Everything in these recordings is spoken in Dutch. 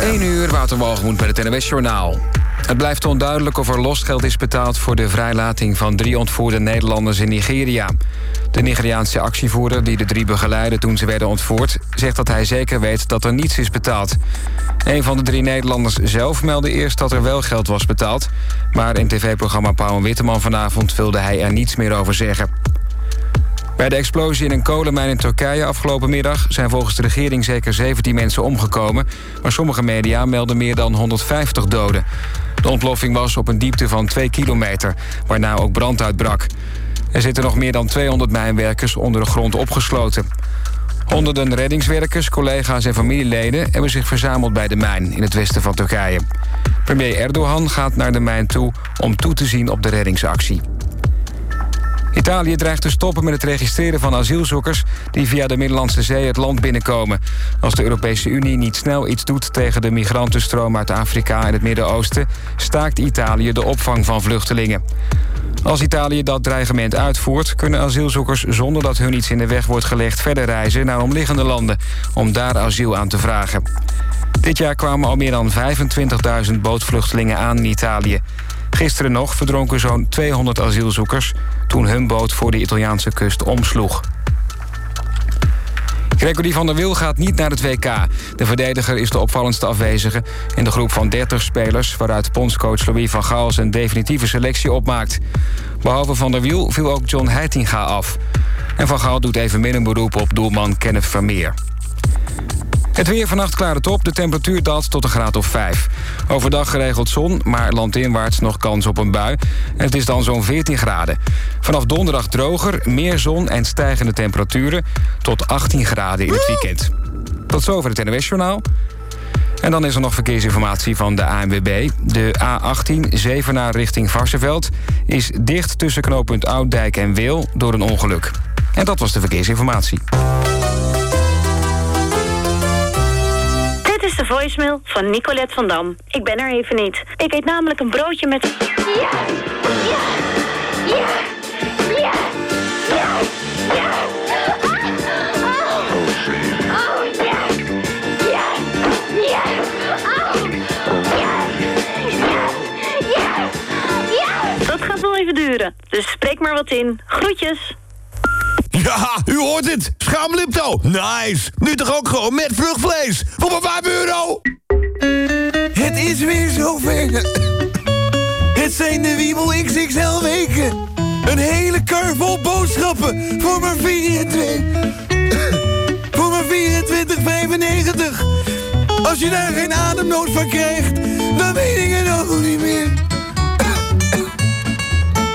1 uur, Waterwalgemoed bij het NWS-journaal. Het blijft onduidelijk of er losgeld is betaald... voor de vrijlating van drie ontvoerde Nederlanders in Nigeria. De Nigeriaanse actievoerder die de drie begeleidde toen ze werden ontvoerd... zegt dat hij zeker weet dat er niets is betaald. Een van de drie Nederlanders zelf meldde eerst dat er wel geld was betaald... maar in tv-programma Pauw en Witteman vanavond wilde hij er niets meer over zeggen. Bij de explosie in een kolenmijn in Turkije afgelopen middag... zijn volgens de regering zeker 17 mensen omgekomen... maar sommige media melden meer dan 150 doden. De ontploffing was op een diepte van 2 kilometer, waarna ook brand uitbrak. Er zitten nog meer dan 200 mijnwerkers onder de grond opgesloten. Honderden reddingswerkers, collega's en familieleden... hebben zich verzameld bij de mijn in het westen van Turkije. Premier Erdogan gaat naar de mijn toe om toe te zien op de reddingsactie. Italië dreigt te stoppen met het registreren van asielzoekers... die via de Middellandse Zee het land binnenkomen. Als de Europese Unie niet snel iets doet tegen de migrantenstroom uit Afrika en het Midden-Oosten... staakt Italië de opvang van vluchtelingen. Als Italië dat dreigement uitvoert... kunnen asielzoekers zonder dat hun iets in de weg wordt gelegd... verder reizen naar omliggende landen om daar asiel aan te vragen. Dit jaar kwamen al meer dan 25.000 bootvluchtelingen aan in Italië. Gisteren nog verdronken zo'n 200 asielzoekers... toen hun boot voor de Italiaanse kust omsloeg. Gregory van der Wil gaat niet naar het WK. De verdediger is de opvallendste afwezige in de groep van 30 spelers... waaruit bondscoach Louis van Gaal zijn definitieve selectie opmaakt. Behalve van der Wiel viel ook John Heitinga af. En Van Gaal doet even min een beroep op doelman Kenneth Vermeer. Het weer vannacht klaart het op. De temperatuur daalt tot een graad of 5. Overdag geregeld zon, maar landinwaarts nog kans op een bui. En het is dan zo'n 14 graden. Vanaf donderdag droger, meer zon en stijgende temperaturen... tot 18 graden in het weekend. Tot zover het NWS-journaal. En dan is er nog verkeersinformatie van de ANWB. De A18 Zevenaar richting Varsenveld is dicht tussen knooppunt Ouddijk en Weel door een ongeluk. En dat was de verkeersinformatie. Dit is de voicemail van Nicolette van Dam. Ik ben er even niet. Ik eet namelijk een broodje met... Ja! Ja! Ja! Ja! Ja! Ja! Ja! Ja! Ja! Ja! Ja! Ja! Ja! Dat gaat wel even duren, dus spreek maar wat in. Groetjes! Ja, u hoort het. Schaamlipto. Nice. Nu toch ook gewoon met vruchtvlees. Voor maar 5 euro. Het is weer zover. Het zijn de Wiebel XXL weken. Een hele kar vol boodschappen voor maar 24... voor maar 24,95. Als je daar geen ademnood van krijgt, dan weet ik het ook niet meer.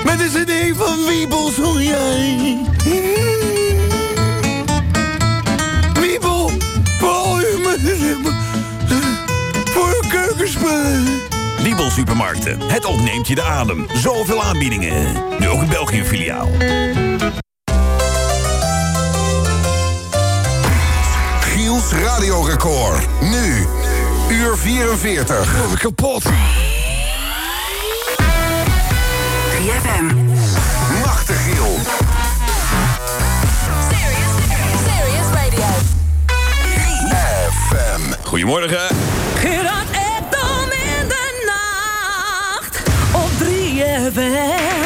Met een cd van Wiebels, oh jij. Wiebel, voor uw voor uw keukenspullen. Wiebel Supermarkten, het ontneemt je de adem. Zoveel aanbiedingen. Nu ook een België-filiaal. Giels radiorecord. Nu, uur 44. Oh, kapot. 3FM. Nachten Giel. Serious, serious radio. FM. Goedemorgen. Gerard Ekdom in de nacht op 3FM.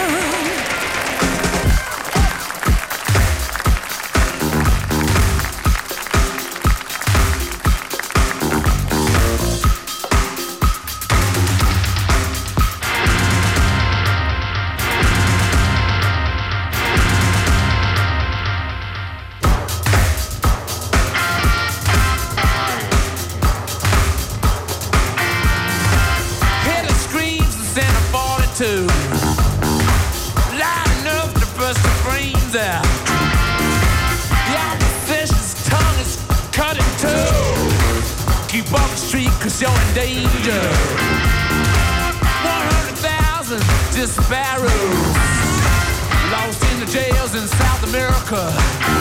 You're in danger. 100,000 disparados. Lost in the jails in South America.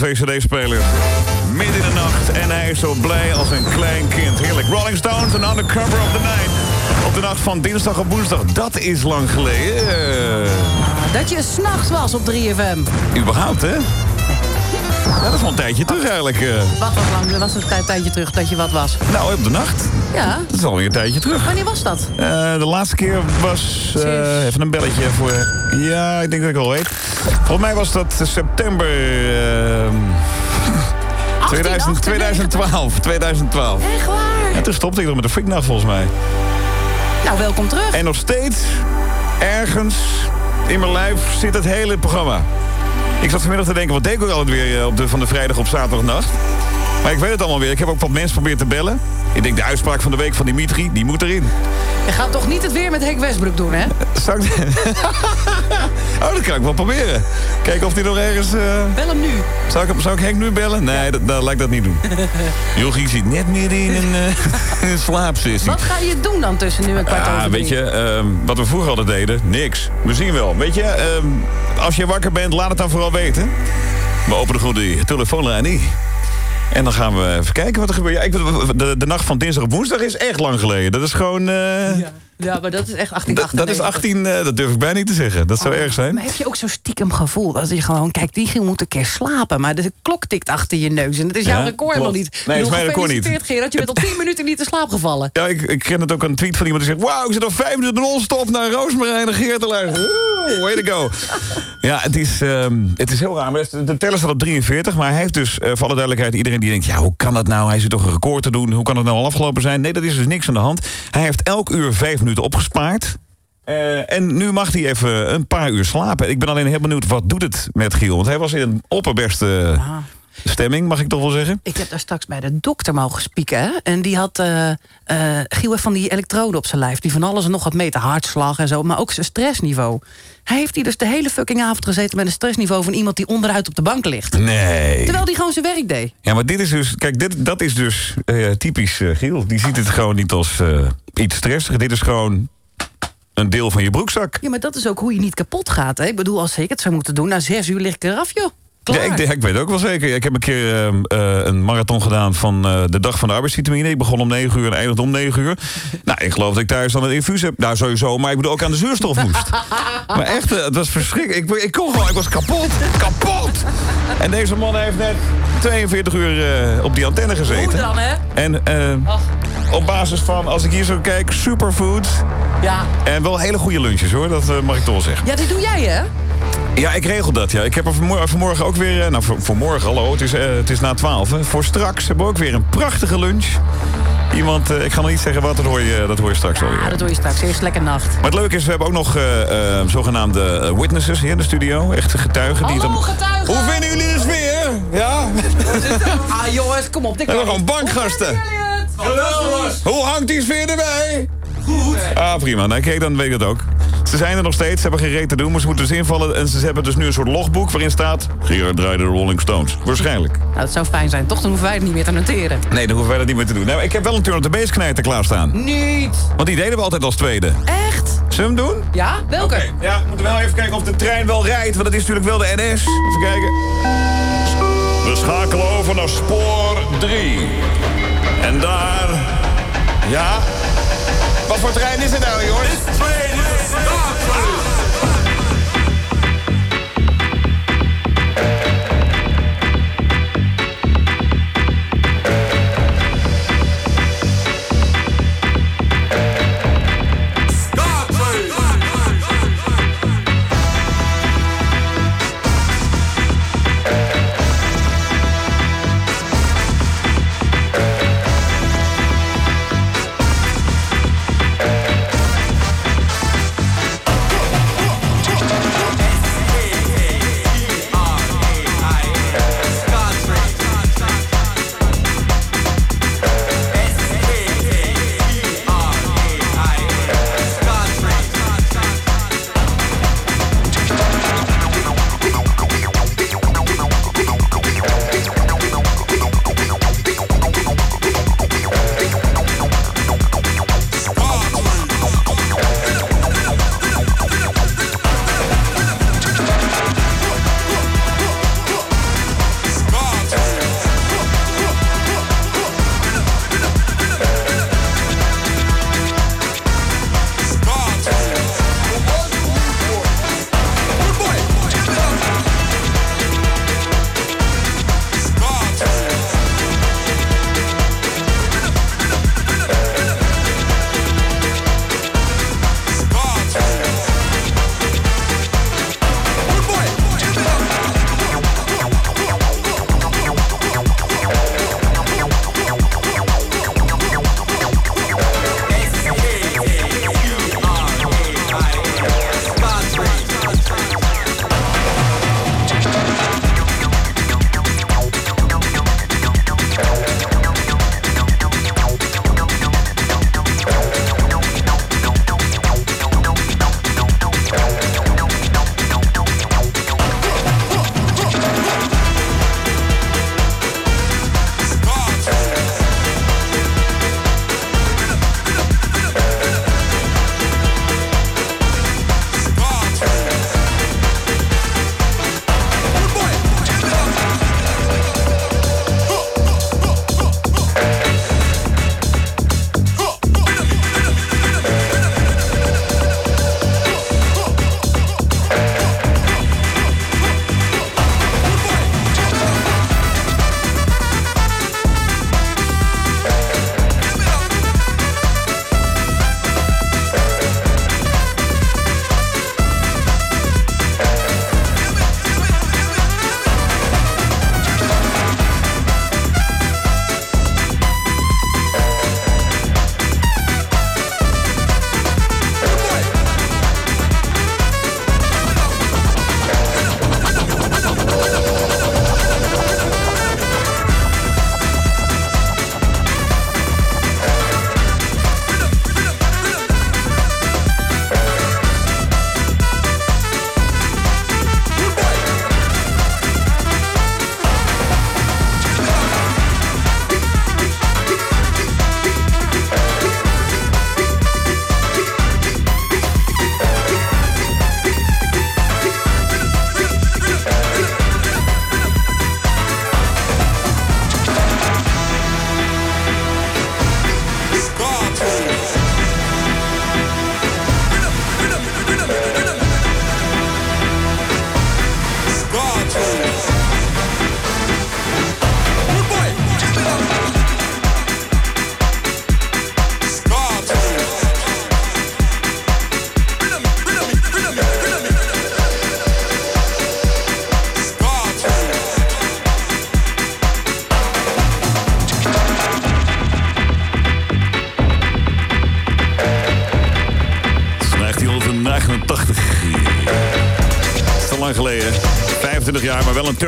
Een cd-spelers. Midden in de nacht en hij is zo blij als een klein kind. Heerlijk. Rolling Stones en Undercover of the Night. Op de nacht van dinsdag op woensdag. Dat is lang geleden. Dat je s'nachts was op 3FM. überhaupt, hè? Ja, dat is wel een tijdje terug eigenlijk. eh. Wat was lang, was het een tijdje terug dat je wat was? Nou, op de nacht. Ja. Dat is alweer een tijdje terug. Wanneer was dat? Eh, de laatste keer was... eh, even een belletje voor... Ja, ik denk dat ik al weet. Volgens mij was dat september... ehm, 2000, 2012. 2012. Echt waar? En toen stopte ik nog met de Freaknacht volgens mij. Nou, welkom terug. En nog steeds, ergens in mijn lijf zit het hele programma. Ik zat vanmiddag te denken, wat deed ik ook altijd weer eh, op de, van de vrijdag op zaterdagnacht? Maar ik weet het allemaal weer. Ik heb ook wat mensen proberen te bellen. Ik denk, de uitspraak van de week van Dimitri, die moet erin. Je gaat toch niet het weer met Henk Westbroek doen, hè? Zou ik... oh, dat kan ik wel proberen. Kijken of hij nog ergens... eh, Bel hem nu. Zou ik, zou ik Henk nu bellen? Nee, dat, dat, laat ik dat niet doen. Jochie zit net midden in een, een slaapsessie. Wat ga je doen dan tussen nu en kwart Ja, over drie? weet je, ehm, wat we vroeger altijd deden, niks. We zien wel. Weet je, ehm, als je wakker bent, laat het dan vooral weten. We openen gewoon de telefoonlijn niet. En dan gaan we even kijken wat er gebeurt. Ja, ik, de, de nacht van dinsdag op woensdag is echt lang geleden. Dat is gewoon... eh, Ja. Ja, maar dat is echt dat, 1898. dat is 18, eh, dat durf ik bijna niet te zeggen. Dat zou erg zijn. Oh, Maar heb je ook zo'n stiekem gevoel dat je gewoon... Kijk, die ging moet een keer slapen, maar de klok tikt achter je neus. En het is jouw Ja, record helemaal klopt. niet. Nee, het is mijn record niet. Gerard. Je bent al 10 minuten niet in slaap gevallen. Ja, ik, ik ken het ook een tweet van iemand die zegt... Wauw, ik zit al vijf minuten non-stop naar Roosmarijn en Geert te luisteren. Way to go. Ja, het is, ehm, het is heel raar. De teller staat op 43, maar hij heeft dus... eh, voor alle duidelijkheid, iedereen die denkt... Ja, hoe kan dat nou? Hij zit toch een record te doen? Hoe kan het nou al afgelopen zijn? Nee, dat is dus niks aan de hand. Hij heeft elk uur vijf minuten opgespaard. Eh, en nu mag hij even een paar uur slapen. Ik ben alleen heel benieuwd, wat doet het met Giel? Want hij was in een opperbeste Ah. Stemming, mag ik toch wel zeggen? Ik heb daar straks bij de dokter mogen spieken. En die had eh eh, Giel heeft van die elektroden op zijn lijf. Die van alles en nog wat meten. Hartslag en zo. Maar ook zijn stressniveau. Hij heeft hier dus de hele fucking avond gezeten... met een stressniveau van iemand die onderuit op de bank ligt. Nee. Terwijl die gewoon zijn werk deed. Ja, maar dit is dus, kijk, dit, dat is dus eh, typisch Giel. Die ziet het gewoon niet als iets stressig. Dit is gewoon een deel van je broekzak. Ja, maar dat is ook hoe je niet kapot gaat. Hè? Ik bedoel, als ik het zou moeten doen... na zes uur lig ik eraf, joh. Ja, ik, ik weet ook wel zeker. Ik heb een keer ehm, eh, een marathon gedaan van eh, de dag van de arbeidsvitamine. Ik begon om 9 uur en eindigde om 9 uur. nou, ik geloof dat ik thuis dan een infuus heb. Nou, sowieso, maar ik bedoel ook aan de zuurstof moest. maar echt, eh, het was verschrikkelijk. Ik, ik kon gewoon, ik was kapot. Kapot! En deze man heeft net 42 uur op die antenne gezeten. Hoe dan, hè? En op basis van, als ik hier zo kijk, superfoods. Ja. En wel hele goede lunches hoor, dat mag ik toch wel zeggen. ja, dit doe jij, hè? Ja, ik regel dat. Ja. Ik heb er vanmorgen, vanmorgen ook weer... eh, Nou, voor, voor morgen, hallo, het is, eh, het is na 12. Hè. Voor straks hebben we ook weer een prachtige lunch. Iemand, eh, ik ga nog niet zeggen wat, dat hoor je, dat hoor je straks Ja, alweer. dat doe je straks. Eerst lekker nacht. Maar het leuke is, we hebben ook nog eh, eh, zogenaamde witnesses hier in de studio. Echte getuigen. die dan- getuigen! Hoe vinden jullie de sfeer? Ja? Ah, jongens, kom op. Dit We hebben gewoon bankgasten. Hoe hangt die sfeer erbij? Goed. Ah, prima. Nou, kijk, dan weet ik dat ook. Ze zijn er nog steeds, ze hebben geen reet te doen, maar ze moeten dus invallen. En ze hebben dus nu een soort logboek waarin staat... Gerard draaide de Rolling Stones. Waarschijnlijk. Nou, dat zou fijn zijn. Toch, dan hoeven wij het niet meer te noteren. Nee, dan hoeven wij dat niet meer te doen. Nou, ik heb wel een turn op de base knijter klaarstaan. Niet. Want die deden we altijd als tweede. Echt? Zullen we hem doen? Ja? Welke? Oké, ja, we moeten wel even kijken of de trein wel rijdt, want dat is natuurlijk wel de NS. Even kijken. We schakelen over naar spoor 3. En daar... Ja? Wat voor trein is het nou, jongens? 1989.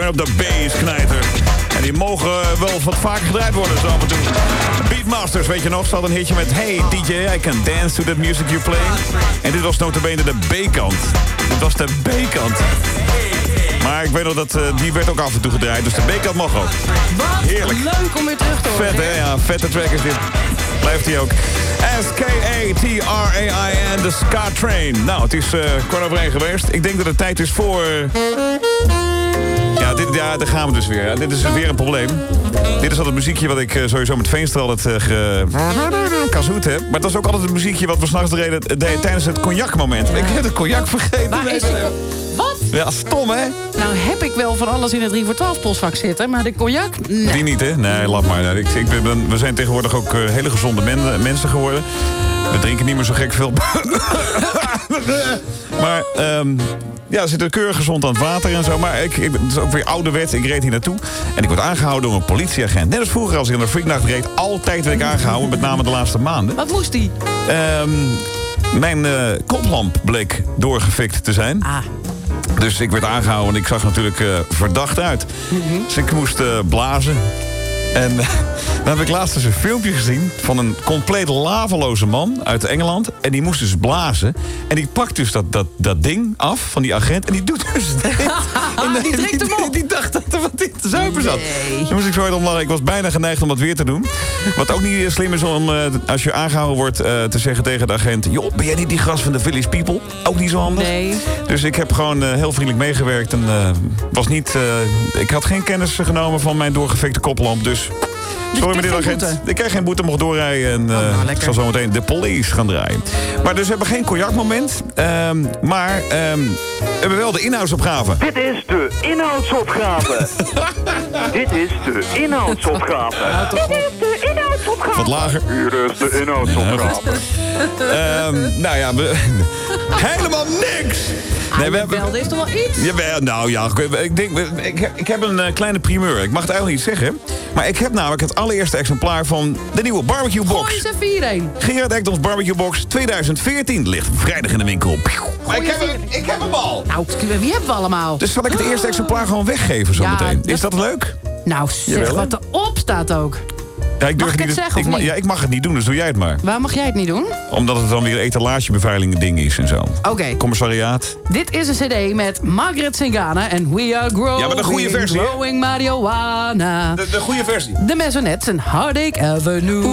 Een turn-up the bass knijter. En die mogen wel wat vaker gedraaid worden, zo af en toe. Beatmasters, weet je nog, zat een hitje met... Hey DJ, I can dance to the music you play. En dit was notabene de B-kant. Dit was de B-kant. Maar ik weet nog dat eh, die werd ook af en toe gedraaid, dus de B-kant mag ook. Heerlijk. Leuk om weer terug te horen. Vet, hè? Ja, vette track is dit. Blijft hij ook. S-K-A-T-R-A-I-N, de Ska Train. Nou, het is eh kwart over één geweest. Ik denk dat het tijd is voor... Ja, dit, ja, daar gaan we dus weer. Ja, dit is weer een probleem. Dit is altijd het muziekje wat ik eh, sowieso met Veenstra altijd uh, ge... kazoet heb. Maar dat is ook altijd het muziekje wat we s'nachts deden, deden tijdens het cognac-moment. Ik heb de cognac vergeten. Waar is het? Wat? Ja, stom, hè? Nou heb ik wel van alles in het 3 voor 12 postvak zitten, maar de cognac? Nee. Die niet, hè? Nee, laat maar. Ik, ik ben, we zijn tegenwoordig ook eh, hele gezonde men- mensen geworden. We drinken niet meer zo gek veel. maar ehm, ja, we zitten keurig gezond aan het water en zo. Maar ik, ik, het is ook weer ouderwets. Ik reed hier naartoe. En ik word aangehouden door een politieagent. Net als vroeger als ik naar de Freaknacht reed. Altijd werd ik aangehouden, met name de laatste maanden. Wat moest die? Ehm, mijn eh, koplamp bleek doorgefikt te zijn. Ah. Dus ik werd aangehouden en ik zag natuurlijk eh, verdacht uit. Dus ik moest eh, blazen. En dan heb ik laatst eens een filmpje gezien van een compleet laveloze man uit Engeland. En die moest dus blazen. En die pakt dus dat, dat, dat ding af van die agent. En die doet dus dit. En die drinkt hem op. Die dacht dat er wat in te zuipen zat. Nee. Moest ik zo hard om lachen. Ik was bijna geneigd om dat weer te doen. Wat ook niet slim is om, eh, als je aangehouden wordt, eh, te zeggen tegen de agent... joh, ben jij niet die gast van de Village People? Ook niet zo handig. Nee. Dus ik heb gewoon eh, heel vriendelijk meegewerkt. En was niet, ik had geen kennis genomen van mijn doorgefikte koplamp. Dus sorry meneer agent. Ik krijg geen boete, mocht doorrijden. En eh, nou, lekker. ik zal zo meteen de police gaan draaien. Maar dus we hebben geen cognacmoment. Ehm, maar ehm, we hebben wel de inhoudsopgave. Dit is de inhoudsopgave. Dit is de inhoudsopgave. Dit is de inhoudsopgave. Wat lager. Hier is de inhoudsopgave. Ehm, nou ja, we, helemaal niks. Nee, we hebben, Wel, toch wel iets? Jawel, nou ja, ik, denk, ik, ik heb een eh, kleine primeur. Ik mag het eigenlijk niet zeggen. Maar ik heb namelijk het allereerste exemplaar van de nieuwe barbecue box. Gooi 4 1 Gerard Ekdons Barbecue Box 2014 ligt vrijdag in de winkel. Maar ik heb, hem, ik heb hem al. Nou, wie hebben we allemaal? Dus zal ik het eerste exemplaar gewoon weggeven Ja, zometeen? dat- Is dat leuk? Nou, zeg Jawel, wat erop staat ook. Ja, ik Mag ik het niet, zeggen of ik, ma- niet? Ja, ik mag het niet doen, dus doe jij het maar. Waar mag jij het niet doen? Omdat het dan weer een etalagebeveiliging ding is en zo. Oké. Commissariaat. Dit is een cd met Margaret Singana en We Are Growing, Ja, maar de goede versie, hè? growing Marijuana. De, de goede versie. De Maisonettes en Heartache Avenue.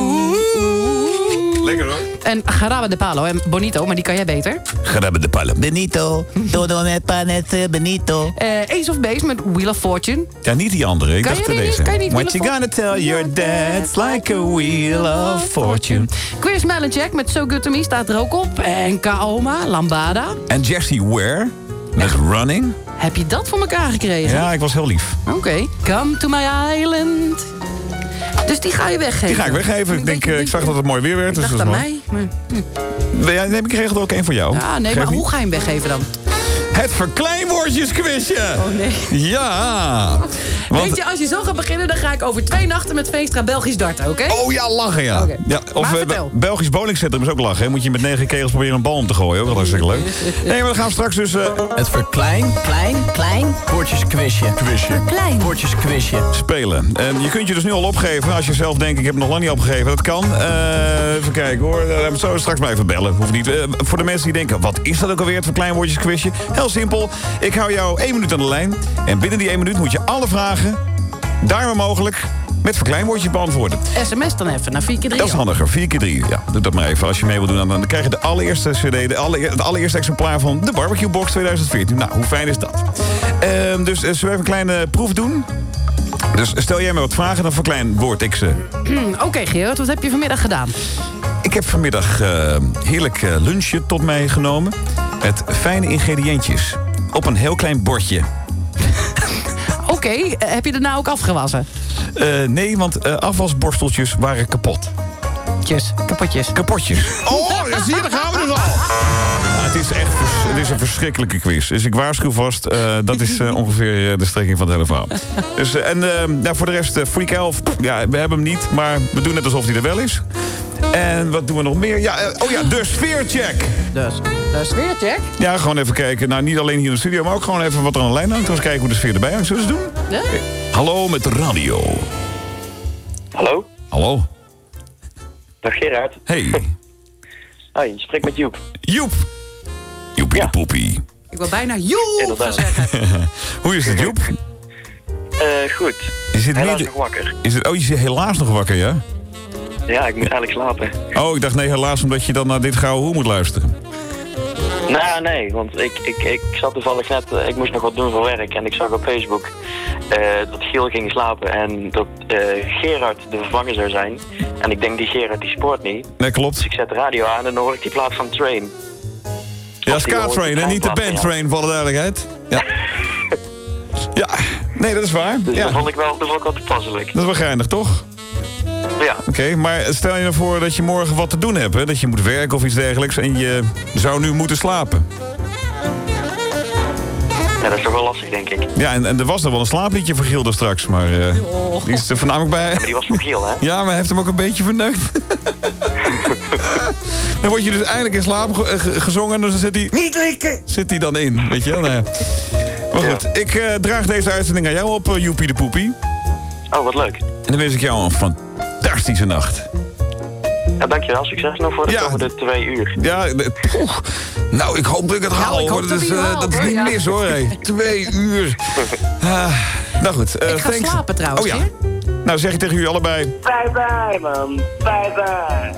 Lekker hoor. En Garaba de Palo en Bonito, maar die kan jij beter. Grabben de palm. Benito, todo me parece Benito. Eh, Ace of Base met Wheel of Fortune. Ja, niet die andere. Ik Kan dacht je deze. Kan je niet What you gonna tell your dad's like a wheel of fortune. Queer Smell Jack met So Good To Me staat er ook op. En Kaoma, Lambada. En Jessie Ware met Running. Heb je dat voor elkaar gekregen? Ja, ik was heel lief. Oké. Come to my island. Dus die ga je weggeven? Die ga ik weggeven. Ik, denk, eh, ik zag dat het mooi weer werd. Ik Dus dacht dat aan mij. maar- jij- Nee, ik regelde ook één voor jou. Ja, nee, Geef maar niet. hoe ga je hem weggeven dan? Het verkleinwoordjesquizje. Oh nee. Ja. Want, Weet je, als je zo gaat beginnen, dan ga ik over twee nachten met Veenstra Belgisch darten, oké? Oh ja, lachen ja. Ja of Maar eh, vertel. Belgisch bowlingcentrum is ook lachen. hè. Moet je met negen kegels proberen een bal om te gooien. Ook wel hartstikke leuk. Nee, maar dan gaan we straks dus... eh, Het verklein, klein, klein, woordjesquizje. Quizje. Klein. Woordjesquizje. spelen. En je kunt je dus nu al opgeven. Als je zelf denkt, ik heb het nog lang niet opgegeven. Dat kan. Eh, even kijken hoor. Uh, zo straks maar even bellen. Hoeft niet. Eh, voor de mensen die denken, wat is dat ook alweer, het verkleinwoordjesquizje? Heel simpel. Ik hou jou één minuut aan de lijn. En binnen die één minuut moet je alle vragen, daar waar mogelijk, met verkleinwoordjes beantwoorden. SMS dan even, naar 4 keer 3 Dat is handiger. 4 keer 3 Ja, doe dat maar even. Als je mee wil doen, dan, krijg je de allereerste CD, de alle, het allereerste exemplaar van de Barbecue Box 2014. Nou, hoe fijn is dat? Ehm, dus eh, zullen we even een kleine proef doen? Dus stel jij me wat vragen, dan verkleinwoord ik ze. Oké, Gerard, wat heb je vanmiddag gedaan? Ik heb vanmiddag eh, heerlijk eh, lunchje tot mij genomen. Met fijne ingrediëntjes. Op een heel klein bordje. Oké, eh, heb je er nou ook afgewassen? Eh, nee, want eh, afwasborsteltjes waren kapot. Tjus, kapotjes. Kapotjes. Oh, ja, zie je, daar gaan we dus al. Het is echt het is een verschrikkelijke quiz. Dus ik waarschuw vast, eh, dat is eh, ongeveer eh, de strekking van het hele verhaal. Dus, en ja, voor de rest, Freak Elf, ja, we hebben hem niet, maar we doen net alsof hij er wel is. En wat doen we nog meer? Ja, oh ja, de sfeercheck. Dus, de sfeercheck? Ja, gewoon even kijken. Nou, niet alleen hier in de studio, maar ook gewoon even wat er aan de lijn hangt. Eens kijken hoe de sfeer erbij hangt. Zullen we eens doen? Ja? Hallo met de radio. Hallo, Hallo. dag Gerard. Hey, Hoi, je spreekt met Joep. Joep. Joepie de poepie. Ik wil bijna joep zeggen. Hoe is het, Joep? Eh, goed. Je zit Helaas nog wakker. Is het, oh, je zit helaas nog wakker, ja? Ja, ik moet eigenlijk slapen. Oh, ik dacht nee, helaas omdat je dan naar dit gouden hoe moet luisteren. Nou, nee, want ik, ik, ik zat toevallig net, eh, ik moest nog wat doen voor werk en ik zag op Facebook eh, dat Giel ging slapen en dat eh, Gerard de vervanger zou zijn. En ik denk die Gerard die spoort niet. Nee, klopt. Dus ik zet de radio aan en dan hoor ik die plaat van Train. Ja, Of die Ska hoort Train, die hè? Niet de plaat, Band ja. Train, voor de duidelijkheid. Ja. ja, nee, dat is waar. Dus Ja, dat vond ik wel, dat vond ik wel toepasselijk. dat is wel geinig, toch? Ja, Oké, maar stel je ervoor dat je morgen wat te doen hebt, hè? Dat je moet werken of iets dergelijks en je zou nu moeten slapen. ja dat is toch wel lastig, denk ik. Ja, en, en er was nog wel een slaapliedje voor Gilde straks, maar eh, die is er voornamelijk bij. Maar die was van Giel, hè? Ja, maar hij heeft hem ook een beetje verneukt. dan word je dus eindelijk in slaap ge- ge- gezongen en dan zit hij... Niet likken! Zit hij dan in, weet je wel? Nou ja. Maar goed, ik eh, draag deze uitzending aan jou op, eh, Joepie de Poepie. Oh, wat leuk. En dan wens ik jou een fantastische nacht. Ja, dankjewel. Succes nog voor de Ja. komende twee uur. Ja, poeh. nou, ik hoop dat ik het haal. ik hoop hoor. dat is, eh, haalt, dat is niet ja. mis, hoor. hey. Twee uur. Ah, nou goed, eh, Ik ga thanks. slapen trouwens, Oh ja. Nou, zeg ik tegen jullie allebei... Bye bye, man. Bye bye.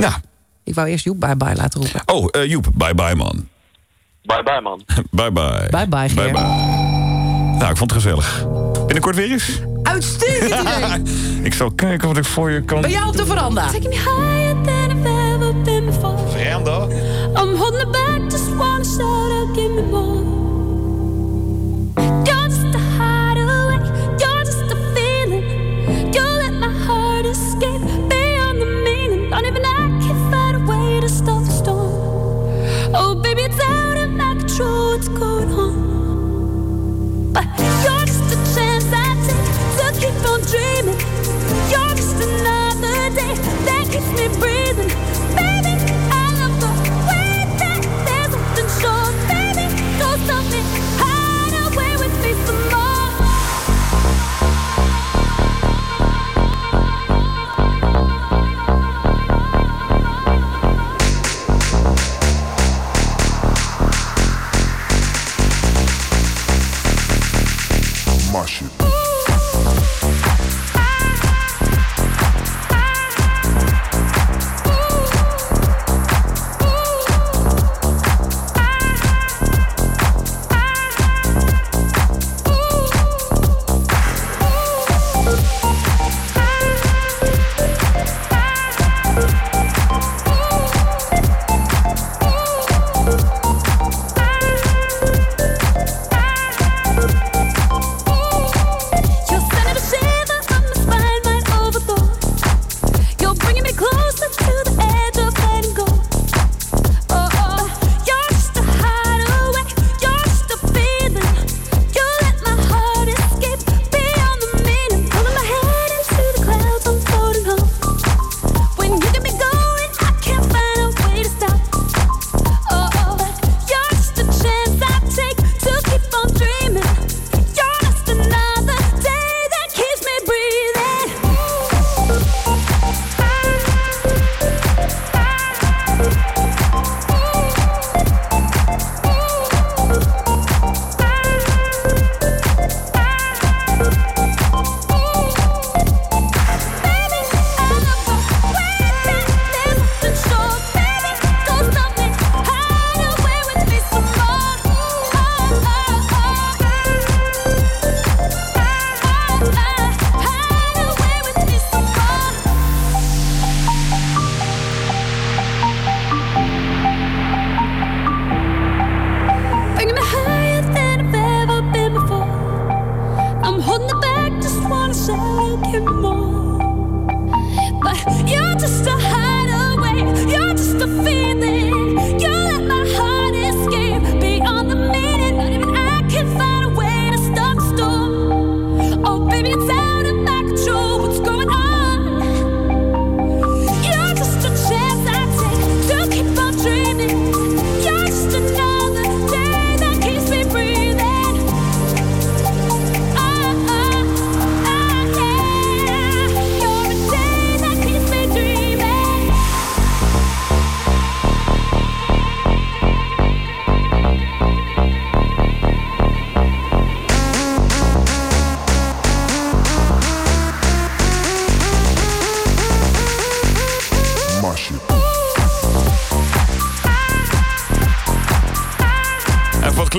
Nou, Ik wou eerst Joep bye bye laten roepen. oh, eh, Joep, bye bye, man. Bye bye, man. Bye bye. Bye bye, Geer. Bye bye. Nou, ik vond het gezellig. Binnenkort weer eens? Uitstekend idee! Ik zal kijken wat ik voor je kan... Bij jou op de veranda. Taking me higher than I've ever been before. Veranda? I'm holding back, just wanna shout out, give me more. Oh, baby, it's out of my control, what's going on? But you're just a chance I take to keep on dreaming. You're just another day that keeps me breathing.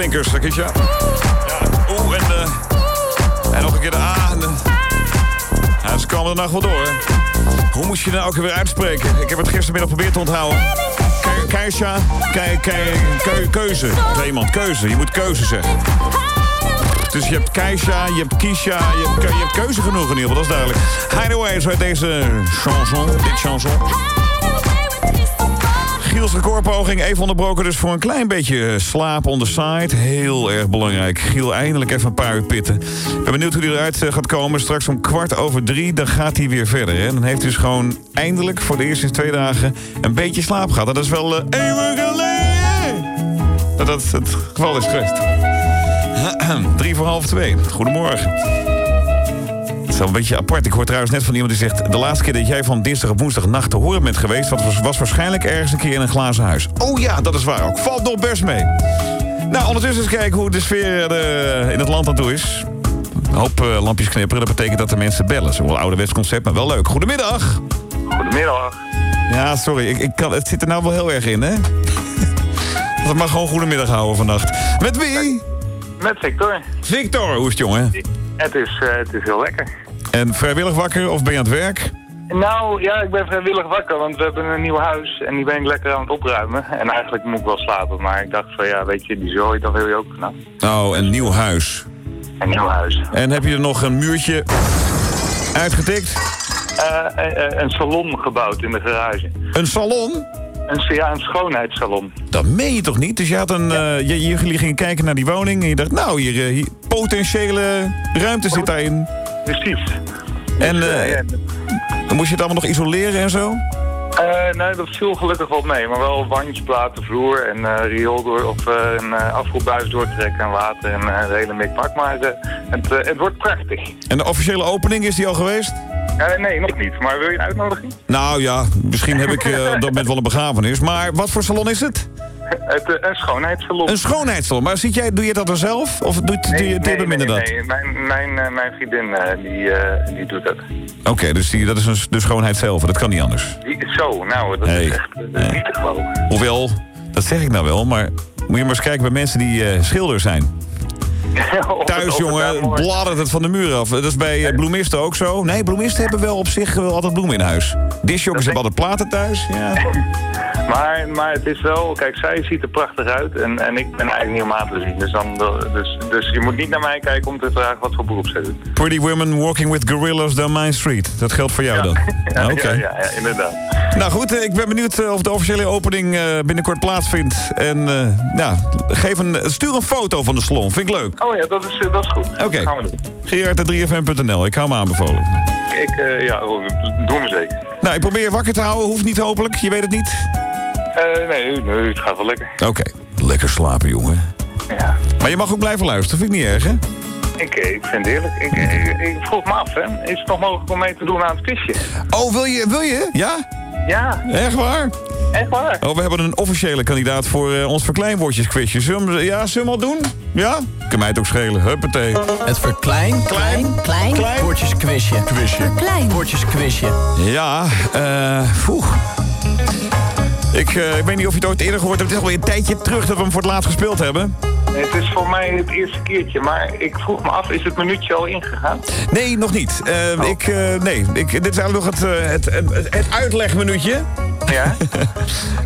Klinkers, Kisha. Ja, oeh, en, eh, en nog een keer de A. En. Ja, ze komen de nacht wel door. Hoe moet je nou ook weer uitspreken? Ik heb het gistermiddag geprobeerd te onthouden. Ke- Keisha, ke, ke, ke- keuze. Iemand, keuze. Je moet keuze zeggen. Dus je hebt Keisha, je hebt Kisha, je hebt, je hebt keuze genoeg in ieder geval, dat is duidelijk. Hideaways uit deze chanson, dit chanson. Giels recordpoging even onderbroken dus voor een klein beetje slaap on the side. Heel erg belangrijk. Giel eindelijk even een paar uur pitten. Ik ben benieuwd hoe hij eruit eh, gaat komen. Straks om kwart over drie, dan gaat hij weer verder. Hè? Dan heeft hij dus gewoon eindelijk voor de eerste twee dagen een beetje slaap gehad. Dat is wel eh, eeuwig geleden dat dat het geval is geweest. Drie voor half twee. Goedemorgen. Wel een beetje apart. Ik hoor trouwens net van iemand die zegt... de laatste keer dat jij van dinsdag op woensdag nacht te horen bent geweest... Was, was waarschijnlijk ergens een keer in een glazen huis. Oh ja, dat is waar ook. Valt nog best mee. Nou, ondertussen eens kijken hoe de sfeer eh, in het land aan toe is. Een hoop eh, lampjes knipperen, dat betekent dat de mensen bellen. Zo'n ouderwets concept, maar wel leuk. Goedemiddag. Goedemiddag. Ja, sorry, ik, ik kan, het zit er nou wel heel erg in, hè? Dat mag gewoon goedemiddag houden vannacht. Met wie? Met Victor. Victor, hoe is het, jongen? Het is, eh, het is heel lekker. En vrijwillig wakker of ben je aan het werk? Nou, ja, ik ben vrijwillig wakker, want we hebben een nieuw huis en die ben ik lekker aan het opruimen. En eigenlijk moet ik wel slapen, maar ik dacht van ja, weet je, die zooi, dan wil je ook nou, Oh, een nieuw huis. een nieuw huis. En heb je er nog een muurtje uitgetikt? Eh, eh, eh, een salon gebouwd in de garage. Een salon? Een, ja, een schoonheidssalon. Dat meen je toch niet? Dus je had een, je, jullie gingen kijken naar die woning en je dacht, nou, hier, hier potentiële ruimte zit daarin. Precies. En Dus, eh, eh, dan moest je het allemaal nog isoleren en zo? Eh, nee, dat viel gelukkig wel mee. Maar wel wandjes, platen, vloer en riool door, of een afvoerbuis doortrekken en water en de hele mikmak. Maar het, het wordt prachtig. En de officiële opening, is die al geweest? Nee, nog niet. Maar wil je een uitnodiging? Nou ja, misschien heb ik op dat moment wel een begrafenis. Maar wat voor salon is het? Het, eh, een schoonheidssalon. Een schoonheidssalon. Maar zit jij, doe je dat dan zelf? Of doet, doe je nee, Tim nee, dat? nee. Mijn, mijn, eh, mijn vriendin eh, die, die doet dat. Oké, dus die, dat is een, de schoonheid zelf. Dat kan niet anders. Die zo, nou, dat Hey. is echt dat is niet te geloven. Hoewel, dat zeg ik nou wel, maar moet je maar eens kijken bij mensen die schilders zijn. Thuis, jongen, bladdert het van de muur af. Dat is bij eh, bloemisten ook zo. Nee, bloemisten hebben wel op zich wel altijd bloemen in huis. Disjokers hebben altijd platen thuis. Ja. Maar, maar het is wel, kijk, zij ziet er prachtig uit en, en ik ben eigenlijk niet om aan te zien. Dus, dan, dus, dus je moet niet naar mij kijken om te vragen wat voor beroep ze doet. Pretty women walking with gorillas down Main Street. Dat geldt voor jou dan? Ja, Oké. ja, ja, ja, inderdaad. Nou goed, eh, ik ben benieuwd eh, of de officiële opening binnenkort plaatsvindt. En ja, geef een, stuur een foto van de salon. Vind ik leuk. Oh ja, dat is, eh, dat is goed. Oké. Dat gaan we doen. Gerard.3fm.nl. Ik hou me aanbevolen. Ik, eh, ja, doen we zeker. Nou, ik probeer je wakker te houden. Hoeft niet hopelijk. Je weet het niet. Eh, nee, nee, het gaat wel lekker. Oké. Lekker slapen, jongen. Ja. Maar je mag ook blijven luisteren. Vind ik niet erg, hè? Ik, eh, ik vind het heerlijk. Ik, ik, ik vroeg me af, hè. Is het nog mogelijk om mee te doen aan het quizje? Oh, wil je? Wil je? Ja? Ja, Echt waar? echt waar. Oh, we hebben een officiële kandidaat voor eh, ons verkleinwoordjesquizje. Zullen we, ja, zullen we al doen? Ja? Kan mij het ook schelen. Huppatee. Het verklein, klein, klein, Klein. woordjesquizje. Quizje. Klein. Woordjesquizje. Ja, eh... Poeh. Ik, eh, ik weet niet of je het ooit eerder gehoord hebt. Het is alweer een tijdje terug dat we hem voor het laatst gespeeld hebben. Het is voor mij het eerste keertje, maar ik vroeg me af, is het minuutje al ingegaan? Nee, nog niet. Eh, ik, eh, nee, ik, dit is eigenlijk nog het, het, het, het uitlegminuutje. Ja?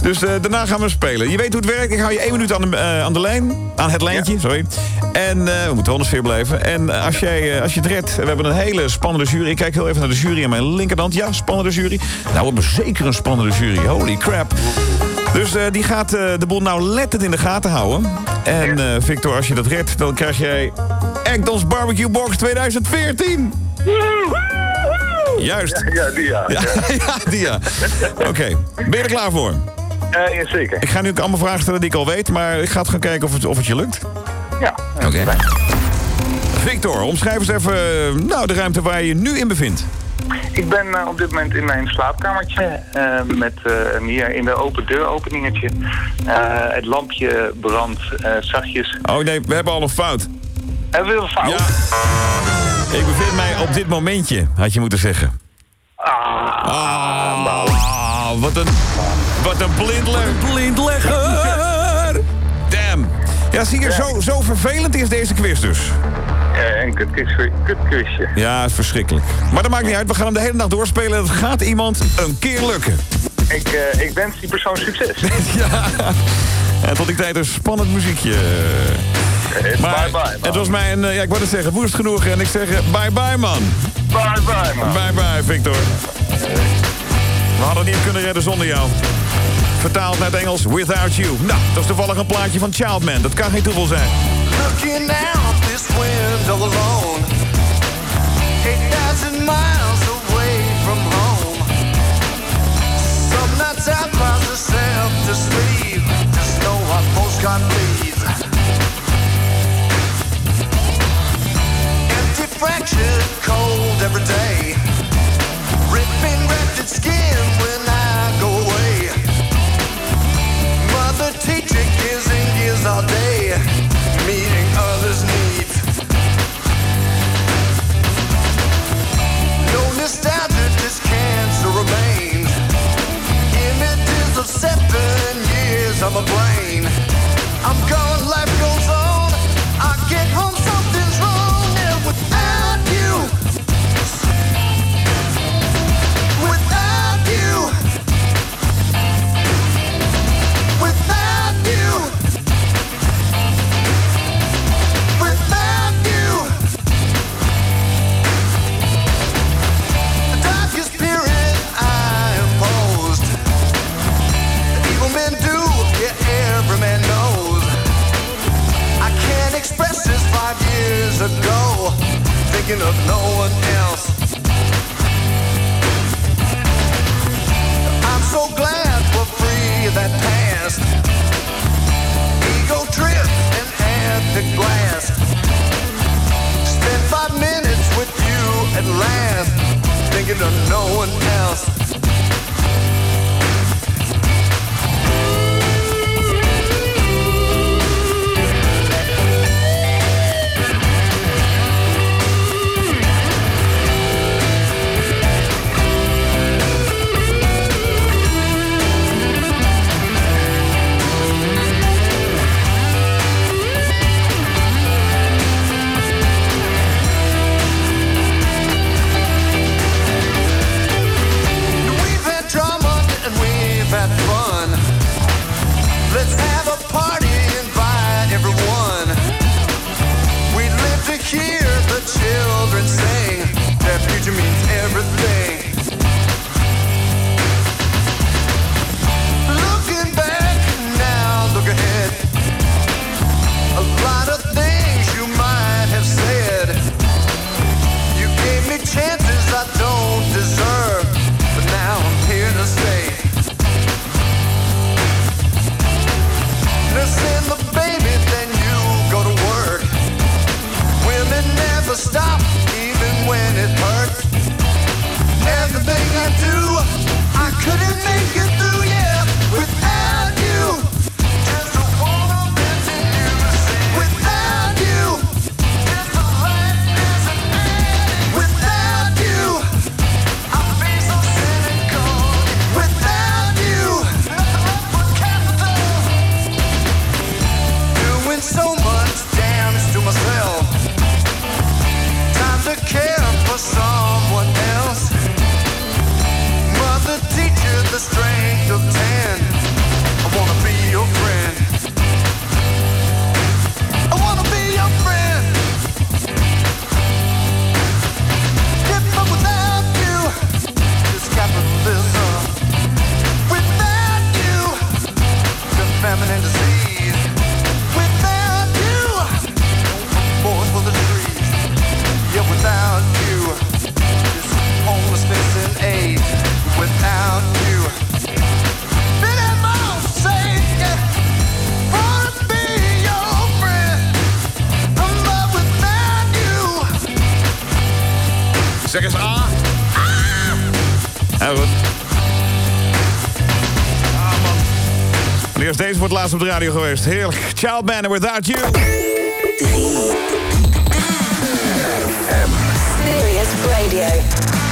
Dus daarna gaan we spelen. Je weet hoe het werkt. Ik hou je één minuut aan de, aan de lijn. Aan het lijntje, sorry. En we moeten wel in de sfeer blijven. En als, jij, als je het redt, we hebben een hele spannende jury. Ik kijk heel even naar de jury aan mijn linkerhand. Ja, spannende jury. Nou, we hebben zeker een spannende jury. Holy crap. Dus eh, die gaat eh, de boel nou lettend in de gaten houden. En eh, Victor, als je dat redt, dan krijg jij Actons Barbecue Box 2014. Juist. Ja, die ja. Ja, ja, die ja. Oké, ben je er klaar voor? Ja, zeker. Ik ga nu ook allemaal vragen stellen die ik al weet, maar ik ga het gaan kijken of het, of het je lukt. Ja. Oké. Victor, omschrijf eens even nou, de ruimte waar je je nu in bevindt. Ik ben eh, op dit moment in mijn slaapkamertje eh, met eh, hier in de open deuropeningetje. Eh, het lampje brandt eh, zachtjes. Oh nee, we hebben al een fout. Hebben we een fout? Ja. Ik bevind mij op dit momentje, had je moeten zeggen. Ah, wat een, wat een blindlegger. blindlegger. Damn. Ja, Ja, zie je, zo, zo vervelend is deze quiz dus. Ja, een kutquizje. kutquizje. Ja, het is verschrikkelijk. Maar dat maakt niet uit, we gaan hem de hele dag doorspelen. Het gaat iemand een keer lukken. Ik, eh, ik wens die persoon succes. ja. En tot die tijd een spannend muziekje. Maar bye bye, het was mij een, eh, ja, ik wou het zeggen, woest genoeg. En ik zeg eh, bye bye, man. Bye bye, man. Bye bye, Victor. We hadden het niet kunnen redden zonder jou. Vertaald naar het Engels, Without You. Nou, dat is toevallig een plaatje van Childman. Dat kan geen toeval zijn. Looking out this window alone. 8,000 miles away from home. Some nights I cry myself to sleep. Just know I what postcard bleeds Empty fractured cold every day. Ripping rented skin when I go away. Mother years on my brain. I'm gone, years ago Thinking of no one else. I'm so glad we're free of that past Ego trip and epic blast. Spent five minutes with you at last Thinking of no one else laatst op de radio geweest. Heerlijk. Child Banner Without You. Serious Radio.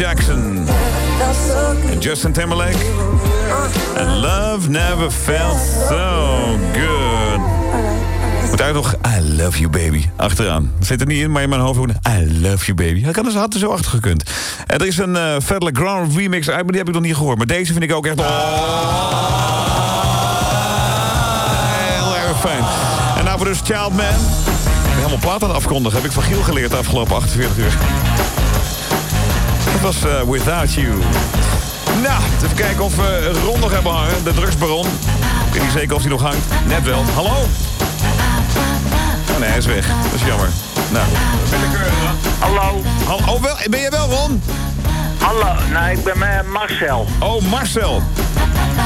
Jackson. En Justin Timberlake. And love never felt so good. Moet uit nog I love you baby achteraan. Dat zit er niet in, maar in mijn hoofd gewoon I love you baby. Kan dus had er zo achter gekund. Er is een uh, Grand remix uit, maar die heb ik nog niet gehoord. Maar deze vind ik ook echt... Heel erg fijn. En nou voor dus Child Man. Helemaal plaat aan afkondigen. Heb ik van Giel geleerd de afgelopen 48 uur. Dat was eh, Without You. Nou, even kijken of we Ron nog hebben hangen. De drugsbaron. Ik weet niet zeker of hij nog hangt. Net wel. Hallo? Oh nee, hij is weg. Dat is jammer. Nou, willekeurig. Hallo. Hallo. Oh, wel, ben je wel, Ron? Hallo, nee, ik ben eh, Marcel. Oh, Marcel.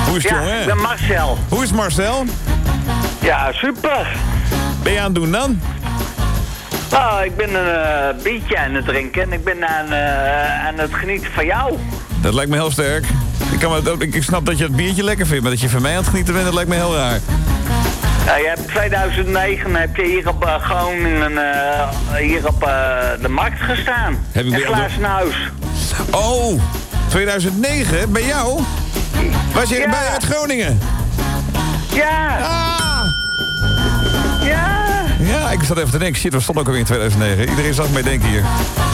Hoe is het, Ja, jongen? ik ben Marcel. Hoe is Marcel? Ja, super. Ben je aan het doen dan? Nou, ik ben een eh, biertje aan het drinken en ik ben aan, eh, aan het genieten van jou. Dat lijkt me heel sterk. Ik, kan me, ik snap dat je het biertje lekker vindt, maar dat je van mij aan het genieten bent, dat lijkt me heel raar. Ja, je hebt 2009 heb je hier op gewoon in een, eh, hier op de markt gestaan. Heb ik in weer de- Glazenhuis. Oh, 2009, bij jou? Was je Ja. bij uit Groningen? Ja! Ah! Ja! Ja, ik zat even te denken, shit, we stonden ook alweer in 2009. Iedereen zag mij denken hier.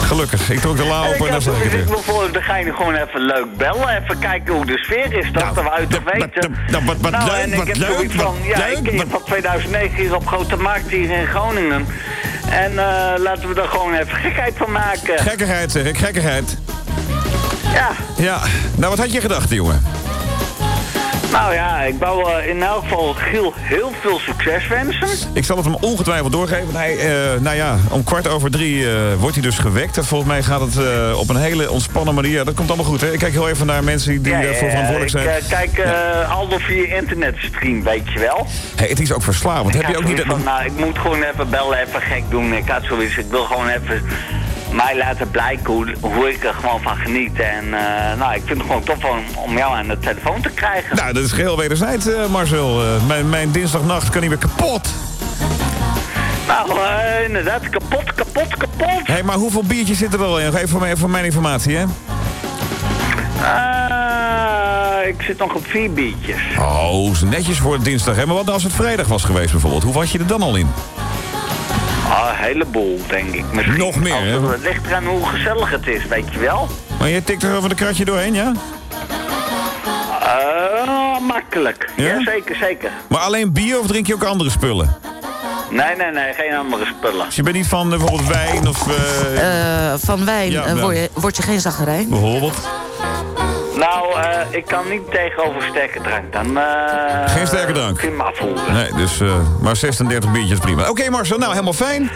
Gelukkig, ik trok de la En op ik en dan zag ik het ik weer. wil voor de gein gewoon even leuk bellen. Even kijken hoe de sfeer is. Dat we uit te weten. nou, wat- wat nou, leuk, en ik wat heb leuk, wat van, ja, leuk, ik je wat- van 2009 hier op Grote Markt hier in Groningen. En eh, laten we er gewoon even gekheid van maken. Gekkigheid zeg ik, gekkigheid. Ja, Ja, nou wat had je gedacht, jongen? Nou ja, ik wou eh, in elk geval Giel heel veel succes wensen. Ik zal het hem ongetwijfeld doorgeven. Hij, eh, nou ja, om kwart over drie eh, wordt hij dus gewekt. En volgens mij gaat het op een hele ontspannen manier. Ja, dat komt allemaal goed, hè? Ik kijk heel even naar mensen die Ja, daarvoor ja, verantwoordelijk zijn. kijk eh Aldo via internetstream, weet je wel. Hey, het is ook verslavend. Heb je ook niet... van, nou, ik moet gewoon even bellen, even gek doen. Ik had zoiets, ik wil gewoon even mij laten blijken hoe, hoe ik er gewoon van geniet. En eh, nou, ik vind het gewoon tof om, om jou aan de telefoon te krijgen. Nou, dat is geheel wederzijds, eh, Marcel. Eh, mijn, mijn dinsdagnacht kan niet meer kapot. Nou, inderdaad, kapot, kapot, kapot. Hé, hey, maar hoeveel biertjes zitten er al in? Nog even voor mijn, voor mijn informatie, hè? Ik zit nog op vier biertjes. Oh, netjes voor dinsdag, hè? Maar wat nou als het vrijdag was geweest, bijvoorbeeld? Hoe was je er dan al in? Ah, een heleboel, denk ik. Misschien Nog meer, hè? het, ligt eraan hoe gezellig het is, weet je wel. Maar je tikt er over de kratje doorheen, ja? Eh, makkelijk. Ja? Ja? zeker, zeker. Maar alleen bier of drink je ook andere spullen? Nee, nee, nee, geen andere spullen. Dus je bent niet van eh, bijvoorbeeld wijn of... eh, van wijn Ja, wel. word, je, word je geen zaggerijn. bijvoorbeeld? Nou, eh, ik kan niet tegenover sterke drank. Dan, eh, Geen sterke drank? Kun je me afvoeren. Nee, dus eh, maar 36 biertjes prima. Oké Marcel, nou helemaal fijn.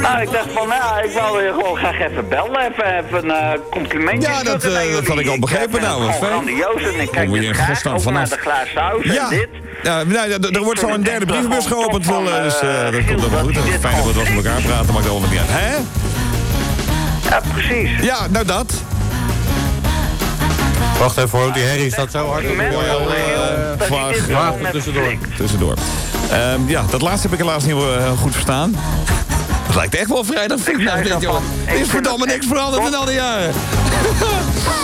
Nou, ik dacht van, nou, ik wou je gewoon graag even bellen. Even, even een complimentje Ja, dat, had ik al begrepen. vind Nou, wat fijn. grandioos en ik kijk graag vanaf. naar de glazen Ja. en dit. Ja, nou, ja, er wordt zo een derde brievenbus geopend. Wil, dus dat komt allemaal goed. fijn dat we wat met elkaar praten, maakt allemaal niet uit. Hè? Ja, precies. Ja, nou dat. Wacht even hoor, die herrie staat zo hard. Eh, dat Vaag gewoon er heeft tussendoor. Tussendoor. Ehm, ja, dat laatste heb ik helaas niet heel goed verstaan. Het lijkt echt wel vrijdag. Ik nou dit, jongen. ik Er is verdomme niks veranderd top. in al die jaren.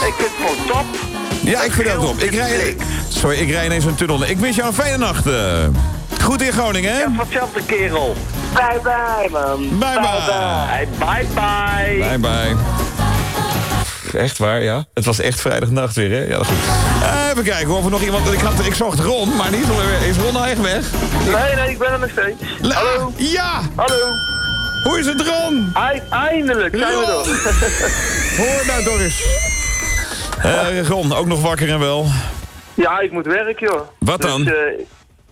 Ik vind het gewoon top. Ja, ik vind het ook top. Ik rij, sorry, ik rij ineens een tunnel. Ik wens jou een fijne nacht. eh. Goed in Groningen, hè? Ja, hetzelfde kerel. Bye bye, man. Bye bye. Bye bye. bye. Bye bye. Echt waar, ja. Het was echt vrijdagnacht weer, hè? Ja, dat is goed. Eh, even kijken of er nog iemand... Ik, had, ik zocht Ron, maar niet. Is Ron nou echt weg? Nee, nee, ik ben er nog steeds. La- Hallo. Ja! Hallo. Hoe is het, Ron? Ei- eindelijk zijn we Ron. er. Hoor nou, Doris. Eh Ron, ook nog wakker en wel. Ja, ik moet werken, joh. Wat Dus, dan? eh,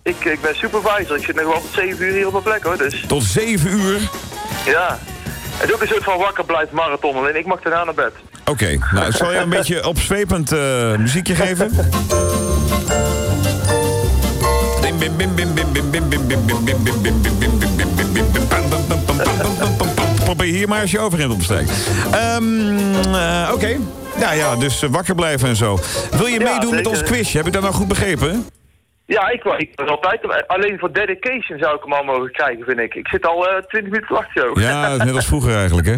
ik, ik ben supervisor. Ik zit nog wel tot 7 uur hier op mijn plek, hoor. Dus Tot 7 uur. ja. Het is ook een soort van wakker blijft marathon. Alleen ik mag daarna naar bed. Oké, nou ik zal je een beetje opzwepend uh, muziekje geven. Probeer hier maar als je bim opsteekt. Um, uh, Oké, okay. nou ja, dus wakker blijven en zo. Wil je meedoen bim met ons quiz? Heb ik dat nou goed begrepen? Ja, ik ik was altijd. Alleen voor dedication zou ik hem al mogen krijgen, vind ik. Ik zit al eh 20 minuten te wachten, joh. Ja, net als vroeger eigenlijk, hè?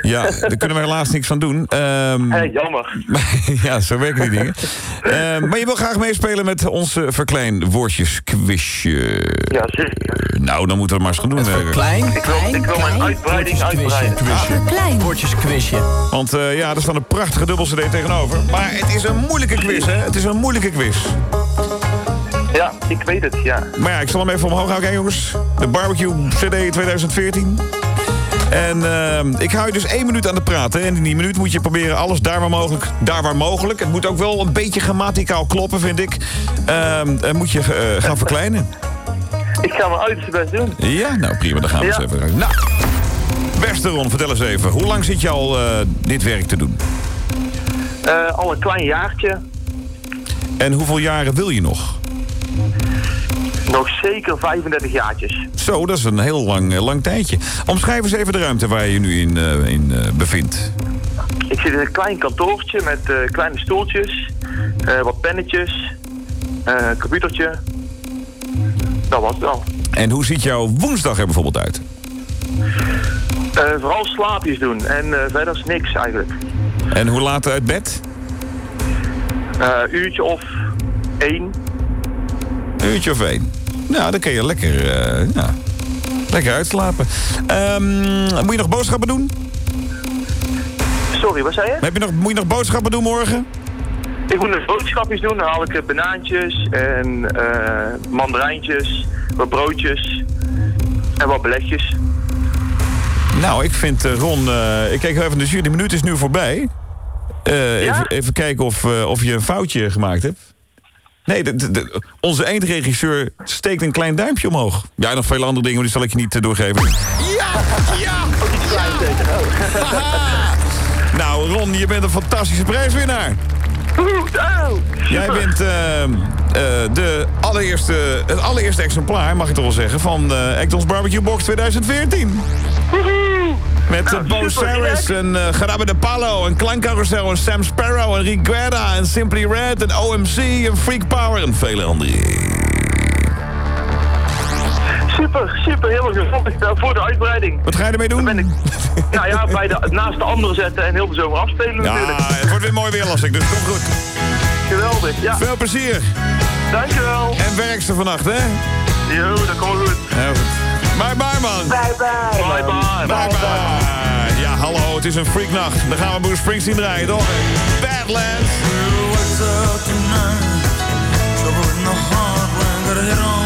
Ja, daar kunnen we helaas niks van doen. Ehm, Hé, jammer. ja, zo werken die dingen. Ehm, maar je wil graag meespelen met ons uh, verkleinwoordjesquizje. Ja, zeker. Nou, dan moeten we maar eens gaan doen. eh. Klein, Ik wil, ik wil mijn uitbreiding uitbreiden. Klein. Woordjesquizje. Want eh, ja, er staat een prachtige dubbel CD tegenover. Maar het is een moeilijke quiz, hè? Het is een moeilijke quiz. Ja, ik weet het, ja. Maar ja, ik zal hem even omhoog houden, jongens. De Barbecue CD 2014. En ehm, ik hou je dus één minuut aan de praten. En in die minuut moet je proberen alles daar waar mogelijk, daar waar mogelijk. Het moet ook wel een beetje grammaticaal kloppen, vind ik. En moet je eh, gaan verkleinen. Ik ga mijn uiterste best doen. Ja, nou prima, dan gaan we Ja. eens even. Nou, beste Ron, vertel eens even. Hoe lang zit je al eh, dit werk te doen? Al een klein jaartje. En hoeveel jaren wil je nog? Nog zeker 35 jaartjes. Zo, dat is een heel lang, eh, lang tijdje. Omschrijf eens even de ruimte waar je je nu in, eh, in eh, bevindt. Ik zit in een klein kantoortje met kleine stoeltjes, wat pennetjes, een computertje. Dat was het al. En hoe ziet jouw woensdag er bijvoorbeeld uit? Vooral slaapjes doen en verder is niks eigenlijk. En hoe laat uit bed? Uurtje of één. Een uurtje of één. Nou, dan kun je lekker, eh, ja, lekker uitslapen. Ehm, moet je nog boodschappen doen? Sorry, wat zei je? Heb je nog, moet je nog boodschappen doen morgen? Ik moet nog boodschapjes doen. Dan haal ik eh, banaantjes en eh mandarijntjes, wat broodjes en wat belegjes. Nou, ik vind Ron... ik kijk even, de jury, de minuut is nu voorbij. Even, even kijken of, of je een foutje gemaakt hebt. Nee, de, de- de- onze eindregisseur steekt een klein duimpje omhoog. Ja, en nog vele andere dingen, maar die zal ik je niet eh, doorgeven. Ja! Ja! Haha. Nou, Ron, je bent een fantastische prijswinnaar. Jij bent eh, eh, de allereerste, het allereerste exemplaar, mag ik toch wel zeggen, van eh Actons Barbecue Box 2014. Met uh, Bo Saris en eh Garabe de Palo en Klankcarousel en Sam Sparrow en Rick Guerra en Simply Red en OMC en Freak Power en vele andere. Super, super, heel uh, voor de uitbreiding. Wat ga je ermee doen? Ben ik, nou ja, bij de, naast de anderen zetten en heel de zomer afspelen Ja, natuurlijk. het wordt weer mooi weer las ik, dus komt goed. Geweldig, ja. Veel plezier. Dankjewel. En werkster vannacht, hè? Jo, dat komt goed. Heel goed. Bye bye, man. Bye bye. Bye bye. Bye bye. Ja, hallo, het is een freaknacht. Dan gaan we Bruce Springsteen draaien, toch? Badlands. What's up tonight? Trouble in the heart when got a head on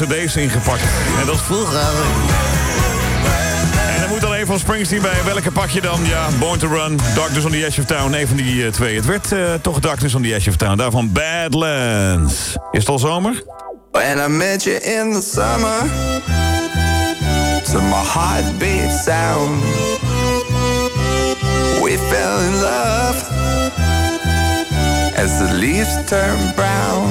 cd's ingepakt. En dat is vroeger. En er moet dan een van Springsteen bij. Welke pak je dan? Ja, Born to Run, Darkness on the Edge of Town. Een van die eh, twee. Het werd eh, toch Darkness on the Edge of Town. Daarvan Badlands. Is het al zomer? When I met you in the summer, to my heartbeat sound, we fell in love as the leaves turn brown,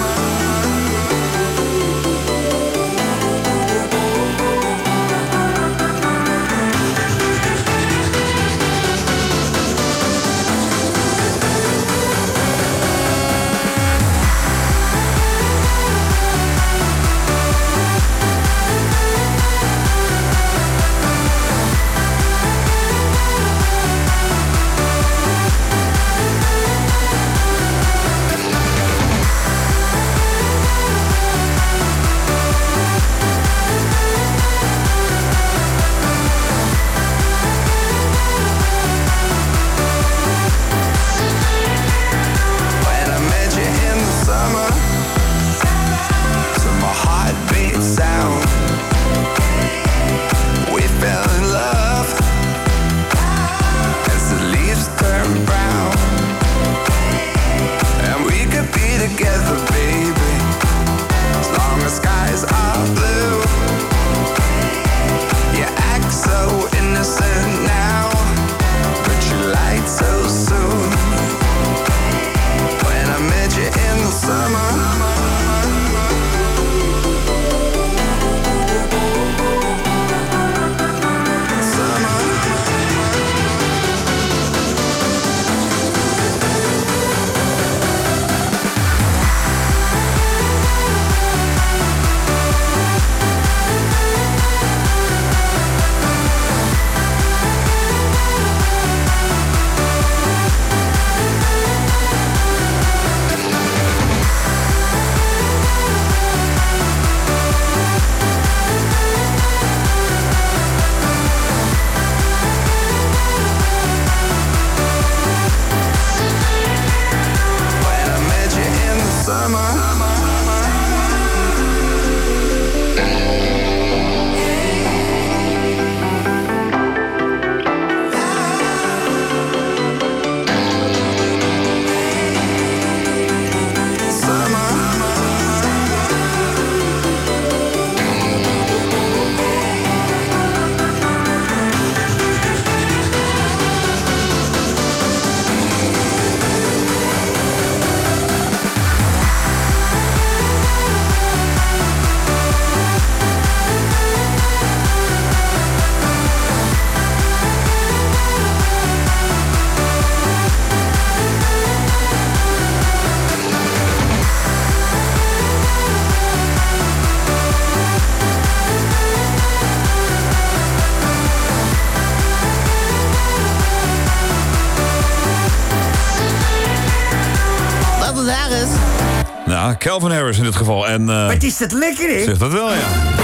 Calvin Harris in dit geval. En, eh, Wat is dat lekker, hè? Zegt dat wel, ja.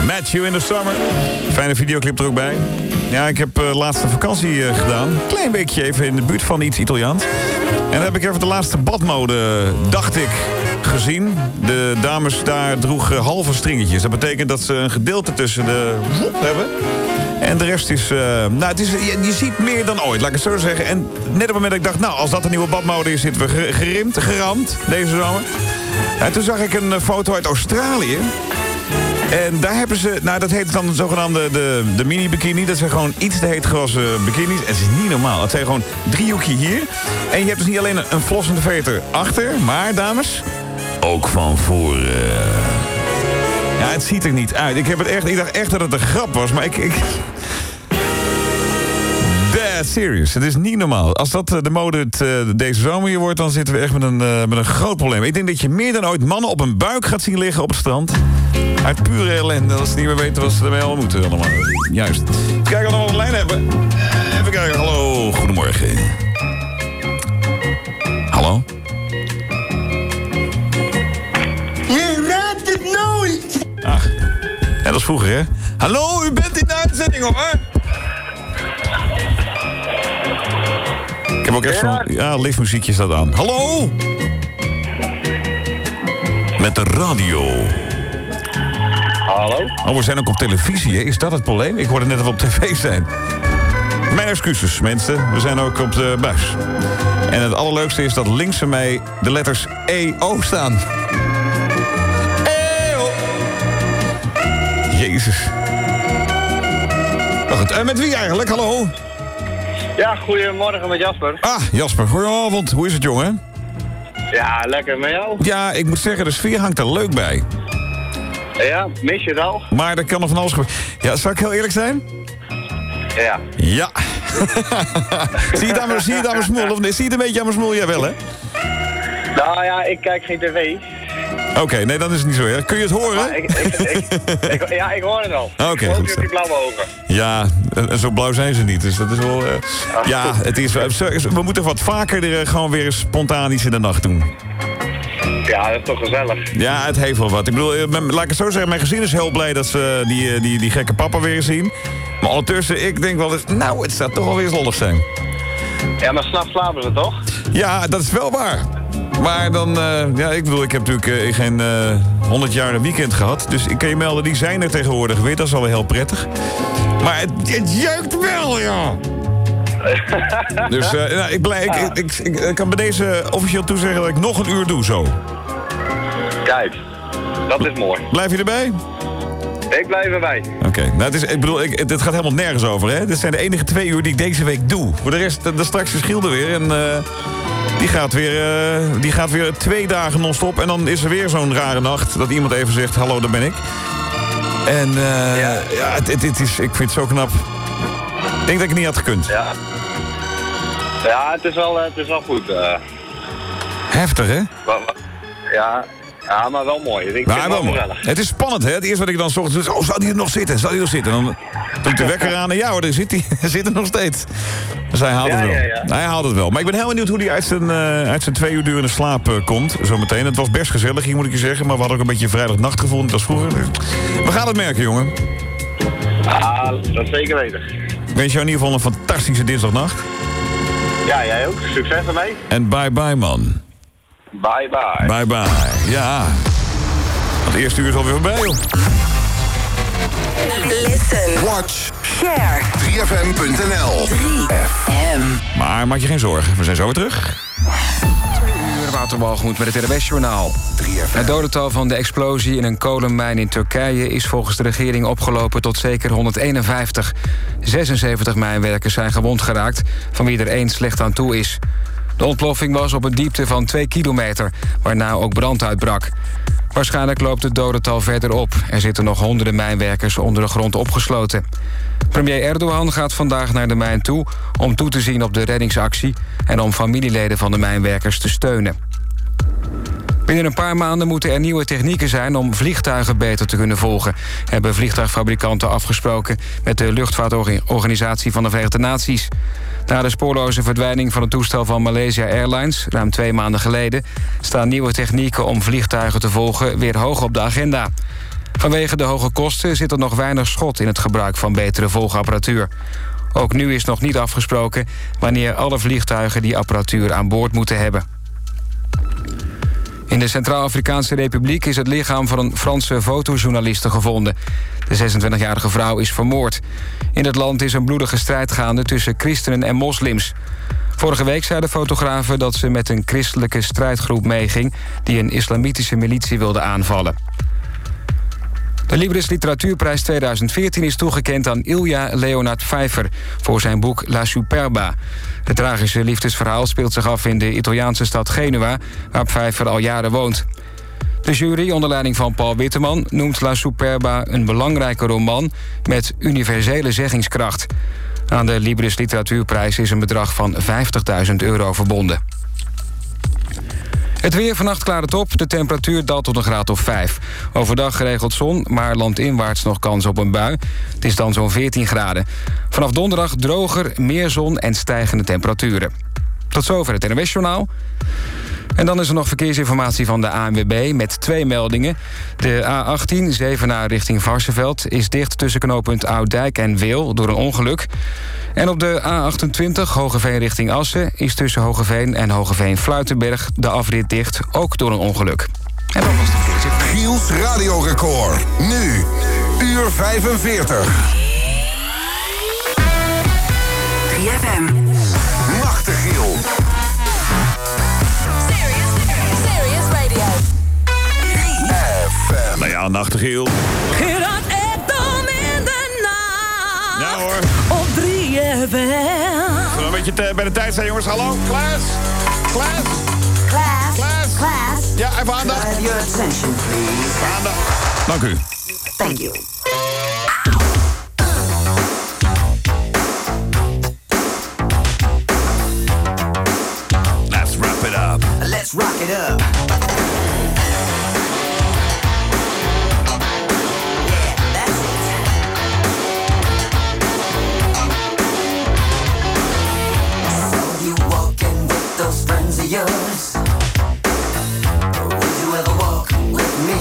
Match You in the Summer. Fijne videoclip er ook bij. Ja, ik heb eh laatste vakantie eh, gedaan. Klein beetje even in de buurt van iets Italiaans. En dan heb ik even de laatste badmode, dacht ik, gezien. De dames daar droegen halve stringetjes. Dat betekent dat ze een gedeelte tussen de hebben. En de rest is... nou, het is je, je ziet meer dan ooit, laat ik het zo zeggen. En net op het moment dat ik dacht... nou, als dat een nieuwe badmode is, zitten we ge- gerimd, geramd deze zomer. En toen zag ik een eh, foto uit Australië. En daar hebben ze, nou dat heet dan de zogenaamde de, de mini-bikini. Dat zijn gewoon iets te heet gewassen bikinis. En het is niet normaal. Het zijn gewoon driehoekje hier. En je hebt dus niet alleen een, flossende veter achter, maar dames, ook van voor. Ja, het ziet er niet uit. Ik, heb het echt, ik dacht echt dat het een grap was, maar ik... ik serieus serious. Het is niet normaal. Als dat eh, de mode het, eh, deze zomer hier wordt... dan zitten we echt met een, eh, met een groot probleem. Ik denk dat je meer dan ooit mannen op een buik gaat zien liggen op het strand. Uit pure ellende. Als ze niet meer weten wat ze ermee allemaal moeten. Allemaal. Juist. Kijken of we nog een lijn hebben. Even kijken. Hallo, goedemorgen. Hallo? Je raadt het nooit! Ach, net als vroeger, hè? Hallo, u bent in de uitzending, hoor! Heb ook echt zo'n... Ja, liftmuziekje staat aan. Hallo? Met de radio. Hallo? Oh, we zijn ook op televisie, hè? Is dat het probleem? Ik hoorde net dat we op tv zijn. Mijn excuses, mensen. We zijn ook op de buis. En het allerleukste is dat links van mij de letters EO staan. EO. Jezus. Maar goed, eh, met wie eigenlijk? Hallo? Ja, goedemorgen met Jasper. Ah, Jasper. Goedenavond. Hoe is het, jongen? Ja, lekker met jou. Ja, ik moet zeggen, de sfeer hangt er leuk bij. Ja, mis je het al? Maar er kan er van alles gebeuren. Ja, zal ik heel eerlijk zijn? Ja. Ja. zie je het aan mijn, zie je het aan mijn smoel? Of nee, zie je het een beetje aan mijn smoel? Jawel, hè? Nou ja, ik kijk geen tv. Oké, nee, dan is het niet zo. Hè. Kun je het horen? Ik, ik, ja, ik hoor het al. Oké, goed op die blauwe ogen. Ja, en zo blauw zijn ze niet. Dus dat is wel. eh, ja, het is, we moeten wat vaker er eh, gewoon weer spontaan iets in de nacht doen. Ja, dat is toch gezellig. Ja, het heeft wel wat. Ik bedoel, eh, laat ik het zo zeggen, mijn gezin is heel blij dat ze die, eh, die, die gekke papa weer zien. Maar ondertussen, ik denk wel eens, nou, het staat toch wel weer lollig zijn. Ja, maar s'nachts slapen ze toch? Ja, dat is wel waar. Maar dan, eh, ja, ik bedoel, ik heb natuurlijk eh, geen eh 100 jaar een weekend gehad. Dus ik kan je melden, die zijn er tegenwoordig weer. Dat is wel heel prettig. Maar het, het jeukt wel, ja. Dus nou, ik, blij, ik, ik, ik, ik kan bij deze officieel toezeggen dat ik nog een uur doe zo. Kijk, dat is mooi. Blijf je erbij? Ik blijf erbij. Oké, nou, het is, ik bedoel, ik, dit gaat helemaal nergens over, hè? Dit zijn de enige twee uur die ik deze week doe. Voor de rest, dan straks is Giel er weer en die, gaat weer, eh, die gaat weer twee dagen non-stop. En dan is er weer zo'n rare nacht dat iemand even zegt, hallo, daar ben ik. En eh, ja, het, het, het is, ik vind het zo knap. Ik denk dat ik het niet had gekund. Ja. Ja, het is wel, eh, het is wel goed. Heftig, hè? Ja, ja, maar wel mooi. Ik het wel mooi. Het is spannend, hè? Het eerste wat ik dan zocht, is, oh, zou die er nog zitten? Zou die er nog zitten? En dan doe ik de wekker aan en ja hoor, daar zit hij zit er nog steeds. Dus hij haalt Ja, het wel. ja, ja. Hij haalt het wel. Maar ik ben heel benieuwd hoe hij uit zijn, eh, uit zijn twee uur durende slaap eh, komt. Zometeen. Het was best gezellig hier, moet ik je zeggen. Maar we hadden ook een beetje vrijdagnacht gevoeld, net als vroeger. We gaan het merken, jongen. Ah, dat zeker weten. Ik wens jou in ieder geval een fantastische dinsdagnacht. Ja, jij ook. Succes ermee. En bye bye, man. Bye bye. Bye bye. Ja. Het eerste uur is alweer voorbij, joh. Listen. Watch. Share. 3fm.nl 3FM. Maar maak je geen zorgen, we zijn zo weer terug. Uur Waterbalgemoed met het NWS-journaal. Het dodental van de explosie in een kolenmijn in Turkije... is volgens de regering opgelopen tot zeker 151. 76 mijnwerkers zijn gewond geraakt, van wie er één slecht aan toe is. De ontploffing was op een diepte van 2 kilometer, waarna ook brand uitbrak. Waarschijnlijk loopt het dodental verder op. Er zitten nog honderden mijnwerkers onder de grond opgesloten. Premier Erdogan gaat vandaag naar de mijn toe... om toe te zien op de reddingsactie... en om familieleden van de mijnwerkers te steunen. Binnen een paar maanden moeten er nieuwe technieken zijn... om vliegtuigen beter te kunnen volgen... hebben vliegtuigfabrikanten afgesproken... met de luchtvaartorganisatie van de Verenigde Naties. Na de spoorloze verdwijning van het toestel van Malaysia Airlines... ruim twee maanden geleden... staan nieuwe technieken om vliegtuigen te volgen... weer hoog op de agenda. Vanwege de hoge kosten zit er nog weinig schot... in het gebruik van betere volgapparatuur. Ook nu is nog niet afgesproken... wanneer alle vliegtuigen die apparatuur aan boord moeten hebben. In de Centraal-Afrikaanse Republiek is het lichaam van een Franse fotojournaliste gevonden. De 26-jarige vrouw is vermoord. In het land is een bloedige strijd gaande tussen christenen en moslims. Vorige week zei de fotografe dat ze met een christelijke strijdgroep meeging... die een islamitische militie wilde aanvallen. De Libris Literatuurprijs 2014 is toegekend aan Ilja Leonard Pfeiffer... voor zijn boek La Superba. Het tragische liefdesverhaal speelt zich af in de Italiaanse stad Genua... waar Pfeiffer al jaren woont. De jury, onder leiding van Paul Witteman... noemt La Superba een belangrijke roman met universele zeggingskracht. Aan de Libris Literatuurprijs is een bedrag van 50.000 euro verbonden. Het weer vannacht klaart het op. De temperatuur daalt tot een graad of 5. Overdag geregeld zon, maar landinwaarts nog kans op een bui. Het is dan zo'n 14 graden. Vanaf donderdag droger, meer zon en stijgende temperaturen. Tot zover het NWS-journaal. En dan is er nog verkeersinformatie van de ANWB met twee meldingen. De A18, Zevenaar richting Varsenveld, is dicht tussen knooppunt Ouddijk en Weel door een ongeluk. En op de A28, Hogeveen richting Assen, is tussen Hogeveen en Hogeveen-Fluitenberg de afrit dicht, ook door een ongeluk. En dat was de verkeersinformatie. Giels radiorecord. Nu, uur 45. 3FM. Ja, nachtegaal. Gerard Ekdom in de nacht. Ja hoor. Op 3FM. Zullen we een beetje te- bij de tijd zijn, jongens? Hallo, Klaas? Klaas? Class. Klaas? Class. Ja, even aandacht. Have your attention, please? Aandacht. Dank u. Thank you. Let's wrap it up. Let's rock it up.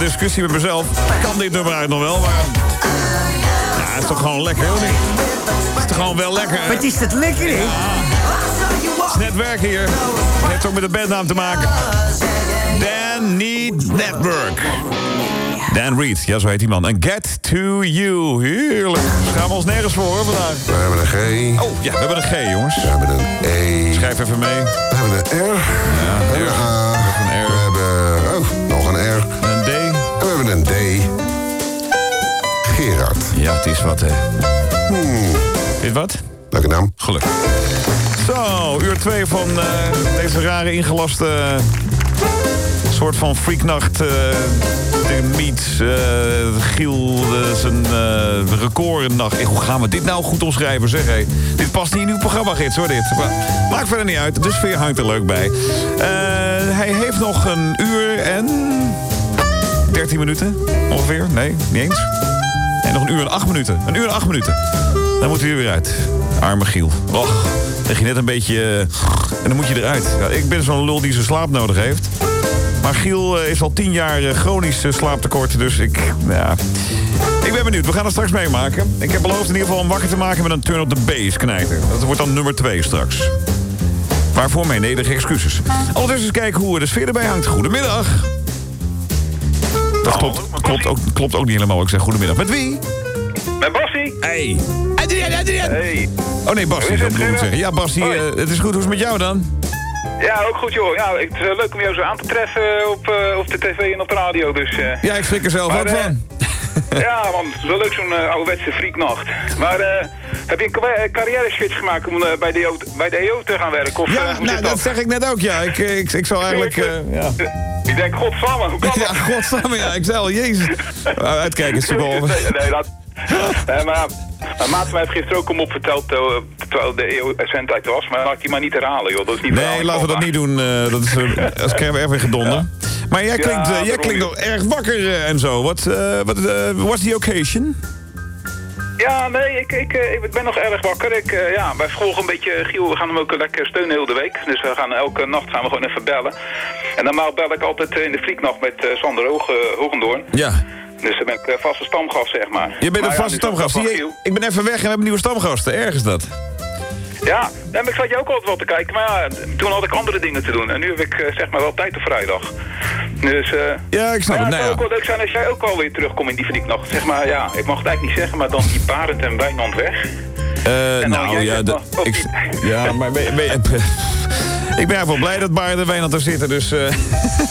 discussie met mezelf. Kan dit nummer eigenlijk nog wel, maar... Ja, het is toch gewoon lekker, hoor niet? Het is toch gewoon wel lekker. Wat is dat lekker, hè? Het is net werk hier. Het heeft ook met de bandnaam te maken. Dan Need Network. Dan Reed, ja, zo heet die man. En Get To You, heerlijk. Gaan we ons nergens voor hoor, vandaag. We hebben een G. Oh, ja, we hebben een G, jongens. We hebben een E. Schrijf even mee. We hebben een R. Ja, Een Ja, het is wat, hè. Hmm. Is wat? Welke naam? Gelukkig. Zo, uur 2 van eh, deze rare ingelaste eh, soort van freaknacht. eh de meets eh, Giel zijn eh, recordnacht. Eh, Hoe gaan we dit nou goed omschrijven, zeg hé? Dit past niet in uw programma, gids, hoor, dit. Maar, maakt verder niet uit, de sfeer hangt er leuk bij. Hij heeft nog een uur en... 13 minuten, ongeveer. Nee, niet eens. Nee, nog een uur en acht minuten. Een uur en acht minuten. Dan moet hij er weer uit. Arme Giel. Och, leg je net een beetje... eh, en dan moet je eruit. Ja, ik ben zo'n lul die zijn slaap nodig heeft. Maar Giel eh, is al tien jaar eh, chronisch slaaptekort. Dus ik... Ja, ik ben benieuwd. We gaan het straks meemaken. Ik heb beloofd in ieder geval om wakker te maken met een turn op the bass knijter. Dat wordt dan nummer twee straks. Waarvoor mijn nederige excuses. Ondertussen eens kijken hoe de sfeer erbij hangt. Goedemiddag. Dat klopt, klopt, ook, klopt ook niet helemaal. Ik zeg goedemiddag. Met wie? Met Bassie. Hey. Adrian, Adrian. Hey. Oh nee, Bassie zou ik moeten zeggen. Ja, Bassie, eh, het is goed. Hoe is het met jou dan? Ja, ook goed joh. Ja, het is eh, leuk om jou zo aan te treffen op, eh, op de tv en op de radio. Dus. Ja, ik schrik er zelf ook van. Ja man, het is wel leuk zo'n eh, ouderwetse freaknacht. Maar eh, heb je een ca- carrière switch gemaakt om eh, bij, de EO, bij de EO te gaan werken? Of, eh, Ja, nou, dat zeg ik net ook, ja. Ik, eh, ik, ik zou eigenlijk... eh, ja. Ik denk, godsamme, hoe kan Ja, dat? godsamme, ja. Ik zei al, jezus. Uitkijken, Sibol. Nee, nee, dat... Nee, maar ja, mijn maat mij heeft gisteren ook om op verteld, eh, terwijl de EO-zendtijd was. Maar laat ik die maar niet herhalen, joh. Dat is niet Nee, laten we dat niet doen. eh, dat is, eh, als krijgen we echt weer gedonder. Maar jij klinkt, eh, jij klinkt nog erg wakker eh, en zo. Wat eh, wat, what's the occasion? Ja, nee, ik, ik, ik ben nog erg wakker. Ik, ja, wij volgen een beetje Giel. We gaan hem ook lekker steunen heel de week. Dus we gaan elke nacht gaan we gewoon even bellen. En normaal bel ik altijd in de Frieknacht met eh, Sander Hoog, Hogendoorn. Ja. Dus dan ben ik vaste stamgast, zeg maar. Je bent Maar een vaste het stamgast. Zie je, ik ben even weg en we hebben nieuwe stamgasten. Erg is dat. Ja, maar ik zat je ook altijd wel te kijken. Maar ja, toen had ik andere dingen te doen. En nu heb ik eh, zeg maar wel tijd op vrijdag. Dus, eh Ja, ik snap het. Nou het zou ja. ook wel leuk zijn als jij ook alweer terugkomt in die Frieknacht. Zeg maar, ja, ik mag het eigenlijk niet zeggen, maar dan die Barend en Wijnand weg. Eh, En dan nou ja, de- dan, ik, ja, maar ben, ben, ik ben wel blij dat Baarden en Wijnand er zitten, dus...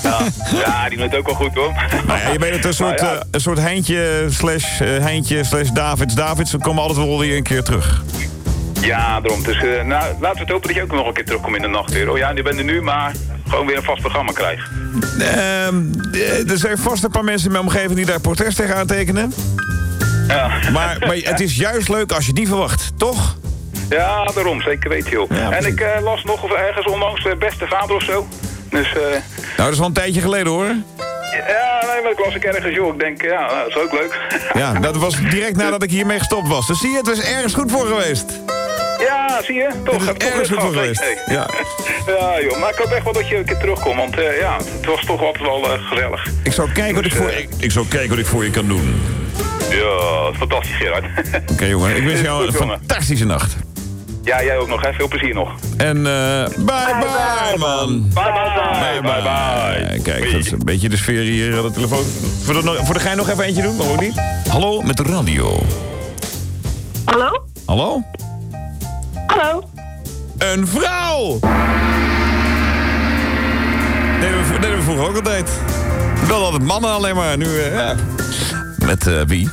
Ja, ja, die doet het ook wel goed hoor. nou ja, je bent het een soort, ja. een soort Heintje slash Heintje slash Davids. Davids, we komen altijd wel weer een keer terug. Ja, daarom. Dus eh, nou, laten we het hopen dat je ook nog een keer terugkomt in de nacht weer. Oh ja, je er nu, maar gewoon weer een vast programma krijgt. Ehm, eh, er zijn vast een paar mensen in mijn omgeving die daar protest tegen aantekenen. Ja. Maar, maar het is juist leuk als je niet verwacht, toch? Ja, daarom. Zeker weten, joh. Ja, en ik eh, las nog of ergens onlangs beste vader of zo. Dus, eh Nou, dat is wel een tijdje geleden hoor. ja, nee, maar ik las ik ergens, joh. Ik denk, ja, dat is ook leuk. Ja, dat was direct nadat ik hiermee gestopt was. Dus zie je, het was ergens goed voor geweest. Ja, zie je? Toch, Het is heb ik toch ergens goed voor geweest. hey. Ja. ja, joh. Maar ik hoop echt wel dat je een keer terugkomt. Want eh, ja, het was toch altijd wel eh, gezellig. Ik zal kijken wat ik voor, ik, kijken wat ik voor je kan doen. Ja, fantastisch, Gerard. Oké jongen, ik wens jou een fantastische nacht. Ja, jij ook nog, hè. Veel plezier nog. En eh bye bye man. Bye, bye, bye, bye. Eh, Kijk, dat is een beetje de sfeer hier aan de telefoon. Voor de, voor de gein nog even eentje doen, maar ook niet. Hallo, met de radio. Hallo? Hallo? Hallo? Een vrouw! We, deden we vroeger ook altijd. Wel altijd mannen alleen maar, nu eh, ja. Met eh, wie?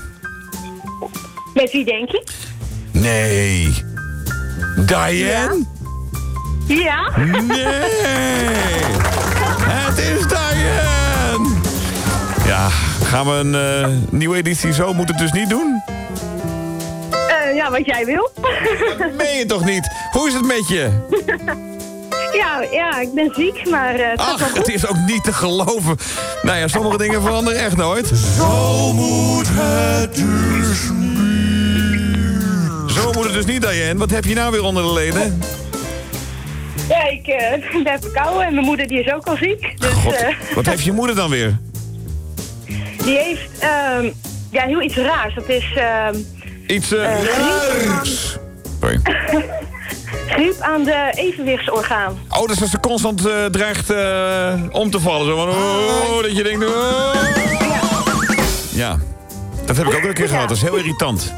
Met wie denk je? Nee. Diane? Ja? Nee! Het is Diane! Ja, gaan we een eh, nieuwe editie zo? Moet het dus niet doen? Eh, ja, wat jij wil. Meen je toch niet? Hoe is het met je? ja, ja, ik ben ziek, maar eh, het Ach, het is ook niet te geloven. Nou ja, sommige dingen veranderen echt nooit. Zo moet het dus dus niet, Diane. Wat heb je nou weer onder de leden? Ja, ik eh, ben verkouden en mijn moeder die is ook al ziek. Dus God, eh, wat heeft je moeder dan weer? die heeft ehm, ja, heel iets raars. Dat is ehm, Iets eh, raars. Sorry. griep aan de evenwichtsorgaan. Oh, dus als ze constant dreigt om te vallen. Zo van, oh, dat je denkt... Oh. Ja, dat heb ik ook een keer gehad. Dat is heel irritant.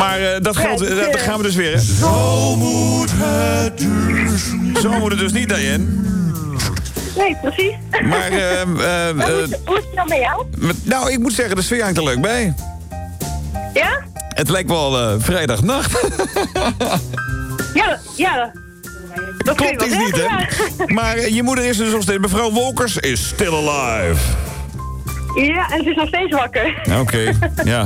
Maar eh, dat geldt, eh, daar gaan we dus weer. Hè? Zo moet het dus Zo moet het dus niet, Diane. Nee, precies. Maar, Hoe eh, is hoe is het dan met jou? met- nou, ik moet zeggen, de sfeer hangt er leuk bij. Ja? Het lijkt wel vrijdagnacht. Ja, ja. Dat Klopt wel iets niet, hè? Maar je moeder is dus nog steeds... Mevrouw Wolkers is still alive. Ja. en ze is nog steeds wakker. Oké, ja.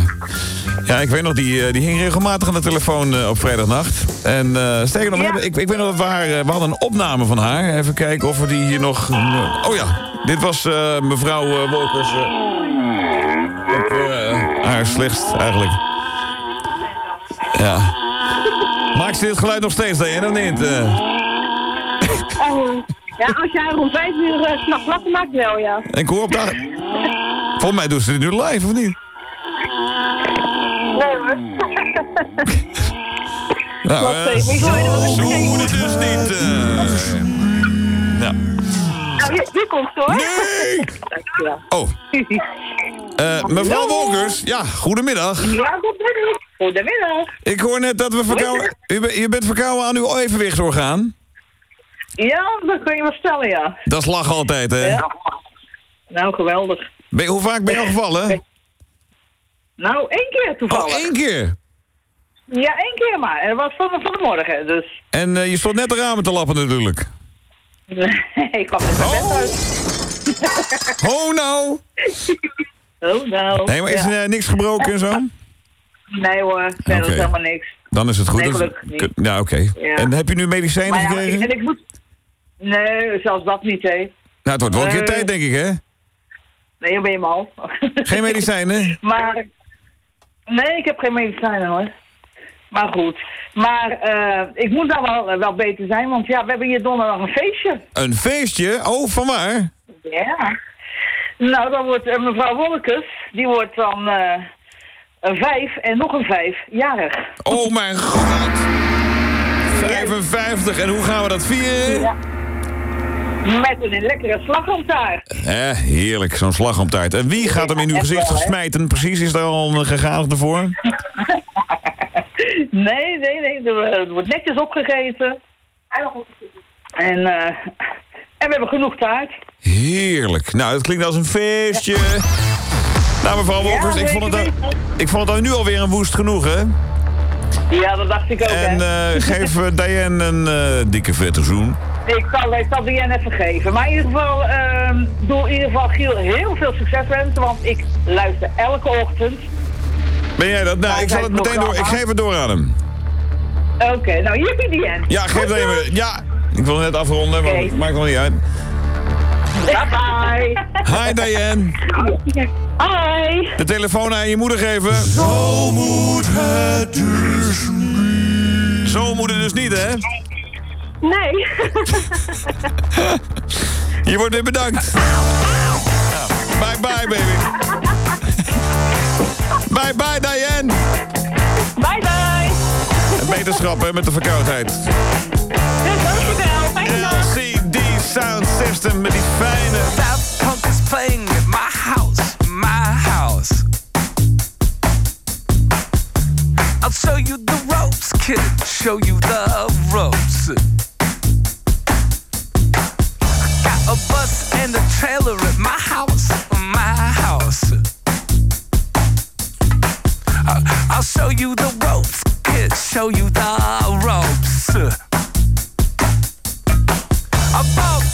Ja, ik weet nog, die, eh, die hing regelmatig aan de telefoon eh, op vrijdagnacht. En eh sterker nog, we Ja. hebben- ik, ik weet nog dat we haar... we hadden een opname van haar. Even kijken of we die hier nog... eh, oh ja, dit was mevrouw Wolkers. op haar slechtst, eigenlijk. Ja. Maakt ze dit geluid nog steeds, Diane, of niet? Eh, Oh, ja, als jij rond vijf uur uh, s'nachts wakker maakt, wel, ja. ik hoor op daar... Volgens mij doen ze dit nu live, of niet? Nee hoor. Nou, zeg, ik moet het dus niet. eh. ja. Nou, hier, hier komt hoor. Nee! Dankjewel. Oh, mevrouw Wolkers, ja, goedemiddag. Ja, ik. Goedemiddag. Ik hoor net dat we verkouden... U bent verkouden aan uw evenwichtsorgaan. Ja, dat kun je wel stellen, ja. Dat is lach altijd, hè? Ja. Nou, geweldig. Ben, hoe vaak ben je al gevallen? Nou, één keer toevallig. Oh, één keer? Ja, één keer maar. En dat was van, van de morgen, dus... En eh, je stond net de ramen te lappen natuurlijk. ik kwam net mijn bed uit. Oh nou! Oh, nou. Nee, maar is er eh, niks gebroken en zo? Nee hoor, nee, dat Oké. is helemaal niks. Dan is het goed. Nee, Dat niet. Ja, oké. Ja. En heb je nu medicijnen Maar ja, gekregen? en ik moet... Nee, zelfs dat niet, hè. Nou, het wordt wel een keer Nee. tijd, denk ik, hè? Nee, dan ben je mal. Geen medicijnen? maar... Nee, ik heb geen medicijnen, hoor. Maar goed. Maar eh, ik moet dan wel, wel beter zijn, want ja, we hebben hier donderdag een feestje. Een feestje? Oh, van waar? Ja. Nou, dan wordt eh, mevrouw Wolkes, die wordt dan eh, een vijf en nog een vijf jarig. Oh mijn god! 55, en hoe gaan we dat vieren? Ja. Met een lekkere slagroomtaart. Eh, heerlijk, zo'n slagroomtaart. En wie gaat hem in uw gezicht wel, smijten? Precies, is daar al een gegadigde voor? Nee, nee, nee. Er, er wordt netjes opgegeten. En, eh, en we hebben genoeg taart. Heerlijk. Nou, dat klinkt als een feestje. Nou, mevrouw Wolkers, ik, vond het, al- ik vond het al nu alweer een woest genoeg, hè? Ja, dat dacht ik ook, En hè. eh, geef eh, Diane een eh, dikke vette zoen. Ik zal, ik zal Diane even geven. Maar in ieder geval, ehm doe in ieder geval Giel heel veel succes wensen. Want ik luister elke ochtend. Ben jij dat? Nou, ik zal het meteen door. Ik geef het door aan hem. Oké, nou hier heb je Diane. Ja, geef het even. Ja, ik wil net afronden, maar het maakt nog niet uit. Bye bye. Hi Diane. Hi. De telefoon aan je moeder geven. Zo moet het dus niet. Zo moet het dus niet, hè? Nee. Je wordt weer bedankt. Ja, Bye bye, baby. Bye bye, Diane. Bye bye. En beterschap hè, met de verkoudheid. Sound System met die fijne... Daft Punk is playing at my house, my house. I'll show you the ropes, kid. Show you the ropes. Got a bus and a trailer at my house, my house. I'll show you the ropes, kid. Show you the ropes. I bought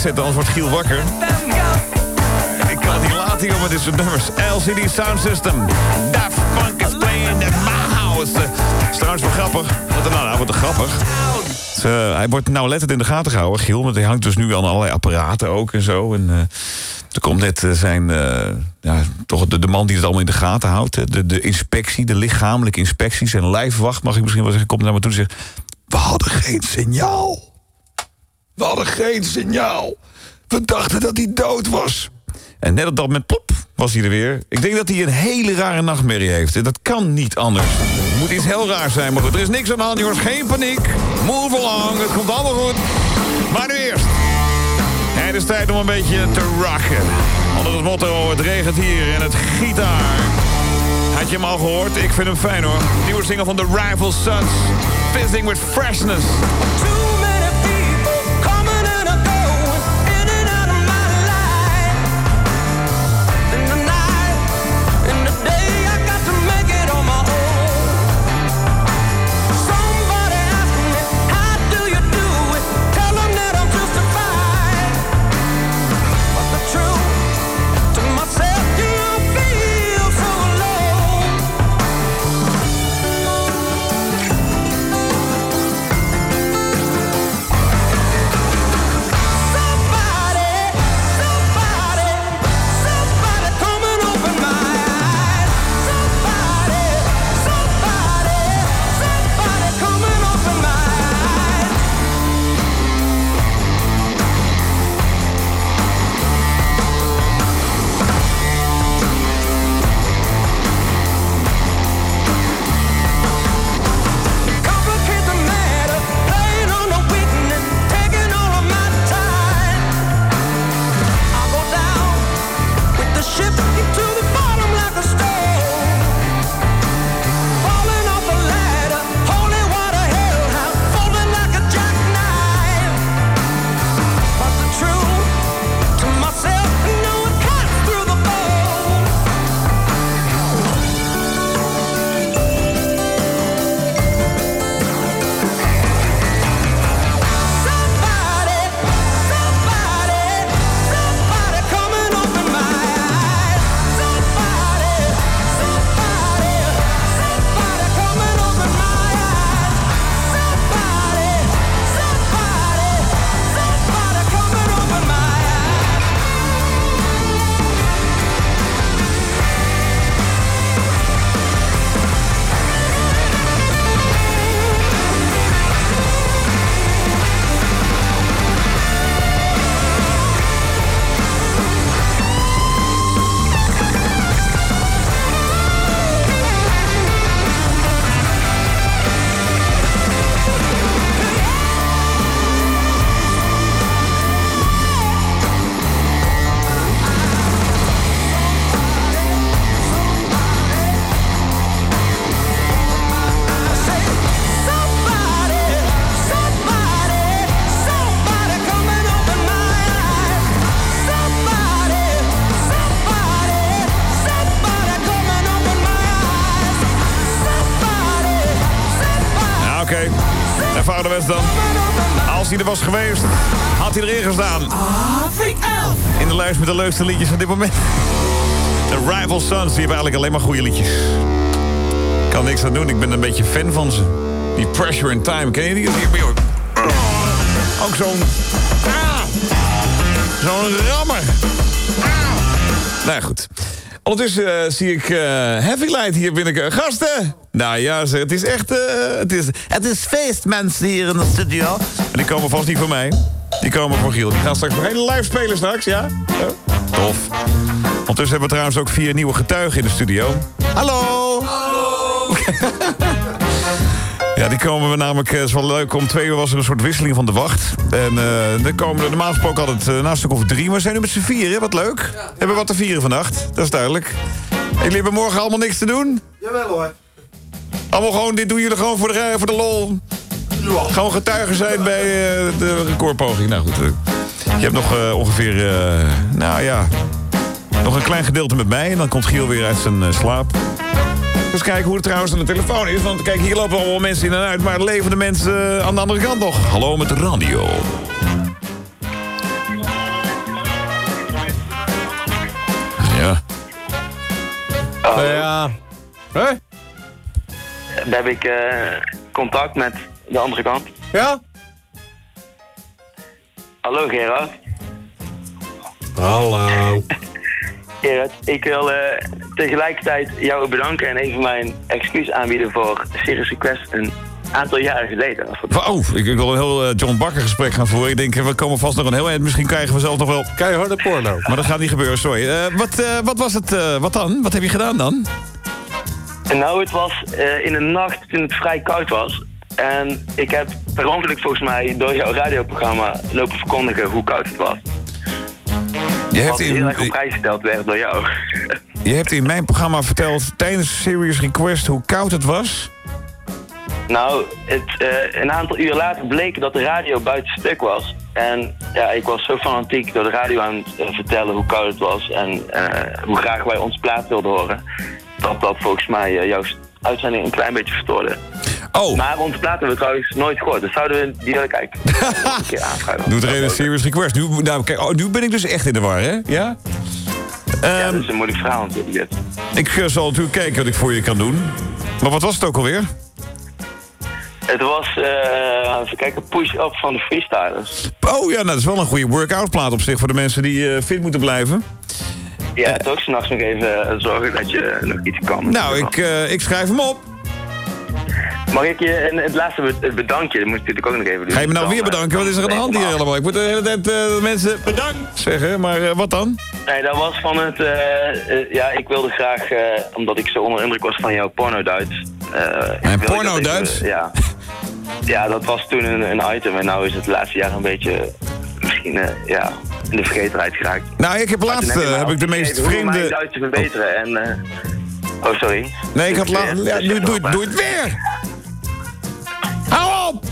zetten, anders wordt Giel wakker. Ik kan het niet laten, joh, met dit soort nummers. LCD Sound System. Daft Punk is playing at my house. Eh, is trouwens wel grappig. Wat er nou, nou wat er grappig. Eh, hij wordt nauwlettend in de gaten gehouden, Giel. Want hij hangt dus nu aan allerlei apparaten ook en zo. En eh, er komt net zijn... ja, toch de, de man die het allemaal in de gaten houdt. De, de inspectie, de lichamelijke inspectie. Zijn lijfwacht, mag ik misschien wel zeggen. Komt naar me toe en zegt... We hadden geen signaal. We hadden geen signaal. We dachten dat hij dood was. En net op dat moment, plop, was hij er weer. Ik denk dat hij een hele rare nachtmerrie heeft. En dat kan niet anders. Het moet iets heel raars zijn. Maar goed, er is niks aan de hand, jongens. Geen paniek. Move along. Het komt allemaal goed. Maar nu eerst. Het is tijd om een beetje te rocken. Onder het motto, het regent hier en het giet daar. Had je hem al gehoord? Ik vind hem fijn hoor. Nieuwe single van The Rival Sons. Fizzing with Freshness. Was geweest, had hij erin gestaan. In de lijst met de leukste liedjes van dit moment. De Rival Sons, die hebben eigenlijk alleen maar goede liedjes. Ik kan niks aan doen, ik ben een beetje fan van ze. Die Pressure in Time, ken je die? ook zo'n... Ah! Zo'n rammer. Nou goed. Ondertussen eh, zie ik eh, Heavy Light hier binnen. Gasten! Nou ja, het is echt... eh, het, is, het is feest, mensen hier in de studio. En die komen vast niet voor mij. Die komen voor Giel. Die gaan straks nog hele live spelen straks, ja? Ja. Tof. Ondertussen hebben we trouwens ook vier nieuwe getuigen in de studio. Hallo! Hallo! Ja, die komen we namelijk, het is wel leuk, om twee uur was er een soort wisseling van de wacht. En eh dan komen er normaal gesproken altijd uh, na een stuk of drie, maar we zijn nu met z'n vieren, wat leuk. Hebben we wat te vieren vannacht, dat is duidelijk. En jullie hebben morgen allemaal niks te doen? Jawel hoor. Allemaal gewoon, dit doen jullie gewoon voor de, voor de lol. Gewoon getuigen zijn bij eh, de recordpoging. Nou goed, eh, je hebt nog eh, ongeveer, eh, nou ja, nog een klein gedeelte met mij. En dan komt Giel weer uit zijn eh, slaap eens kijken hoe het trouwens aan de telefoon is. Want kijk, hier lopen allemaal mensen in en uit. Maar leven de mensen eh, aan de andere kant nog. Hallo met de radio. Ja. Eh, ja. Hé? Daar heb ik eh, contact met de andere kant. Ja? Hallo Gerard. Hallo. Gerard, ik wil eh, tegelijkertijd jou bedanken en even mijn excuus aanbieden voor Serious Request een aantal jaren geleden. Oh, ik, ik wil een heel eh, John Bakker gesprek gaan voeren. Ik denk, eh, we komen vast nog een heel eind. Misschien krijgen we zelf nog wel... Keiharde porno. Maar dat gaat niet gebeuren, sorry. Eh, wat, eh, wat was het, eh, wat dan? Wat heb je gedaan dan? En nou, het was eh, in de nacht toen het vrij koud was. En ik heb per ongeluk volgens mij door jouw radioprogramma lopen verkondigen hoe koud het was. Je hebt Wat heel in, erg op prijs gesteld werd door jou. je hebt in mijn programma verteld tijdens Serious Request hoe koud het was. Nou, het, eh, een aantal uur later bleek dat de radio buiten stuk was. En ja, ik was zo fanatiek door de radio aan het eh, vertellen hoe koud het was en eh, hoe graag wij ons plaat wilden horen. Dat dat volgens mij jouw uitzending een klein beetje verstoorde. Oh. Maar onze plaat hebben we trouwens nooit gehoord. Dus zouden we die willen kijken. een keer aanvragen. Doe er een Serious Request. Nu, nou, kijk, oh, nu ben ik dus echt in de war, hè? Ja? Ja, dat is een moeilijk verhaal natuurlijk. Ik eh, zal natuurlijk kijken wat ik voor je kan doen. Maar wat was het ook alweer? Het was, eh even kijken, push-up van de freestylers. Oh ja, nou, dat is wel een goede workout plaat op zich voor de mensen die eh, fit moeten blijven. Ja, toch s'nachts nog even zorgen dat je nog iets kan. Nou, ik, ik schrijf hem op. Mag ik je en het laatste bedankje, dat moet ik natuurlijk ook nog even doen. Ga je me nou weer eh, bedanken? Wat is er aan de hand hier helemaal? Ik moet de hele tijd eh, mensen bedankt zeggen, maar eh, wat dan? Nee, dat was van het... eh, eh, ja, ik wilde graag, eh, omdat ik zo onder indruk was van jouw porno-Duits... eh, Mijn porno-Duits? ja. ja, dat was toen een, een item en nu is het laatste jaar een beetje... Misschien, eh, ja, in de vergetenheid geraakt. Nou, ik heb laatst eh, me heb ik de meest vreemde... Duits te verbeteren en... oh, sorry. Nee, ik had eh, Ja, dus doe, het weer! Hou op!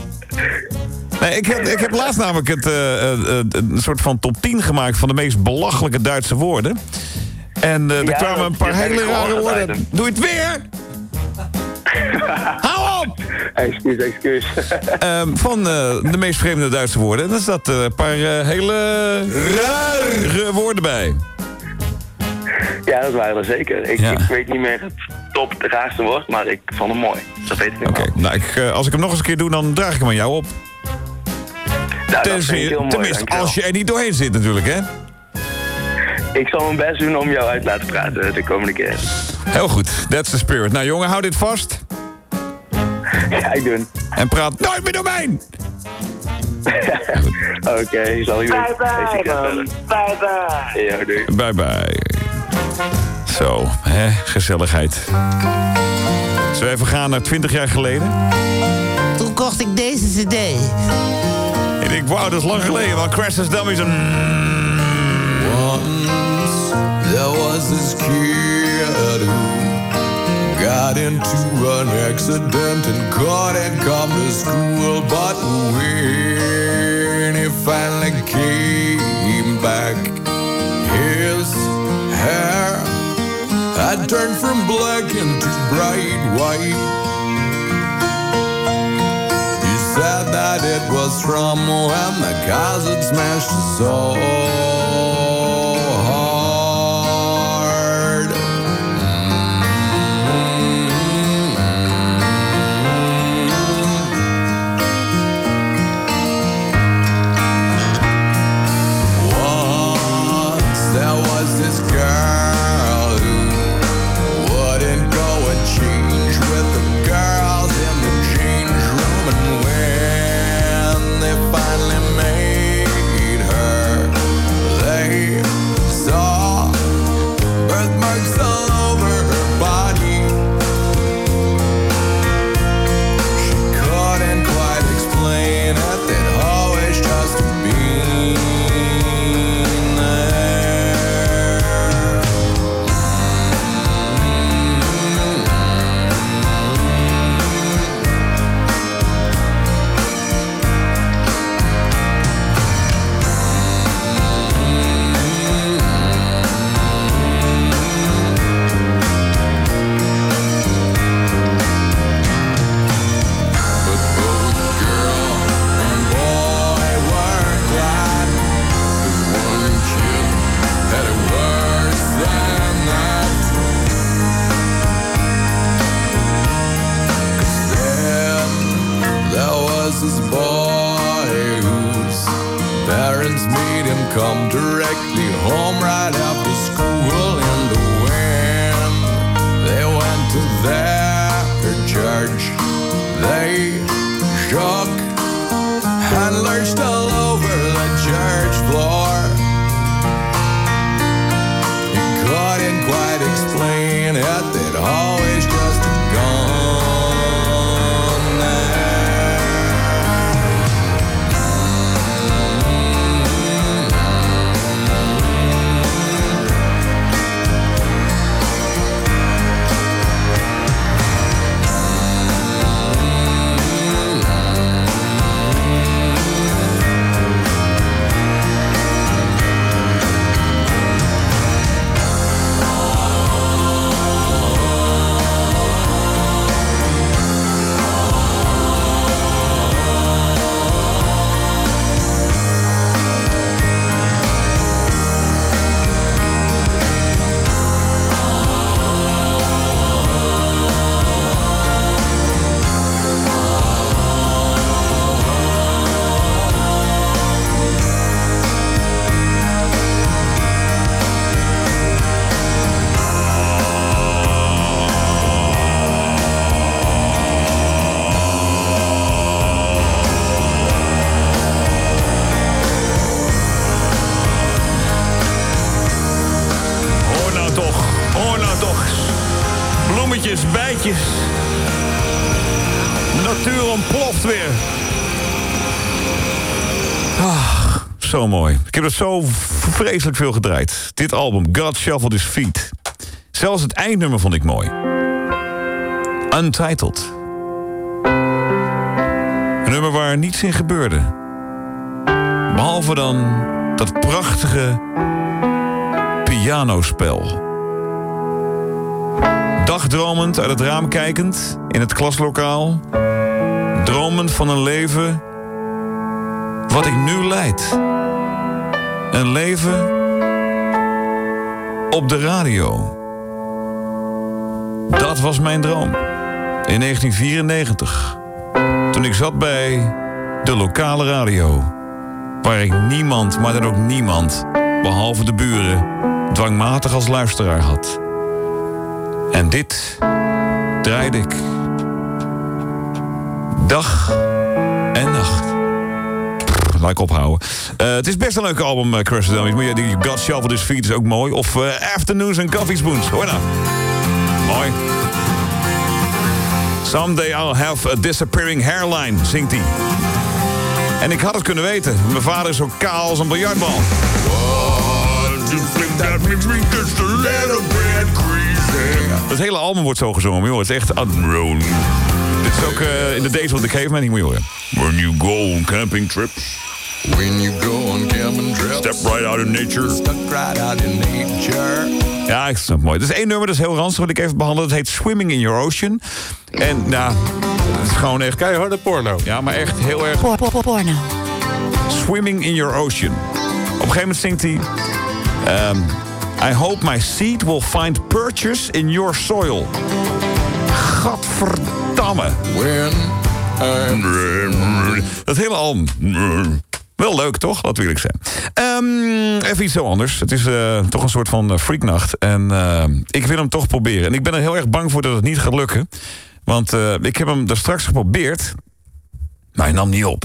Nee, ik heb, ik heb laatst namelijk het, eh, eh, eh, een soort van top 10 gemaakt van de meest belachelijke Duitse woorden. En er Ja, kwamen een paar hele rare woorden. Doe het weer! Hou op! Excuus, excuus. Ehm, van de meest vreemde Duitse woorden. En daar zat een paar hele rare woorden bij. Ja, dat waren er zeker. Ik, Ja. ik weet niet meer het top het raarste woord, maar ik vond hem mooi. Dat weet ik nog Oké, nou, ik, eh, als ik hem nog eens een keer doe, dan draag ik hem aan jou op. Nou, dat Tenzij- vind ik heel mooi, tenminste, dankjewel. als je er niet doorheen zit natuurlijk, hè? Ik zal mijn best doen om jou uit te laten praten de komende keer. Heel goed, that's the spirit. Nou jongen, hou dit vast. Ja, ik doen. En praat nooit meer doorheen! Oké, zal je Bye bye. Bye bye. Ja, doei. Bye bye. Zo, hè, gezelligheid. Zullen we even gaan naar 20 jaar geleden? Toen kocht ik deze cd. Ik denk, wauw, dat is lang geleden. Want Crash's Dummies en... Once there was this kid who got into an accident and couldn't come to school. But when he finally came back, his hair had turned from black into bright white. He said that it was from when the had smashed his soul mooi. Ik heb er zo vreselijk veel gedraaid. Dit album, God Shuffled His Feet. Zelfs het eindnummer vond ik mooi. Untitled. Een nummer waar niets in gebeurde. Behalve dan dat prachtige pianospel. Dagdromend uit het raam kijkend in het klaslokaal. Dromend van een leven wat ik nu leid. Een leven op de radio. Dat was mijn droom. In 1994. Toen ik zat bij de lokale radio. Waar ik niemand, maar dan ook niemand, behalve de buren, dwangmatig als luisteraar had. En dit draaide ik. Dag. Ik ophouden. Eh, het is best een leuke album, uh, Crash the Dummies. Maar ja, die God Shuffle His Feet is ook mooi. Of eh, Afternoons and Coffee Spoons. Hoor nou. Mooi. Someday I'll have a disappearing hairline, zingt hij. En ik had het kunnen weten. Mijn vader is zo kaal als een biljartbal. Het hele album wordt zo gezongen, joh. Het is echt. Dit is ook eh, in de days wat ik geef, maar niet je horen. When you go on camping trips. When you go on camping trips. Step right out in nature. Step right out in nature. Ja, ik snap het mooi. Er is één nummer, dat is heel ranzig, wat ik even behandeld. Het heet Swimming in Your Ocean. En nou, het is gewoon echt... Keiharde porno. Ja, maar echt heel erg... Porno. Swimming in Your Ocean. Op een gegeven moment zingt hij... ehm, I hope my seed will find purchase in your soil. Gadverdamme. When Dat hele album. Wel leuk, toch? Dat wil ik zeggen. Ehm, even iets heel anders. Het is eh, toch een soort van eh, freaknacht. En eh, ik wil hem toch proberen. En ik ben er heel erg bang voor dat het niet gaat lukken. Want ik heb hem daar straks geprobeerd. Maar hij nam niet op.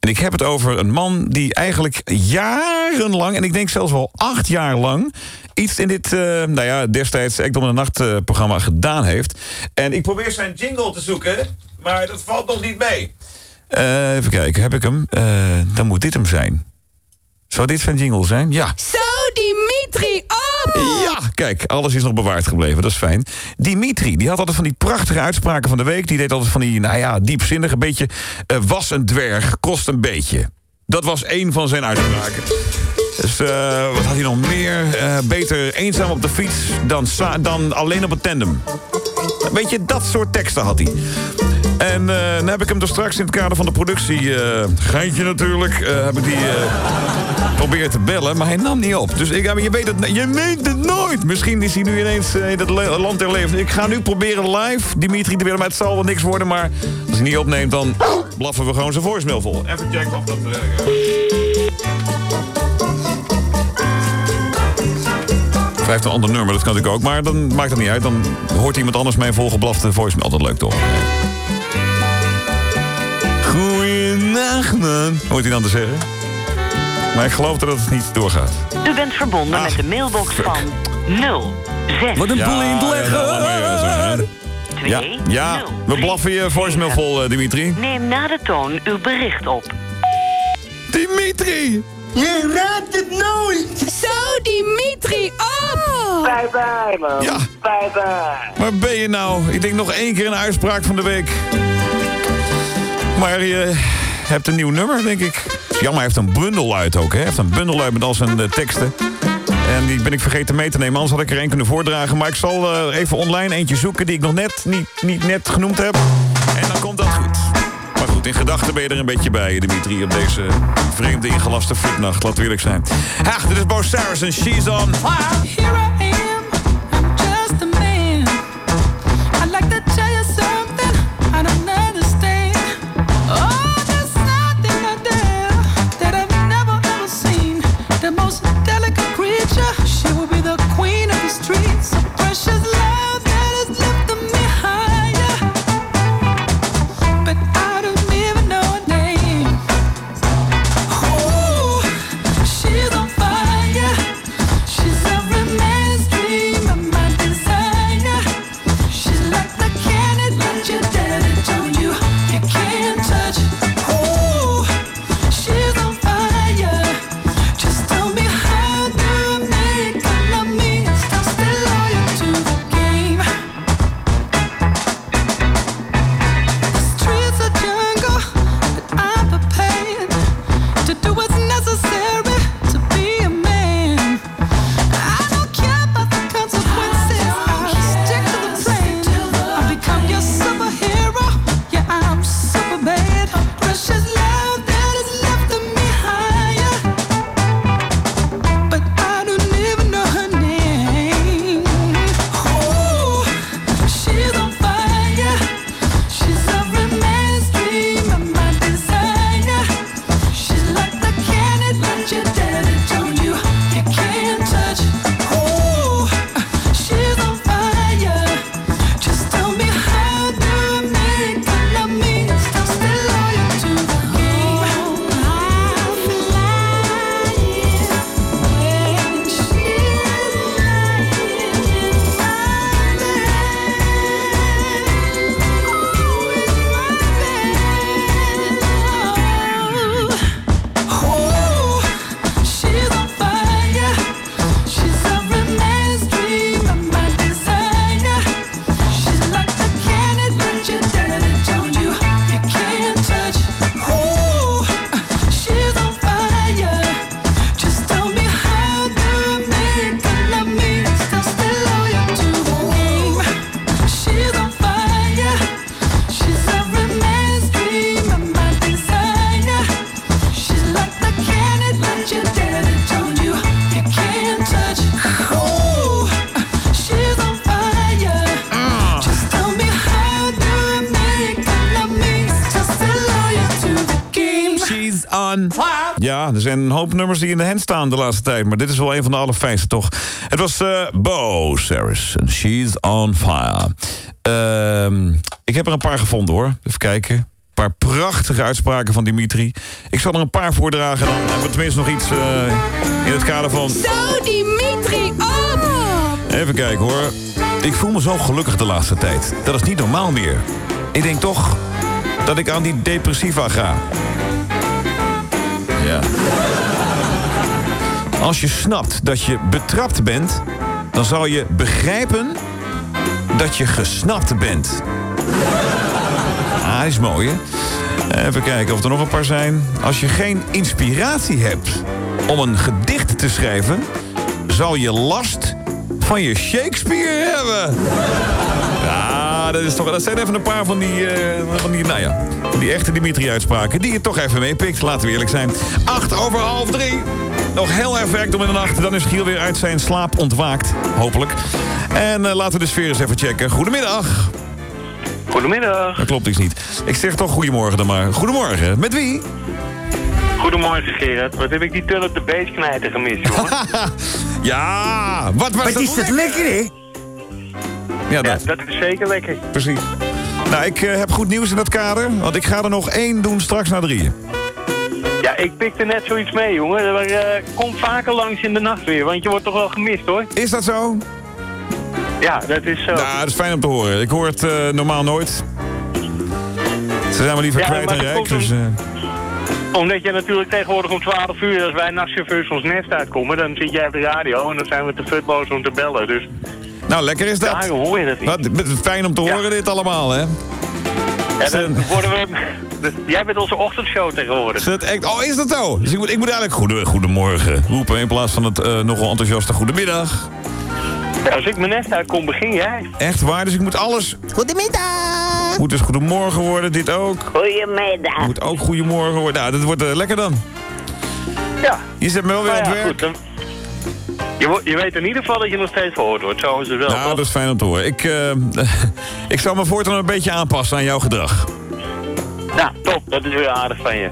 En ik heb het over een man die eigenlijk jarenlang... en ik denk zelfs wel acht jaar lang... iets in dit, nou ja, destijds Act om de Nacht programma gedaan heeft. En ik probeer zijn jingle te zoeken, maar dat valt nog niet mee. Eh, even kijken, heb ik hem? Eh, dan moet dit hem zijn. Zou dit zijn jingle zijn? Ja. Zo, Dimitri, op! Ja, kijk, alles is nog bewaard gebleven. Dat is fijn. Dimitri, die had altijd van die prachtige uitspraken van de week. Die deed altijd van die, nou ja, diepzinnig. Een beetje, eh, was een dwerg, kost een beetje. Dat was één van zijn uitspraken. Dus wat had hij nog meer? Beter eenzaam op de fiets dan, dan alleen op een tandem. Weet je, dat soort teksten had hij. En eh, dan heb ik hem er straks in het kader van de productie... eh geintje natuurlijk, eh, heb ik die proberen te bellen, maar hij nam niet op. Dus ik, je, weet het, je weet het nooit. Misschien is hij nu ineens in het land der levens. Ik ga nu proberen live Dimitri te bellen, maar het zal wel niks worden. Maar als hij niet opneemt, dan blaffen we gewoon zijn voicemail vol. Even checken of dat... eh, heeft een ander nummer, dat kan natuurlijk ook. Maar dan maakt het niet uit. Dan hoort iemand anders mijn volgeblafte voicemail. Altijd leuk, toch? Goeienacht, man. Hoort hij dan te zeggen? Maar ik geloof dat het niet doorgaat. U bent verbonden met de mailbox van 06. Wat een blindlegger! Ja, ja, we blaffen je voicemail vol, eh, Dimitri. Neem na de toon uw bericht op. Dimitri! Je raadt het nooit! Zo, Dimitri, op! Bye bye, man. Ja. Bye bye. Waar ben je nou? Ik denk nog één keer een uitspraak van de week. Maar je hebt een nieuw nummer, denk ik. Jammer, hij heeft een bundel uit ook. Hè? Hij heeft een bundel uit met al zijn eh, teksten. En die ben ik vergeten mee te nemen, anders had ik er één kunnen voordragen. Maar ik zal eh, even online eentje zoeken die ik nog net niet, niet net genoemd heb. En dan komt dat goed. In gedachten ben je er een beetje bij, Dimitri... op deze vreemde ingelaste freaknacht, laat eerlijk zijn. Ha, dit is Bo Saracen, She's On Fire. Nummers die in de hand staan de laatste tijd. Maar dit is wel een van de allerfijnste, toch? Het was eh Bo Saris en She's on Fire. Ehm, ik heb er een paar gevonden, hoor. Even kijken. Een paar prachtige uitspraken van Dimitri. Ik zal er een paar voordragen. Dan hebben we tenminste nog iets eh, in het kader van... Zo, Dimitri, op! Even kijken, hoor. Ik voel me zo gelukkig de laatste tijd. Dat is niet normaal meer. Ik denk toch dat ik aan die depressiva ga. Ja. Als je snapt dat je betrapt bent... dan zal je begrijpen dat je gesnapt bent. Ah, is mooi, hè? Even kijken of er nog een paar zijn. Als je geen inspiratie hebt om een gedicht te schrijven... zal je last van je Shakespeare hebben. Ja, dat, is toch, dat zijn even een paar van die, eh, van die, nou ja, die echte Dimitri-uitspraken... die je toch even meepikt, laten we eerlijk zijn. Acht over half drie. Nog heel erg werkt om in de nacht. Dan is Giel weer uit zijn slaap ontwaakt, hopelijk. En eh, laten we de sfeer eens even checken. Goedemiddag. Goedemiddag. Dat klopt iets niet. Ik zeg toch goedemorgen dan maar. Goedemorgen. Met wie? Goedemorgen Gerard. Wat heb ik die Tulp de Beestknijter gemist, jongen? Ja, wat was Wat dat is dat lekker, hè? Ja, dat. dat is zeker lekker. Precies. Nou, ik eh, heb goed nieuws in dat kader. Want ik ga er nog één doen straks naar drieën. Ja, ik pikte net zoiets mee, jongen. Maar, eh, kom vaker langs in de nacht weer, want je wordt toch wel gemist, hoor. Is dat zo? Ja, dat is zo. Nou, dat is fijn om te horen. Ik hoor het eh, normaal nooit. Ze zijn maar liever Ja, kwijt dat rijk. Dus, eh, Omdat je natuurlijk tegenwoordig om 12 uur, als wij nachtchauffeurs ons nest uitkomen, dan zit jij op de radio en dan zijn we te futloos om te bellen. Dus nou, lekker is dat. daarom hoor je dat niet. Wat, fijn om te horen dit allemaal, hè? Ja, dan worden we... dus jij bent onze ochtendshow tegenwoordig. Dat echt, oh, is dat zo? Dus ik moet, ik moet eigenlijk goede, goedemorgen roepen... in plaats van het eh, nogal enthousiaste goedemiddag. Ja, als ik mijn nest uitkom, begin jij. Echt waar, dus ik moet alles... Goedemiddag. Moet dus goedemorgen worden, dit ook. Goedemiddag. Moet ook goedemorgen worden. Nou, dat wordt eh, lekker dan. Ja. Je zet me wel weer Nou aan het werk. goed, dan- je, weet in ieder geval dat je nog steeds gehoord wordt. Zo is het wel. Nou, toch? dat is fijn om te horen. Ik, eh, ik zal me voortaan een beetje aanpassen aan jouw gedrag. Nou, top. Dat is weer aardig van je.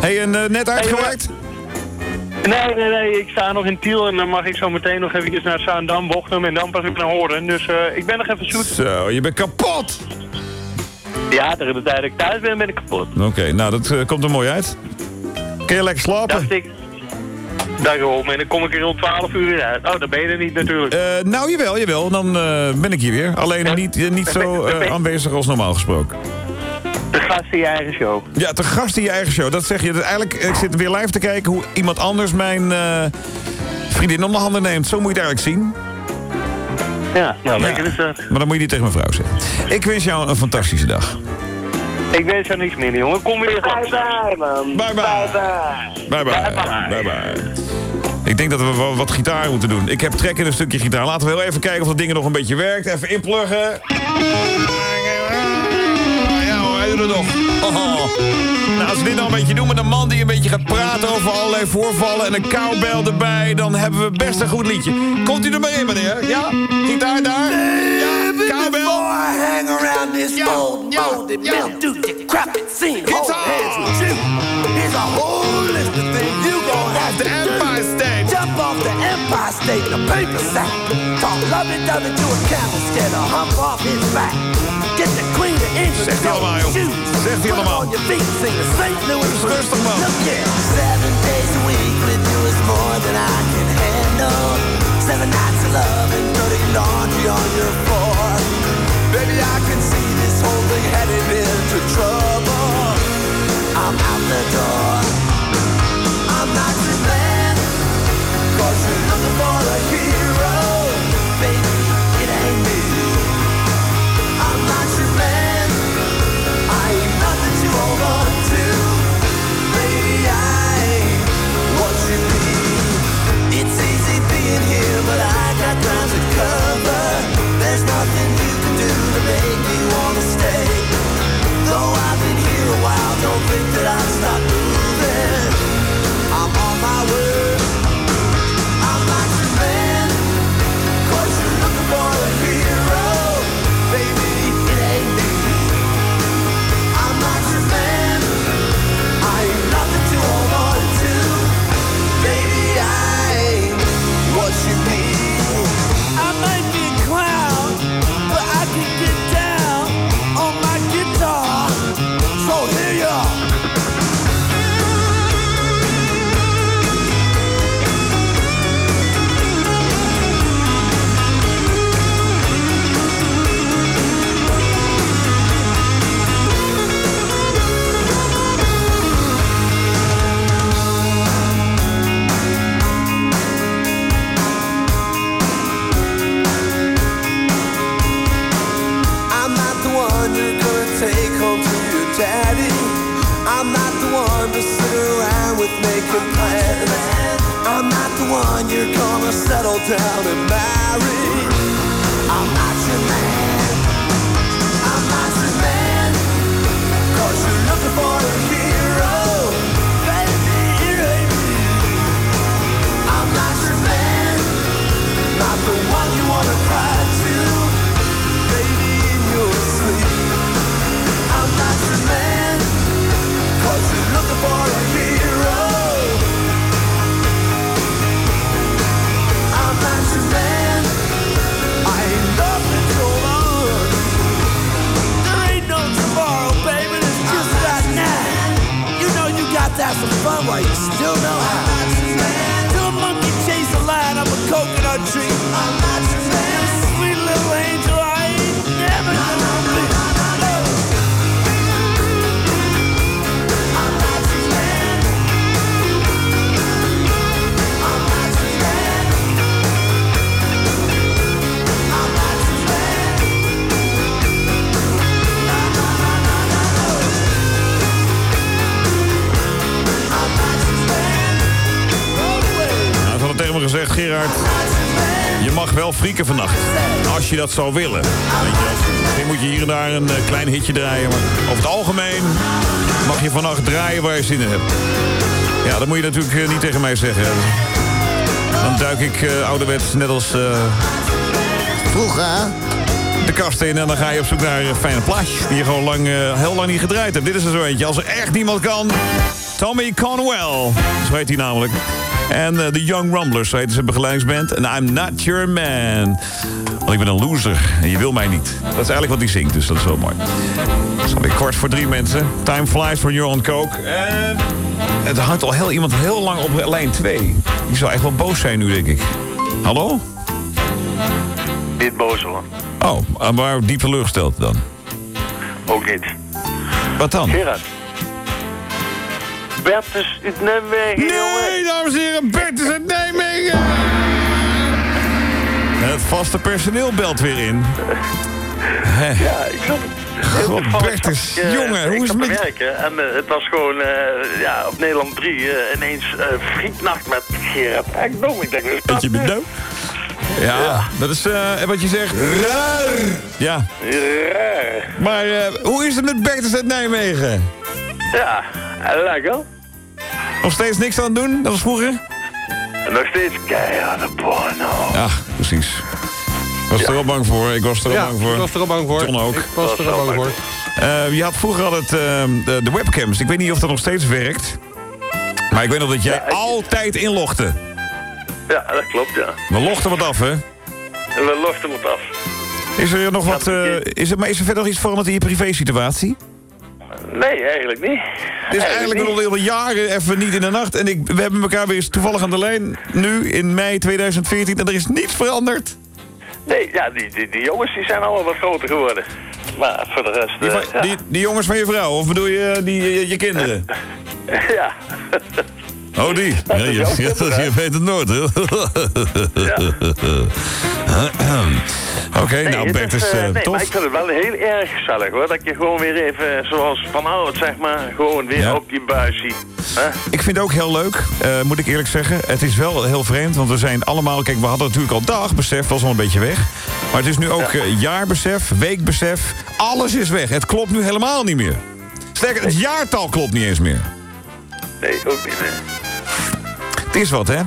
hey, en eh, net uitgewerkt? Nee, nee, nee. Ik sta nog in Tiel en dan mag ik zo meteen nog even naar Zaandam, Bochum en dan pas ik naar Hoorn. Dus eh, ik ben nog even zoet. Zo, je bent kapot! Ja, tegen de tijd dat ik thuis ben, ben ik kapot. Oké, nou, dat eh, komt er mooi uit. Kun je lekker slapen? Dacht ik. Daarom, en dan kom ik er rond 12 uur weer uit. Oh, dat ben je er niet natuurlijk. Eh, nou, jawel, jawel. Dan eh, ben ik hier weer. Alleen niet, eh, niet zo aanwezig als normaal gesproken. De gast in je eigen show. Ja, te gast in je eigen show. Dat zeg je. Dus eigenlijk, ik zit weer live te kijken hoe iemand anders mijn vriendin om de handen neemt. Zo moet je het eigenlijk zien. Ja, nou, lekker is dat. Maar dan moet je niet tegen mijn vrouw zeggen. Ik wens jou een fantastische dag. Ik wens jou niks meer, jongen. Kom weer Bye bye, man. Bye bye. Bye bye. Bye bye. Ik denk dat we wat gitaar moeten doen. Ik heb trek in een stukje gitaar. Laten we heel even kijken of dat ding nog een beetje werkt. Even inpluggen. Ja hoor, hij doet het nog. Oh. Nou, als we dit nou een beetje doen met een man die een beetje gaat praten over allerlei voorvallen... en een cowbell erbij, dan hebben we best een goed liedje. Komt u er maar in, meneer? Ja? Gitaar daar? Ja, cowbell? hang around this old, moldy, mildew, decrepit scene. Hold hands with you. Here's a whole list of things you gon' have to Empire State. Jump off the Empire State in a paper sack. Talk lovey-dovey to a camel to hump off his back. Get the Queen of England Zegt hij allemaal, joh. shoes. Zegt hij allemaal. on your feet, sing the St. Louis blues. Rustig, man. Look here. Seven days a week with you is more than I can handle. Seven nights of love and dirty laundry on your floor. I'm out the door. I'm not your man. Cause you're looking for a hero. You're gonna settle down and marry. Fun while you still know gezegd, Gerard, je mag wel frieken vannacht. Als je dat zou willen. Weet je. Misschien moet je hier en daar een eh, klein hitje draaien. Maar over het algemeen mag je vannacht draaien waar je zin in hebt. Ja, dat moet je natuurlijk eh, niet tegen mij zeggen. Dan duik ik eh, ouderwets, net als Vroeger? de kast in... en dan ga je op zoek naar fijne plaatjes... die je gewoon lang, heel lang niet gedraaid hebt. Dit is er zo eentje. Als er echt niemand kan... Tommy Conwell. Zo heet hij namelijk. En eh, de Young Rumblers, zo heet zijn begeleidingsband. En I'm not your man. Want ik ben een loser en je wil mij niet. Dat is eigenlijk wat hij zingt, dus dat is wel mooi. Het is alweer kwart voor drie mensen. Time flies for you're on coke. En het hangt al heel, iemand heel lang op lijn 2. Die zou echt wel boos zijn nu, denk ik. Hallo? Niet boos hoor. Oh, maar diep teleurgesteld dan? Ook niet. Wat dan? Gerard. Bertus uit Nijmegen, Nee, dames en heren, Bert is uit Nijmegen! En het vaste personeel belt weer in. Ja, ik zat God, Bertus, Eh, jongen, hoe ik is het met... werken en eh, het was gewoon eh, ja, op Nederland 3 eh, ineens eh frietnacht met Gerard Ekdom. Ik denk, dat Beetje nu? bedoel? Ja, dat is eh, wat je zegt. Raar! Ja, Raar. maar eh, hoe is het met Bertus uit Nijmegen? Ja, lekker. Nog steeds niks aan het doen, dat was vroeger? En nog steeds keiharde porno. Ja, precies. Ik was er al bang voor, ik was er al Ja, bang voor. ik was er al bang voor. Ook. Ik was er al bang voor. Eh, je had vroeger altijd eh, de, de webcams. Ik weet niet of dat nog steeds werkt. Maar ik weet nog dat jij altijd inlogde. Ja, dat klopt, ja. We logden wat af, hè? En we lochten het af. Is er nog wat... eh, is, er, maar is er verder nog iets veranderd in je privé-situatie? Nee, eigenlijk niet. Het is eigenlijk al al jaren even niet in de nacht. En ik, we hebben elkaar weer eens toevallig aan de lijn. Nu, in mei 2014. En er is niets veranderd. Nee, ja, die, die, die jongens die zijn allemaal wat groter geworden. Maar voor de rest... Die, eh, van- die, die jongens van je vrouw, of bedoel je die, je, je kinderen? ja. Oh, die. Ja, je, je, je weet het nooit, hè? Oké, Nee, nou, Bert is eh, eh, nee, maar tof. ik vind het wel heel erg gezellig hoor. Dat je gewoon weer even, zoals vanouds zeg maar, gewoon weer Ja. op die buis ziet. Ik vind het ook heel leuk, eh, moet ik eerlijk zeggen. Het is wel heel vreemd, want we zijn allemaal... Kijk, we hadden natuurlijk al dagbesef, was al een beetje weg. Maar het is nu ook eh, jaarbesef, weekbesef. Alles is weg. Het klopt nu helemaal niet meer. Sterker, het jaartal klopt niet eens meer. Nee, ook niet. Nee. Het is wat, hè? Hé,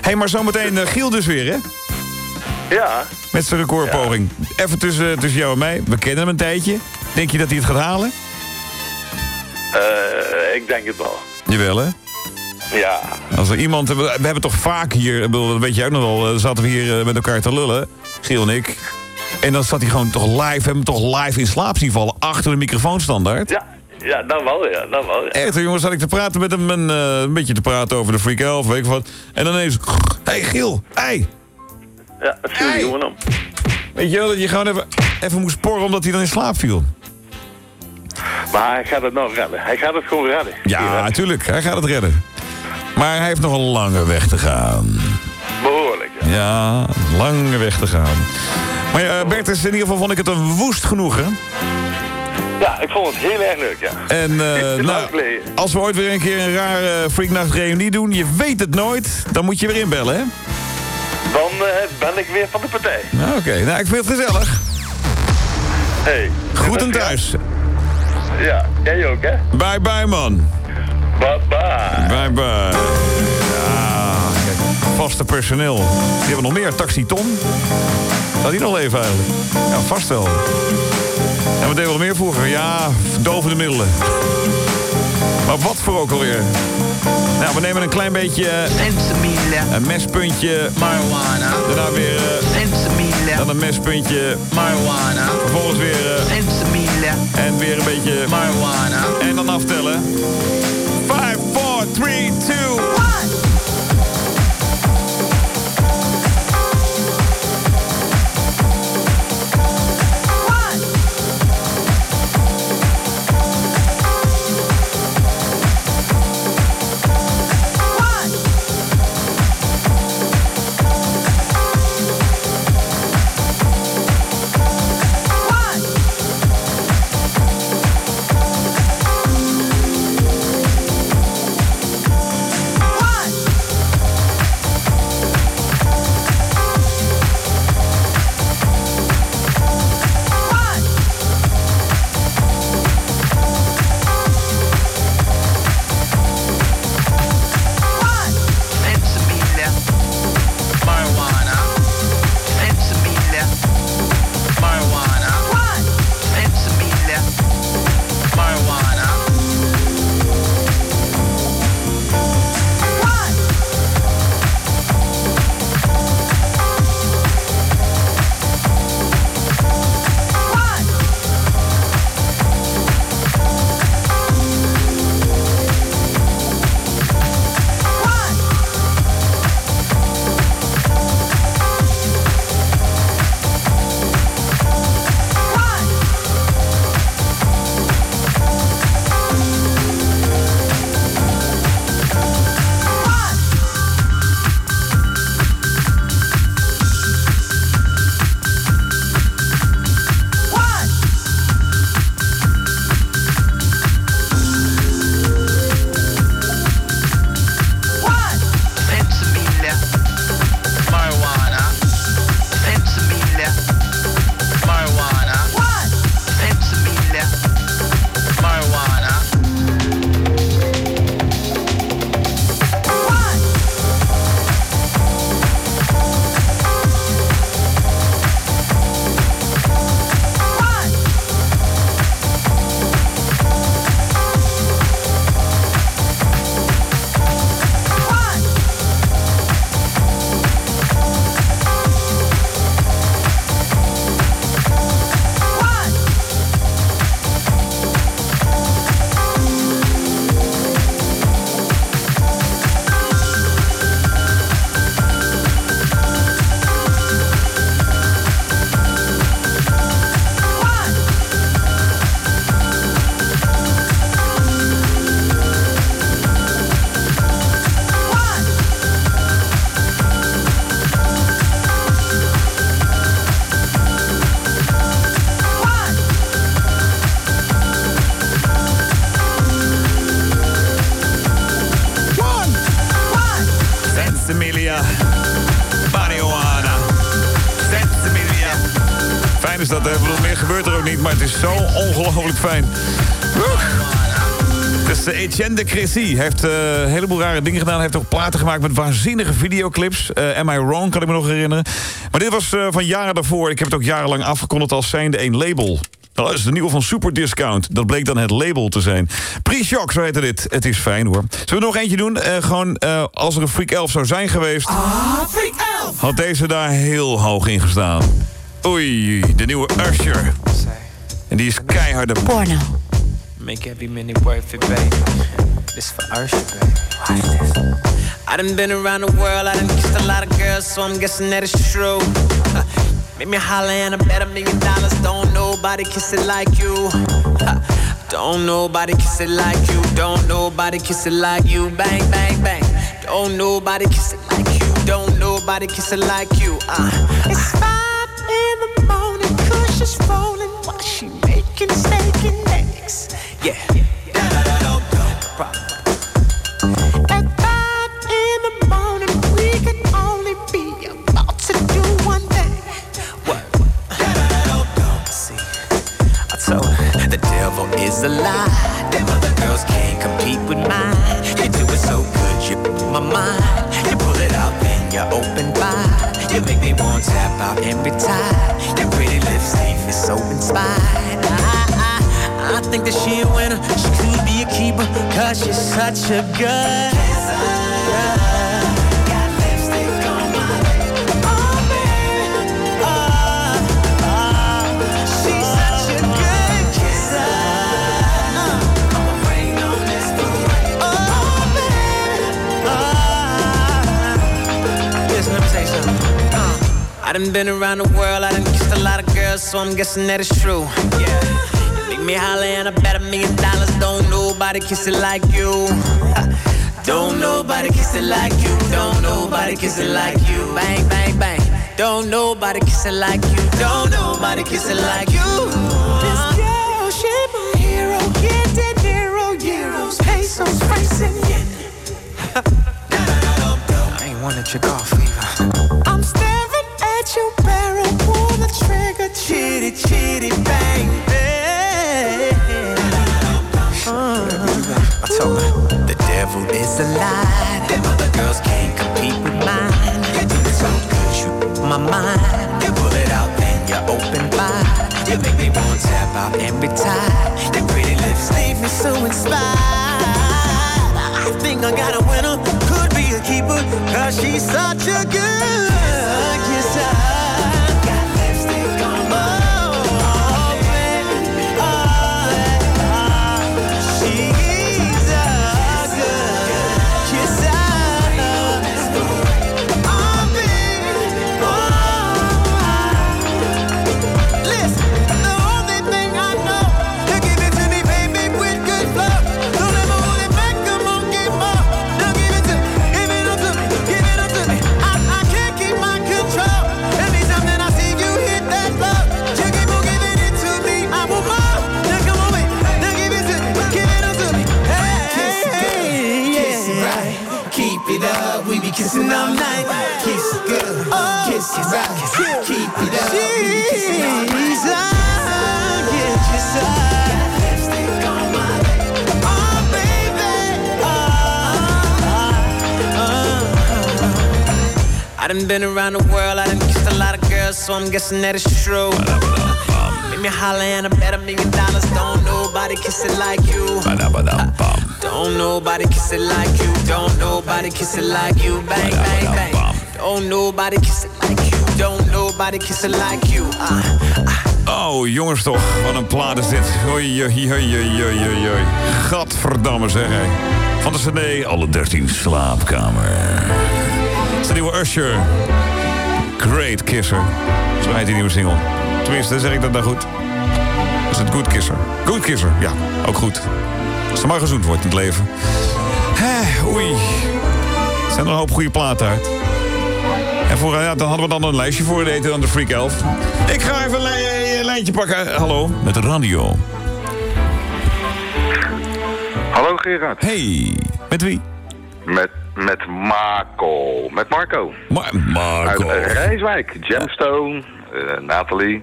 hey, maar zometeen uh, Giel dus weer, hè? Ja, Met zijn recordpoging. Even tussen, tussen jou en mij. We kennen hem een tijdje. Denk je dat hij het gaat halen? eh, ik denk het wel. Jawel, hè? Ja, Als er iemand... We hebben toch vaak hier... ik bedoel, Dat weet jij ook nog wel. eh, Zaten we hier eh, met elkaar te lullen. Giel en ik. En dan zat hij gewoon toch live... We hebben hem toch live in slaap zien vallen. Achter de microfoonstandaard. ja, ja, dan wel, ja, dan wel. Ja. Echt, jongens, zat ik te praten met hem. En, eh, een beetje te praten over de Freak Elf, weet ik wat. En dan ineens... Hé, hey, Giel. Hey. Ja, het viel gewoon om. Weet je wel, dat je gewoon even, even moest porren omdat hij dan in slaap viel. Maar hij gaat het nou redden. Hij gaat het gewoon redden. Ja, natuurlijk. Hij gaat het redden. Maar hij heeft nog een lange weg te gaan. Behoorlijk. Ja, een lange weg te gaan. Maar ja, Bert, is in ieder geval vond ik het een woest genoegen. Ja, ik vond het heel erg leuk, ja. En eh, nou, als we ooit weer een keer een rare Freaknacht reunie doen... je weet het nooit, dan moet je weer inbellen, hè? Dan eh, ben ik weer van de partij. Nou, Oké, nou, ik vind het gezellig. Hey. Groeten thuis. Ja, jij ook, hè? Bye bye, man. Bye bye. Bye bye. Ja, kijk, vaste personeel. Die hebben nog meer. Taxi Tom. Zou die nog leven eigenlijk? Ja, vast wel. Wat deden we nog meer vroeger? Ja, verdovende middelen. Maar wat voor ook alweer? Nou, we nemen een klein beetje... Een mespuntje. Marijuana. Daarna weer... eh, dan een mespuntje. Marijuana. Vervolgens weer... eh, en weer een beetje... Marijuana. En dan aftellen. 5, 4, 3, 2, 1. Fijn. Is de Etienne de Crécy. Hij heeft eh, een heleboel rare dingen gedaan. Hij heeft ook platen gemaakt met waanzinnige videoclips. Eh, Am I Wrong, kan ik me nog herinneren. Maar dit was eh, van jaren daarvoor. Ik heb het ook jarenlang afgekondigd als zijnde een label. Nou, dat is de nieuwe van Super Discount. Dat bleek dan het label te zijn. Pre-shock, zo heette dit. Het is fijn hoor. Zullen we nog eentje doen? Eh, gewoon, eh, als er een Freak Elf zou zijn geweest... had deze daar heel hoog in gestaan. Oei, de nieuwe Usher. En die is keiharde Porno. Make every minute worth it, baby. This for Usher, baby. Watch this. I done been around the world, I done kissed a lot of girls, so I'm guessing that it's true. Make me holler and I bet a million dollars. Don't nobody kiss it like you. Don't nobody kiss it like you. Don't nobody kiss it like you. Bang, bang, bang. Don't nobody kiss it like you. Don't nobody kiss it like you. Uh. It's five in the morning, cause she's out every. Your pretty lips leave me so inspired. I, I, I think that she a winner. She could be a keeper, cause she's such a good done been around the world, I done kissed a lot of girls, so I'm guessing that it's true. Yeah. Make me holler and I bet a million dollars. Don't nobody kiss it like you. Don't nobody kiss it like you. Don't nobody kiss it like you. Bang, bang, bang. Don't nobody kiss it like you. Don't nobody kiss it like you. This uh-huh. girl, she my hero. Get that hero, euros, pesos, francs, and yen. I ain't wanna trick off either. Devil is a lie. Them other girls can't compete with mine. You do so good, you my mind. You pull it out, then you open wide. You make me want to tap out every time. Your pretty lips leave me so inspired. I think I got a winner, could be a keeper, cause she's such a good kisser. Got done been around the world, I done kissed a lot of girls, so I'm guessing that it's true. Make me holler and I bet a million dollars. Don't nobody kiss it like you. Don't nobody kiss it like you. Don't nobody kiss it like you. Bang, bang, bang. Don't nobody kiss it like you. Don't nobody kiss it like you. Uh, Oh, jongens toch, wat een plaat is dit. Oei, oei, oei, oei, oei, oei, oei. Gadverdamme zeg hé. Van de cd, alle 13 slaapkamer. Is de nieuwe Usher. Great Kisser. Zo heet die nieuwe single. Tenminste, zeg ik dat nou goed? Is het Good Kisser? Good Kisser, ja, ook goed. Als er maar gezoend wordt in het leven. Hè, oei. Er zijn er een hoop goede platen uit. En voor, ja, dan hadden we dan een lijstje voor. Heette dan de Freak Elf. Ik ga even een een lijntje pakken. Hallo, met de radio. Hallo Gerard. Hey, met wie? Met, Marco. Met Marco. Ma Marco. Uit Rijswijk. Gemstone. eh, Nathalie.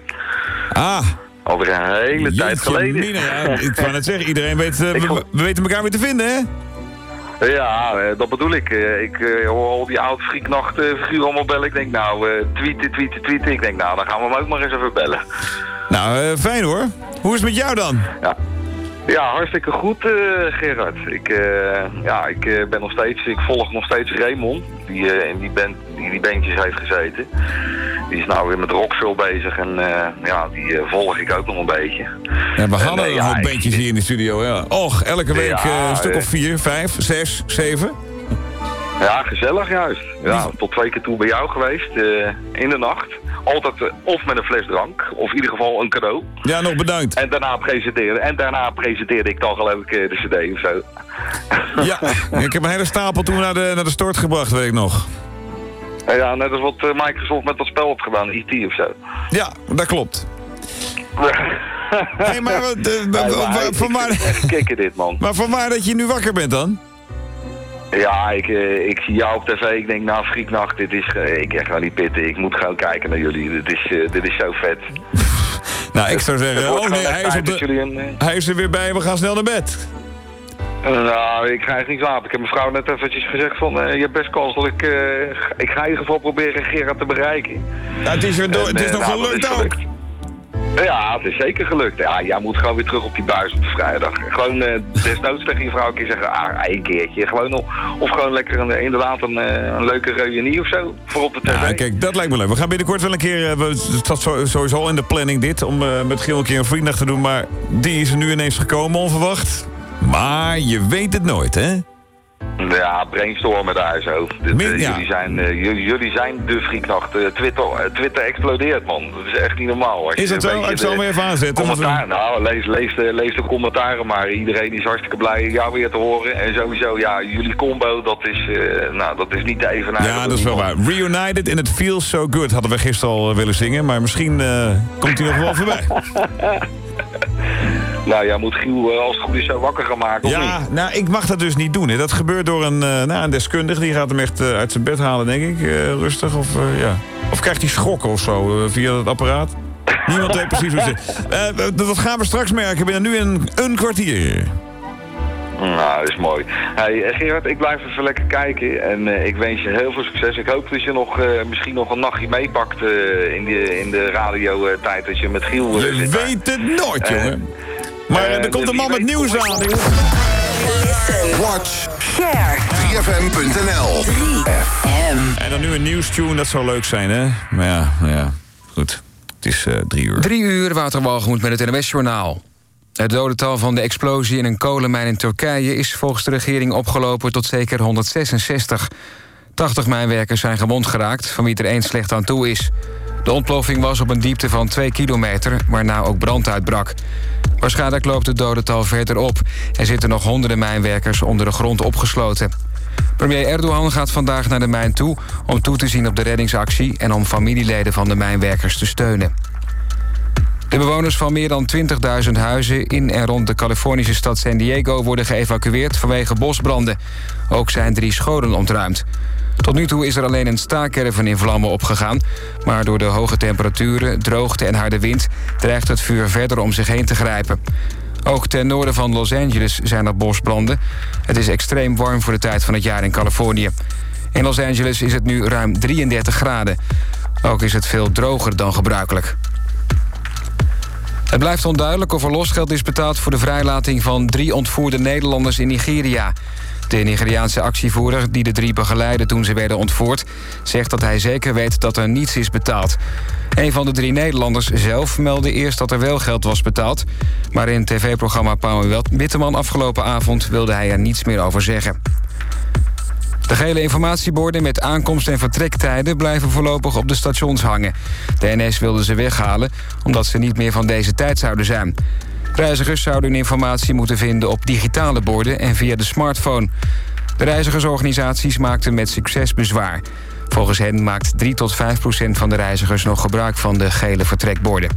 Ah. Alweer een hele tijd geleden. mina. Ik wou net zeggen, iedereen weet... eh, we, we weten elkaar weer te vinden, hè? Ja, eh, dat bedoel ik. Ik hoor al die oude frieknacht figuren allemaal bellen. Ik denk nou, tweeten, tweeten, tweeten. Ik denk nou, dan gaan we hem ook maar eens even bellen. Nou, fijn hoor. Hoe is het met jou dan? Ja. Ja, hartstikke goed, eh, Gerard. Ik, eh, ja, ik eh, ben nog steeds, ik volg nog steeds Raymond, die in die, band, die die bandjes heeft gezeten. Die is nou weer met Rockville bezig en ja, die volg ik ook nog een beetje. Ja, we En, hadden eh, een hoop bandjes hier in de studio, ja. Och, elke week een stuk of vier, vijf, zes, zeven. Ja, gezellig juist. Ja, tot twee keer toe bij jou geweest, eh, in de nacht. Altijd eh, of met een fles drank, of in ieder geval een cadeau. Ja, nog bedankt. En daarna presenteerde, en daarna presenteerde ik dan geloof ik eh, de cd of zo. Ja, ik heb een hele stapel toen naar de, naar de stort gebracht, weet ik nog. Ja, net als wat eh, Microsoft met dat spel heeft gedaan, E.T. of zo. Ja, dat klopt. hey, maar eh, van waar- dit, man. Maar vanwaar dat je nu wakker bent dan? Ja, ik, eh, ik zie jou op tv. Ik denk, nou, Frieknacht, dit is... eh, ik echt wel niet pitten. Ik moet gewoon kijken naar jullie. Dit is, eh, dit is zo vet. Nou, ik zou zeggen, oh nee, hij is, op de, een, hij is er weer bij, we gaan snel naar bed. Nou, ik ga echt niet slapen. Ik heb mijn vrouw net eventjes gezegd van... je hebt best kans dat ik... ga- ik ga in ieder geval proberen Gerard te bereiken. Nou, het is, weer door- En, het is nog nou, gelukt ook. Ja, het is zeker gelukt. Ja, jij moet gewoon weer terug op die buis op de vrijdag. Gewoon eh, desnoods tegen je vrouw een keer zeggen... Ah, één keertje. Gewoon of, of gewoon lekker een, inderdaad een, eh, een leuke reunie of zo. Voor op de tv. Ja, kijk, dat lijkt me leuk. We gaan binnenkort wel een keer... eh, we- staat sowieso in de planning dit, om eh, met Giel een keer een vriendag te doen. Maar die is er nu ineens gekomen, onverwacht. Maar je weet het nooit, hè? Ja, brainstormen daar zo. Dit, Min- eh, ja. jullie, zijn, eh, jullie, jullie zijn de frieknacht. Eh, Twitter, Twitter explodeert, man. Dat is echt niet normaal. Als Is dat een zo? Ik zal hem even aanzetten, Commentaar, nou, lees, lees, de, lees de commentaren maar. Iedereen is hartstikke blij jou weer te horen. En sowieso, ja, jullie combo, dat is, nou, dat is niet te evenaren. Ja, dat is wel waar. Reunited in It Feels So Good hadden we gisteren al willen zingen. Maar misschien komt hij nog wel voorbij. Nou, jij moet Giel eh, als het goed is zo wakker gaan maken, of Ja, niet? nou, ik mag dat dus niet doen. Hè. Dat gebeurt door een, eh, nou, een deskundige. Die gaat hem echt eh, uit zijn bed halen, denk ik. eh, rustig. Of, eh, ja. of krijgt hij schokken of zo eh, via het apparaat? Niemand weet precies hoe het zit. Eh, dat gaan we straks merken binnen nu een, een kwartier. Nou, dat is mooi. Hey, eh, Gerard, ik blijf even lekker kijken en eh, ik wens je heel veel succes. Ik hoop dat je nog, eh, misschien nog een nachtje meepakt eh, in, de, in de radiotijd dat je met Giel Je zit daar. weet het nooit, jongen. Maar er komt een man met nieuws aan. Watch. Share. 3fm.nl. 3FM. En dan nu een nieuwstune, dat zou leuk zijn, hè? Maar ja, ja, goed. Het is eh, drie uur. Drie uur, Wouter Walgemoed met het NWS-journaal. Het dodental van de explosie in een kolenmijn in Turkije... is volgens de regering opgelopen tot zeker 166. 80 mijnwerkers zijn gewond geraakt, van wie er één slecht aan toe is. De ontploffing was op een diepte van 2 kilometer, waarna ook brand uitbrak. Waarschijnlijk loopt het dodental verder op... en zitten nog honderden mijnwerkers onder de grond opgesloten. Premier Erdogan gaat vandaag naar de mijn toe... om toe te zien op de reddingsactie... en om familieleden van de mijnwerkers te steunen. De bewoners van meer dan 20.000 huizen in en rond de Californische stad San Diego worden geëvacueerd vanwege bosbranden. Ook zijn drie scholen ontruimd. Tot nu toe is er alleen een staakerven in vlammen opgegaan. Maar door de hoge temperaturen, droogte en harde wind... dreigt het vuur verder om zich heen te grijpen. Ook ten noorden van Los Angeles zijn er bosbranden. Het is extreem warm voor de tijd van het jaar in Californië. In Los Angeles is het nu ruim 33 graden. Ook is het veel droger dan gebruikelijk. Het blijft onduidelijk of er losgeld is betaald... voor de vrijlating van drie ontvoerde Nederlanders in Nigeria. De Nigeriaanse actievoerder die de drie begeleidde toen ze werden ontvoerd... zegt dat hij zeker weet dat er niets is betaald. Een van de drie Nederlanders zelf meldde eerst dat er wel geld was betaald... maar in tv-programma Pauw Witteman afgelopen avond... wilde hij er niets meer over zeggen. De gele informatieborden met aankomst- en vertrektijden... blijven voorlopig op de stations hangen. De NS wilde ze weghalen, omdat ze niet meer van deze tijd zouden zijn. Reizigers zouden hun informatie moeten vinden op digitale borden... en via de smartphone. De reizigersorganisaties maakten met succes bezwaar. Volgens hen maakt 3 tot 5 procent van de reizigers... nog gebruik van de gele vertrekborden.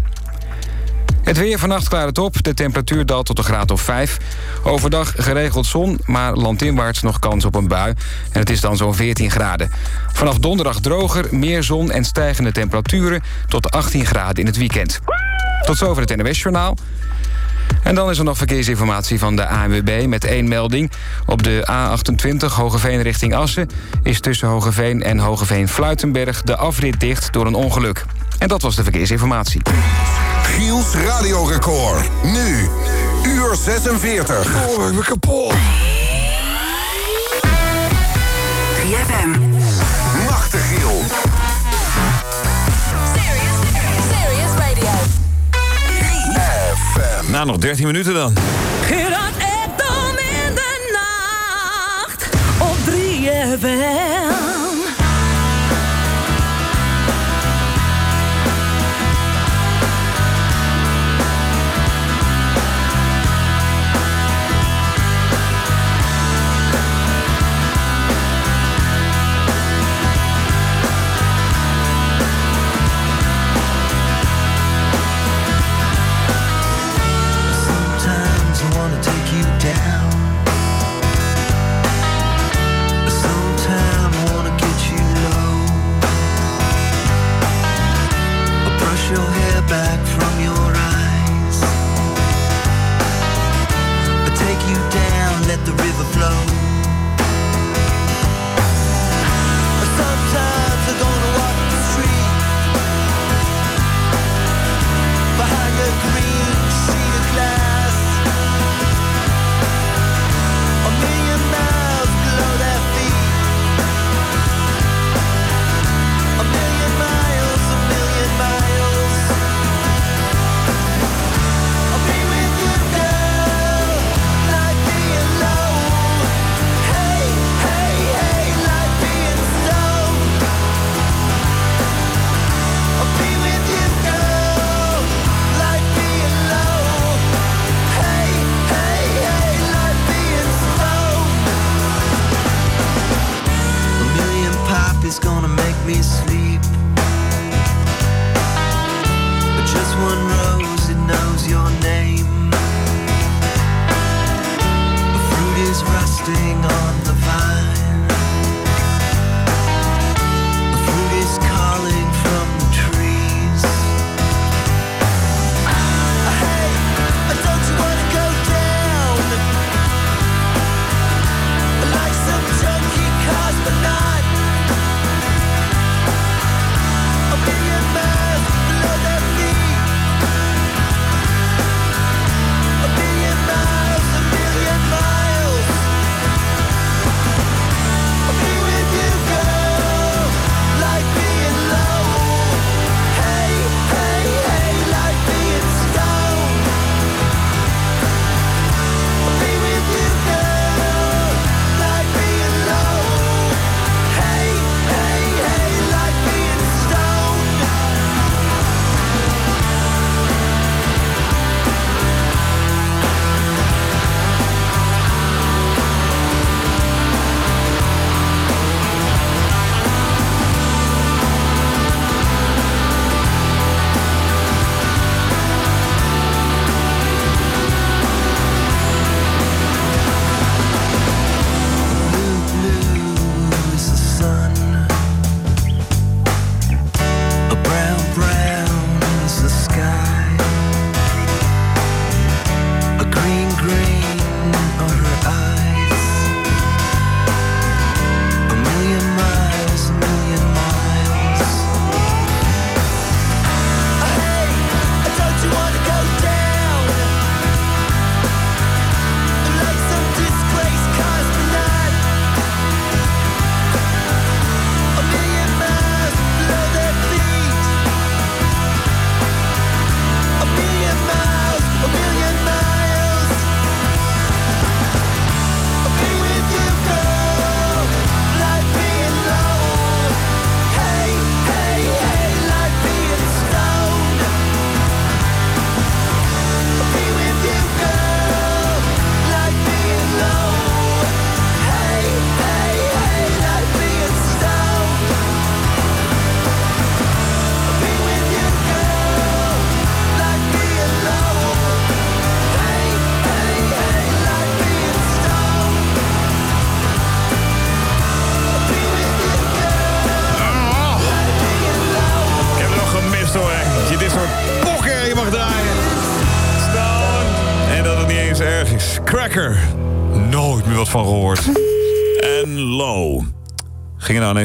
Het weer vannacht klaart het op. De temperatuur daalt tot een graad of 5. Overdag geregeld zon, maar landinwaarts nog kans op een bui. En het is dan zo'n 14 graden. Vanaf donderdag droger, meer zon en stijgende temperaturen... tot 18 graden in het weekend. Tot zover het NWS-journaal. En dan is er nog verkeersinformatie van de ANWB met één melding. Op de A28 Hogeveen richting Assen... is tussen Hogeveen en Hogeveen-Fluitenberg de afrit dicht door een ongeluk. En dat was de verkeersinformatie. Giels radiorecord. Nu, uur 46. Oh, ik ben kapot. 3FM. Machtig Giel. Serious Radio. Nou, nog 13 minuten dan. Gerard Ekdom in de nacht op 3FM.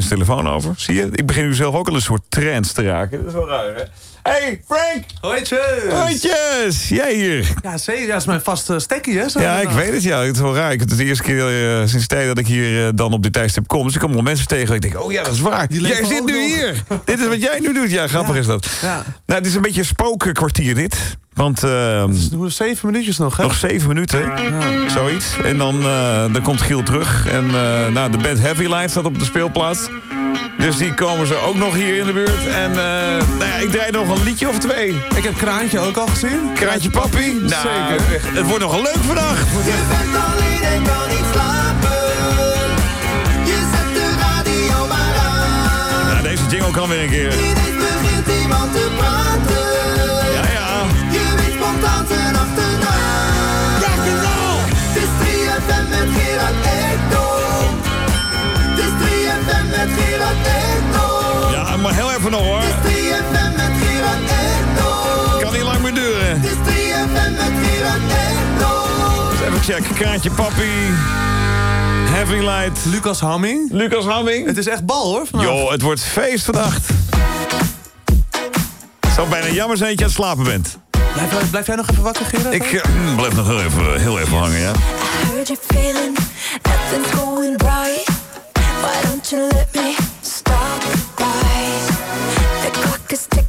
Telefoon over? Zie je? Ik begin nu zelf ook al een soort trends te raken. Dat is wel raar, hè? Hey, Frank! Hoi, Hondjes! Jij hier. Ja, zeker. Dat is mijn vaste stekkie, hè? zo Ja, ik weet het, ja. Het is wel raar. Ik het is de eerste keer eh, sinds tijd dat ik hier eh, dan op dit tijdstip kom. Dus ik kom wel mensen tegen. Ik denk, oh ja, dat is waar. Die Jij zit nu nog. hier. dit is wat jij nu doet. Ja, grappig is dat. Ja. Nou, het is een beetje een spookkwartier dit. Want eh, Nog zeven minuutjes nog, hè? nog zeven minuten, zoiets. En dan, eh, dan komt Giel terug. En eh, nou, de band Heavy Life staat op de speelplaats. Dus die komen ze ook nog hier in de buurt. En eh, nou ja, ik draai nog een liedje of twee. Ik heb Kraantje ook al gezien. Kraantje Papi. Nou, Zeker. Het wordt nog leuk vandaag. Je bent alleen en kan niet slapen. Je zet de radio maar aan. Nou, deze jingle kan weer een keer. Ineens begint iemand te spontaan zijn achternaam. Rock'n'roll! Het is 3FM met Gerard Ekdom. Het is 3FM met Gerard Ekdom. Ja, maar heel even nog hoor. Het is 3FM met Gerard Ekdom. Kan niet lang meer duren. Het is 3FM met Gerard Ekdom. Dus even Soundcheck, Kraantje Papi. Heavy Light. Lucas Hamming. Lucas Hamming. Het is echt bal hoor. vandaag. Joh, het wordt feest vannacht. Het zou bijna jammer zijn dat je aan het slapen bent. Blijf, blijf jij nog even wakker, Gerard? Ik eh, mm, blijf nog heel even, heel even hangen, ja. I heard you feeling nothing's going right. Why don't you let me stop right? The clock is ticking,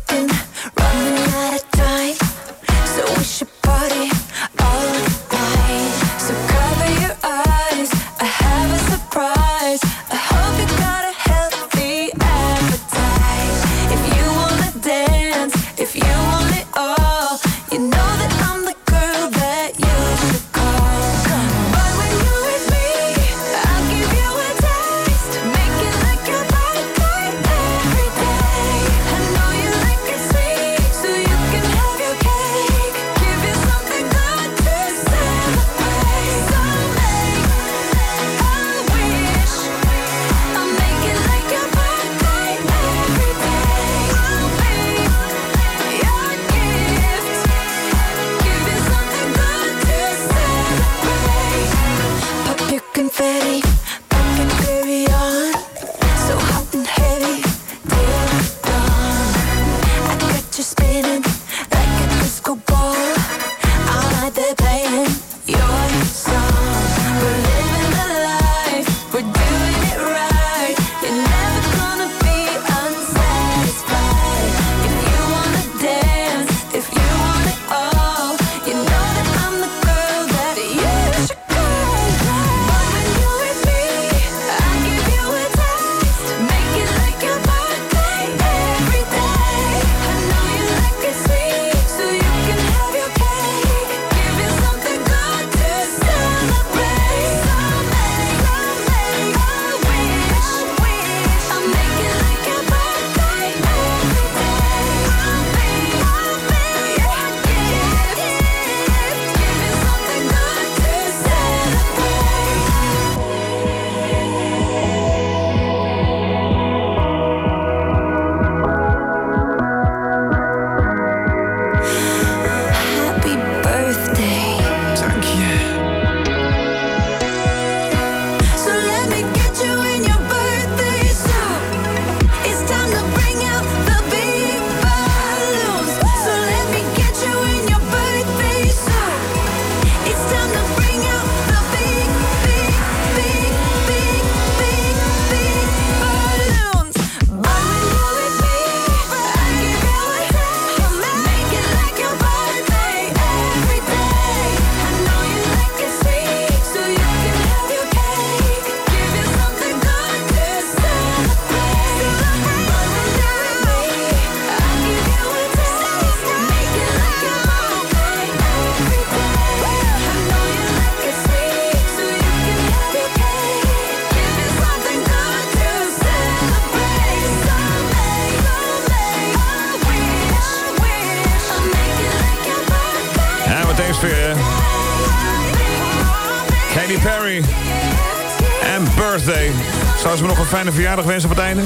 fijne verjaardag wensen op het einde?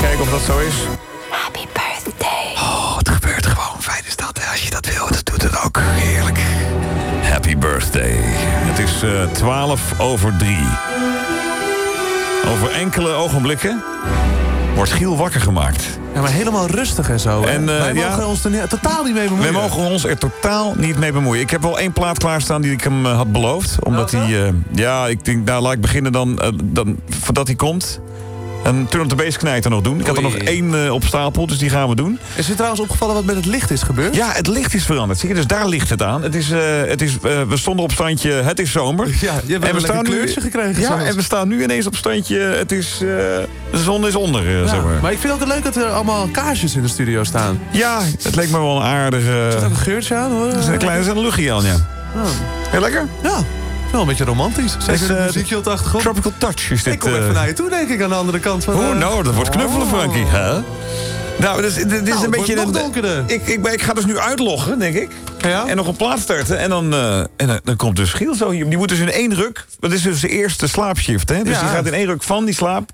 Kijken of dat zo is. Happy birthday. Oh, het gebeurt gewoon. Fijn is dat. hè. Als je dat wil, dat doet het ook. Heerlijk. Happy birthday. Het is eh 12 over 3. Over enkele ogenblikken wordt Giel wakker gemaakt. Ja, maar helemaal rustig en zo. En, eh, Wij ja. mogen ons er totaal niet mee We bemoeien. mogen ons er totaal niet mee bemoeien. Ik heb wel één plaat klaarstaan die ik hem eh, had beloofd. Omdat hij... eh, ja, ik denk, nou laat ik beginnen dan, eh, dan voordat hij komt. Een Turn op de Beest knijter nog doen. Ik had er nog één eh, op stapel, dus die gaan we doen. Is er trouwens opgevallen wat met het licht is gebeurd? Ja, het licht is veranderd. Zie je, dus daar ligt het aan. Het is, eh, het is, eh, we stonden op standje, het is zomer. Ja, je hebt En nu- kleurtje gekregen Ja, zelfs. en we staan nu ineens op standje, het is, de zon is onder, Ja, zeg maar. maar ik vind het ook leuk dat er allemaal kaarsjes in de studio staan. Ja, het leek me wel een aardige... Er zit ook een geurtje aan hoor. Er is een kleine zit een luchtje aan, ja. Oh. Heel lekker? Ja, wel een beetje romantisch. Zeker is, met eh, muziekje op de achtergrond. Tropical Touch is dit. Ik kom eh, even naar je toe, denk ik, aan de andere kant van... Oh, eh, nou, dat wordt knuffelen, Oh. Frankie. Hè? Nou, dus, dit is Nou, een het beetje... nog een- donkerder. ik, ik, ik ga dus nu uitloggen, denk ik. Ja? En nog een plaat starten. En dan, eh, en dan, dan komt dus Giel zo hier. Die moet dus in één ruk... Dat is dus de eerste slaapshift, hè? Dus Ja. die gaat in één ruk van die slaap...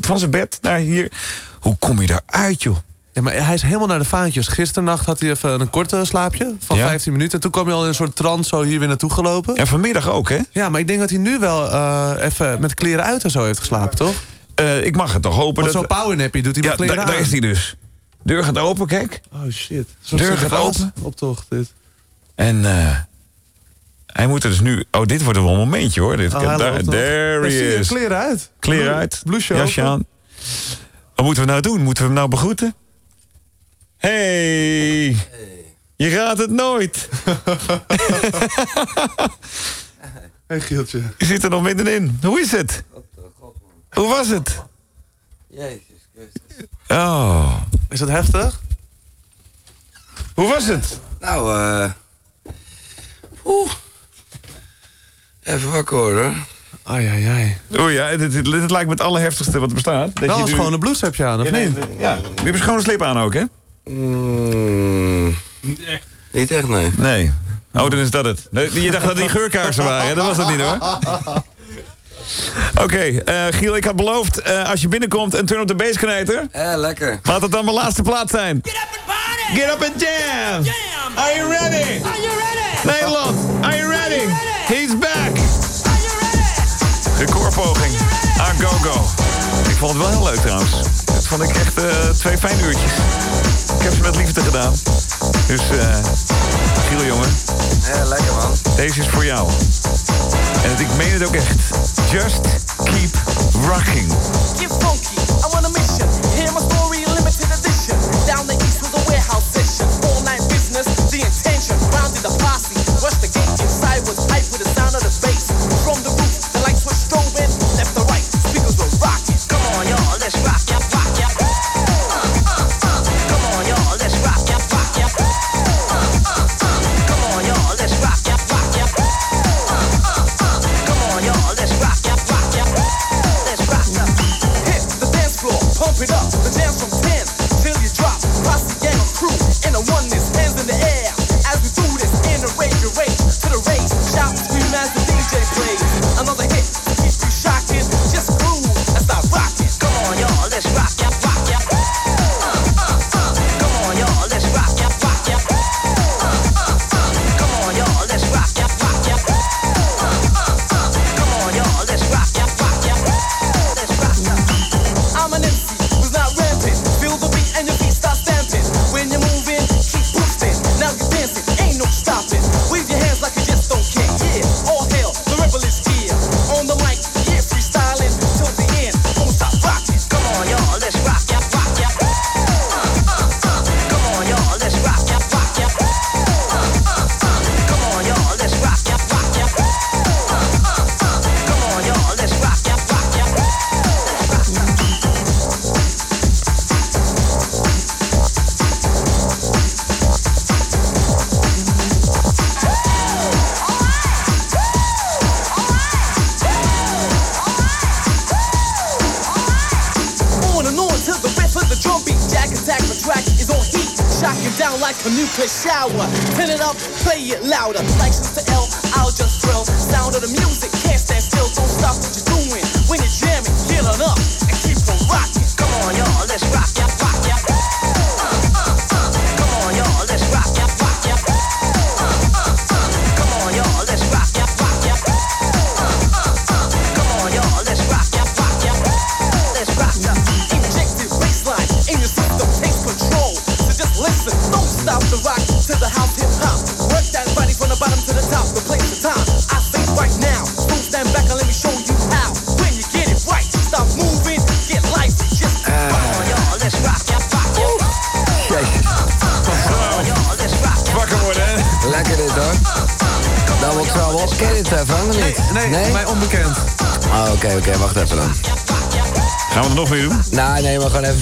Van zijn bed naar hier. Hoe kom je daaruit, joh? Ja, maar hij is helemaal naar de vaantjes. Gisternacht had hij even een korte slaapje van Ja. 15 minuten. En toen kwam hij al in een soort trance zo hier weer naartoe gelopen. En vanmiddag ook, hè? Ja, maar ik denk dat hij nu wel eh, even met kleren uit en zo heeft geslapen, toch? Eh, ik mag het toch hopen Want dat... zo'n powernappie doet hij ja, met kleren daar, daar is hij dus. Deur gaat open, kijk. Oh shit. Deur gaat open. Optocht dit. En eh, hij moet er dus nu... Oh, dit wordt wel een momentje, hoor. Dit, Oh, daar, there he is. kleren uit. Kleren Blue- uit. Jasje open. aan. Wat moeten we nou doen? Moeten we hem nou begroeten? Hey, je raadt het nooit. Hey Gieltje. Je zit er nog middenin. Hoe is het? Hoe was het? Jezus Christus. Oh. Is dat heftig? Hoe was het? Nou, eh... Oeh. Even wakker hoor. Ai, ai, ai. Oh ja, dit, dit, dit lijkt me het allerheftigste wat er bestaat. Dat Wel je een nu- schone blouse heb je aan, of Ja, nee, niet? nee, Ja, je hebt een schone slip aan ook, hè? Mm, Niet echt. niet echt, nee. Nee. Oh, dan is dat het. Nee, Je dacht dat die geurkaarsen waren, hè? Dat was het niet, hoor. Oké, eh, Giel, ik had beloofd, eh, als je binnenkomt, een turn op de bass knijter. Eh, lekker. Laat het dan mijn laatste plaat zijn. Get up and jam! Are you ready? Are you ready? Nederland, are you ready? He's back! Recordpoging aan GoGo. Ik vond het wel heel leuk trouwens. Dat vond ik echt eh, twee fijne uurtjes. Ik heb ze met liefde gedaan. Dus, eh Giel jongen, Eh, lekker man. deze is voor jou. En het- ik meen het ook echt. Just keep rocking. Get funky, I'm on a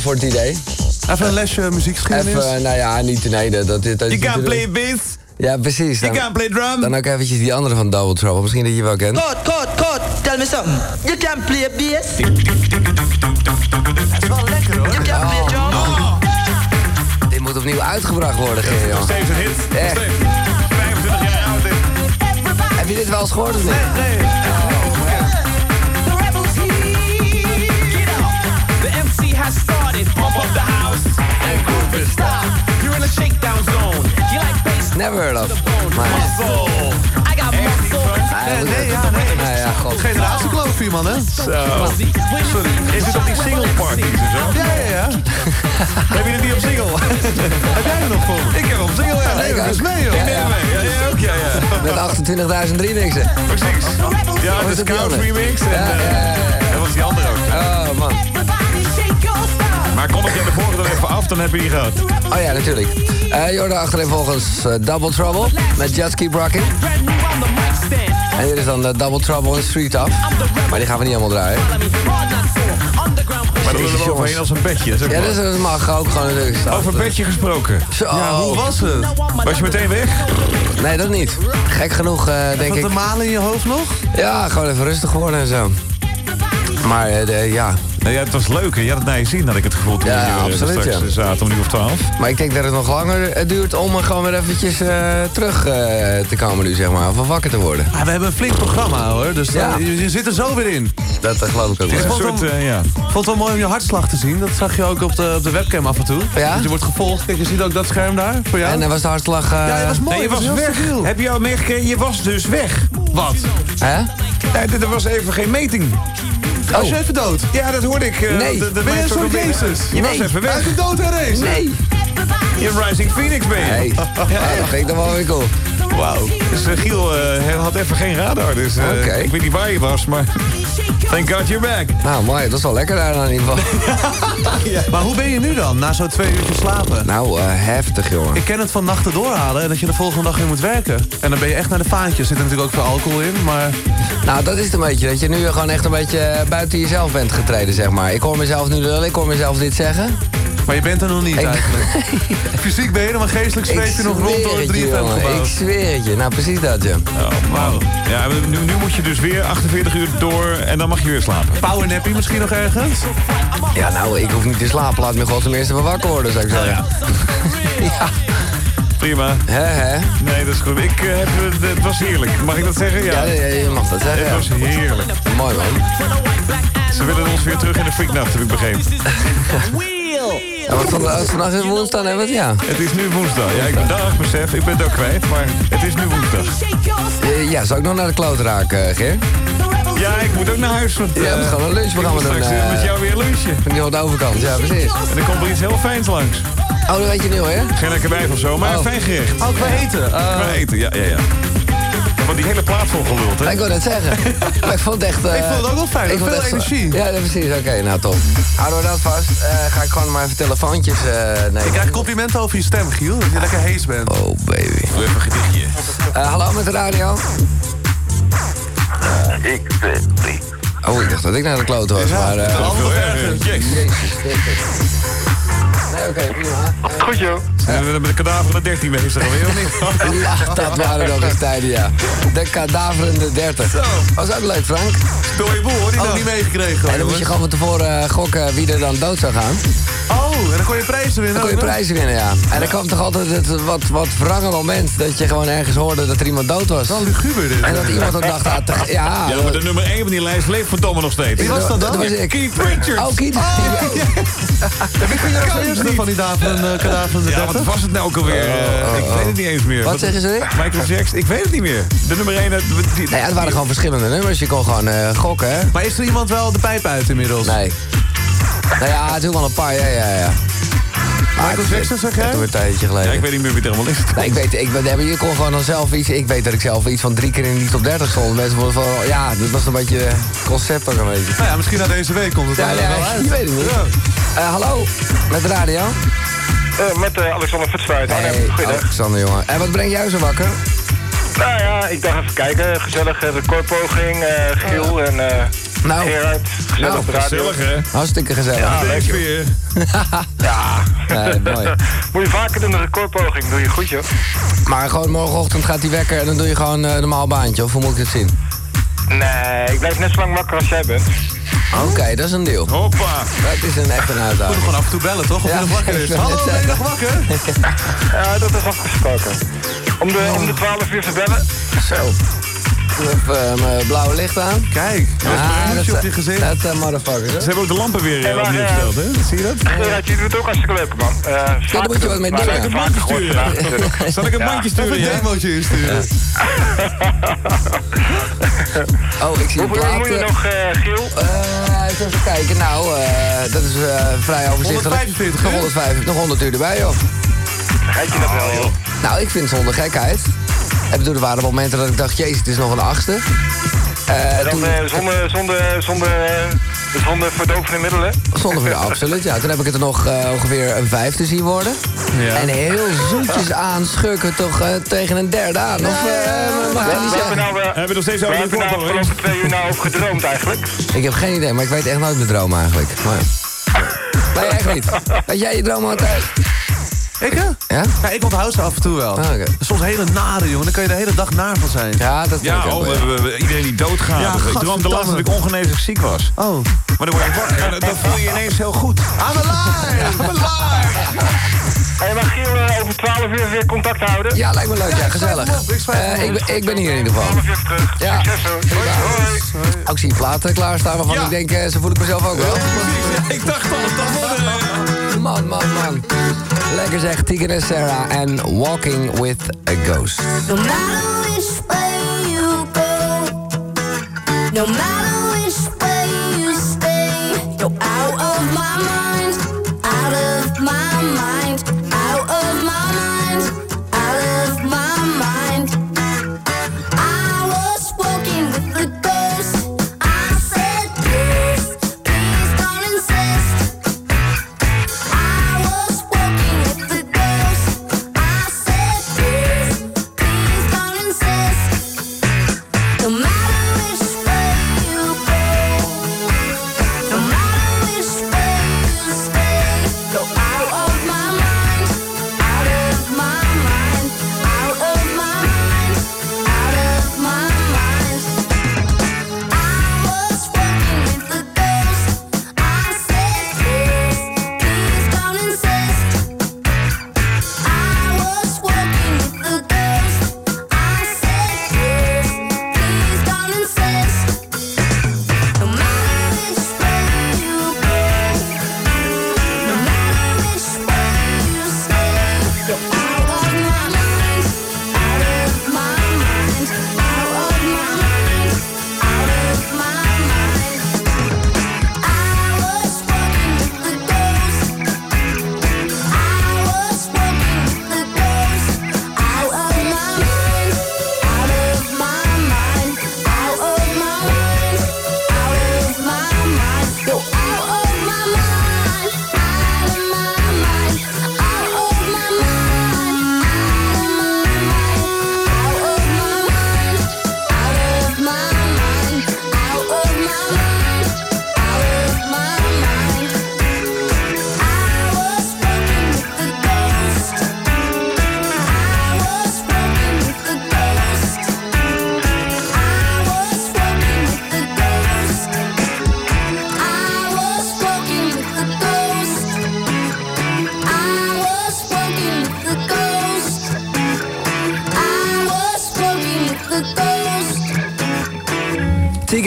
voor het idee. Even een lesje muziekgeschiedenis. Even, nou ja, niet, nee, dat, dat, dat You can play bass. Ja, precies. You Dan, can play drum. dan ook eventjes die andere van Double Trouble. Misschien dat je wel kent. Code, code, code, tell me something. You can play bass. Dat is wel lekker hoor. You can play drum. Dit moet opnieuw uitgebracht worden, joh. Nog steeds een hit. Echt. steeds. 25 jaar oud. Heb je dit wel eens gehoord of niet? The MC and groove is stop. You're in a shakedown zone. You like bass? Never heard of. Maar... Muscle. I got muscle. Nee, nee, ja, nee. Nou ja, god. Generatiekloof hier, man, hè? Zo. Sorry. Is dit op die single parties en zo? Ja, ja, ja. Heb je het niet op single? Heb jij er nog voor? Ik heb hem op single, ja. Nee, dus ook. mee, joh. Ja, Ik neem ja. hem mee. Ja, jij ook, ja, ja. Met 28.000 remixen. Precies. Ja, de is Scout remix. En, Ja, ja, ja, eh, dat was die andere ook. Oh, man. Maar kondig jij de vorige dan even dan heb je die gehad. Oh ja, natuurlijk. Eh je hoorde achterin volgens eh, Double Trouble met Just Keep Rocking. En hier is dan eh, Double Trouble in Street Up. Maar die gaan we niet allemaal draaien. Maar dan willen we overheen als een bedje. Zeg Ja, maar. dus dat mag ook gewoon natuurlijk staan. Over bedje gesproken. Zo. Ja, hoe was het? Was je meteen weg? Nee, dat niet. Gek genoeg, eh, denk Wat ik. te malen in je hoofd nog? Ja, gewoon even rustig geworden en zo. Maar eh, de- ja, Nou ja, het was leuk. hè. Je had het naar je zien, had ik het gevoel. Toen Ja, we, eh, absoluut, straks ja. zaten om een uur of twaalf. maar ik denk dat het nog langer eh, duurt om er gewoon weer eventjes eh, terug eh, te komen nu, zeg maar. Of wakker te worden. Ja, we hebben een flink programma, hoor. Dus Ja. eh, je, je zit er zo weer in. Dat eh, geloof ik ook Het is wel. een vond soort, hem- eh, ja. Ik vond het wel mooi om je hartslag te zien. Dat zag je ook op de, op de webcam af en toe. Ja? Want je wordt gevolgd. Kijk, je ziet ook dat scherm daar voor jou. En dan was de hartslag... eh, ja, je was mooi. Nee, je was weg. stabiel. Heb je al meegekregen? Je was dus weg. Wat? Hè? Nee, er was even geen meting. Was je even dood? Ja, dat hoorde ik. eh, Nee. de- de Ben je soort Jezus? Je was even weg. Uit de dood herrezen? Nee. Je Rising Phoenix ben je. Nee. Ja, dat ik dan wel weer cool. Wauw. Dus eh, Giel eh, had even geen radar. Dus Oké. ik weet niet waar je was, maar thank God you're back. Nou, mooi. Dat is wel lekker daar dan in ieder geval. Maar hoe ben je nu dan, na zo'n twee uurtjes slapen? Nou, heftig, jongen. Ik ken het van nachten doorhalen en dat je de volgende dag weer moet werken. En dan ben je echt naar de vaantjes. Er zit natuurlijk ook veel alcohol in, maar... Nou, dat is het een beetje. Dat je nu gewoon echt een beetje eh, buiten jezelf bent getreden, zeg maar. Ik hoor mezelf nu lullen, ik hoor mezelf dit zeggen. Maar je bent er nog niet Ik- eigenlijk. Fysiek ben je maar geestelijk zweef je nog rond door het het je, 3FM jongen. gebouw. Ik zweer het je. Nou, precies dat, ja. Oh, wauw. Ja, nu, nu moet je dus weer 48 uur door en dan mag je weer slapen. Powernappy misschien nog ergens? Ja, nou, ik hoef niet te slapen. Laat me tenminste wel wakker worden, zou ik zeggen. ja. Prima. Hè? Nee, dat is goed. Ik, eh, heb, het- het was heerlijk. Mag ik dat zeggen? Ja, je mag dat zeggen. Het ja. was heerlijk. Mooi, man. Ze willen ons weer terug in de freaknacht, heb ik begrepen. Ja, wat vandaag, vandaag is woensdag, hè? Wat, ja. Het is nu woensdag. Ja, ik ben dag besef. Ik ben het ook kwijt, maar het is nu woensdag. Eh, ja, zou ik nog naar de kloot raken, Geer? Ja, ik moet ook naar huis. Want, Ja, we eh, gaan een straks eh, eh, met jou weer lunchen. Van die de overkant, ja, precies. En dan komt er iets heel fijns langs. Oh, dat weet je nu, hè? Geen lekker wijf of zo, maar een Oh. fijn gerecht. Oh, qua eten. Eh, Qua eten, ja, ja, ja. Want die hele plaat vol geluld, hè? Ik wou net zeggen. maar ik vond het echt... eh, Ik vond het ook wel fijn, ik vond veel energie. Ja, ja, precies. Oké, nou top. Houden we dat vast. Eh, ga ik gewoon maar even telefoontjes eh nemen. Ik krijg complimenten over je stem, Giel. Dat je lekker hees bent. Oh, baby. Doe even een gedichtje. Eh, hallo met de radio. ik ben. Oh, ik dacht dat ik naar de kloot was, maar... eh, Dat erger. Jezus. Jezus, oké, prima. Goed joh. Zijn we met de kadaver de 13 bezig alweer, of niet? Ja, dat waren nog eens tijden, ja. De kadaverende 30. Was ook leuk, Frank. Dooie boel, hoor, die Ook dag. niet meegekregen. En dan moest je gewoon van tevoren eh, gokken wie er dan dood zou gaan. Oh, en dan kon je prijzen winnen. Dan kon je prijzen winnen, ja. En dan kwam toch altijd het wat, wat wrange moment dat je gewoon ergens hoorde dat er iemand dood was. Wel luguber dit. En dat iemand dan dacht, ah, te- ja... Ja, maar de nummer 1 van die lijst leeft verdomme nog steeds. Wie was dat dan? Dat was ik. Keith Richards. Oh, Keith. En wie ging er als eerste van die daverende kadaverende Ja, 30? wat was het nou ook alweer? Eh, ik weet het niet eens meer. Wat zeggen ze? Michael Jackson, ik weet het niet meer. De nummer 1... Die, Nou ja, het waren gewoon verschillende nummers. Je kon gewoon eh, gokken, hè? Maar is er iemand wel de pijp uit inmiddels? Nee. Nou ja, toen wel een paar, ja, ja, ja. Maar Michael het- Jackson, zeg jij? Een tijdje Ja, geleden. ik weet niet meer wie er allemaal is. Nee, ik weet, ik, je kon gewoon dan zelf iets... Ik weet dat ik zelf iets van drie keer in die top 30 stond. Mensen vonden van, ja, dit was een beetje het concept ook een beetje. Nou ja, misschien na deze week komt het Ja, wel ja, wel uit. je weet het niet. Eh, hallo, met de radio. Eh, met eh, Alexander. Hey, Goeiedag. Alexander, jongen. En wat brengt jou zo wakker? Nou ja, ik dacht even kijken. Gezellige recordpoging. eh Giel en eh Nou, Gerard. Gezellig nou, op radio. Gezellig, hè? hartstikke gezellig. Ja, leuk, weer. Ja. Nee, mooi. Moet je vaker doen een recordpoging. Doe je goed, joh. Maar gewoon morgenochtend gaat hij wekker en dan doe je gewoon eh, een normaal baantje. Of hoe moet ik het zien? Nee, ik blijf net zo lang wakker als jij bent. Oké, dat is een deal. Hoppa. Dat is een echt een Moet uitdaging. gewoon af en toe bellen, toch? Of Ja, hij nog wakker is. Hallo, ben je nog wakker? Ja, dat is afgesproken. Om de, om de 12 uur te bellen. Zo. Even eh, mijn blauwe licht aan. Kijk, dat is een dat, muntje op je gezicht. Dat zijn motherfuckers, hè? Ze hebben ook de lampen weer maar, opnieuw eh, gesteld, hè? Zie je dat? Gerard, je doet het ook hartstikke leuk, man. Uh, Ja, daar moet je wat mee doen. Ja. ik gehoord vandaag natuurlijk. Zal ik een Ja. bandje Of een sturen, ja? demootje insturen. Oh, ik zie een Hoeveel plaat. moet je nog, eh, Giel? eh, even even kijken. Nou, eh, dat is vrij overzichtelijk. 145 nog uur? 105, nog 100 uur erbij, joh. Je dat wel, joh? Nou, ik vind het zonder gekheid. Ik bedoel, er waren momenten dat ik dacht, jezus, het is nog een achtste. Eh, En dan toen, eh, zonder, zonder, zonder, eh, zonder verdovende middelen? zonder voor de absoluut, ja. Toen heb ik het er nog ongeveer een vijfde zien worden. Ja. En heel zoetjes aan schurken toch tegen een derde aan. Of mag We, niet we hebben zeggen? nou, Hebben we nog steeds we over nou de de afgelopen twee uur nou over gedroomd eigenlijk. Ik heb geen idee, maar ik weet echt nooit mijn droom eigenlijk. Maar... Nee, echt niet. Weet jij je droom altijd? Ik, hè? Ja? Ja, ik onthoud ze af en toe wel. Ah. Soms hele nare, jongen. Dan kan je de hele dag naar van zijn. Ja, dat Ja, ik ook oh, wel, we- we- we- iedereen die doodgaat. Ja, ik droomde laatst dat ik ongeneeslijk ziek was. Oh. Maar dan word je wakker en dan voel je je ineens heel goed. I'm alive! I'm alive! Hey, mag Giel eh, over 12 uur weer contact houden? Ja, lijkt me leuk. Ja, gezellig. Ik Eh, ik, ben, ik ben hier in ieder geval. 12 uur terug. Ja. Succes hoor. Hoi, hoi. Ook zie je platen klaarstaan waarvan Ja. ik denk, eh, zo voel ik mezelf ook wel. Ik dacht al, dat wordt... Man, man, man. Lekker zeg, Tegan en Sarah en Walking with a Ghost. No matter which way you go, no matter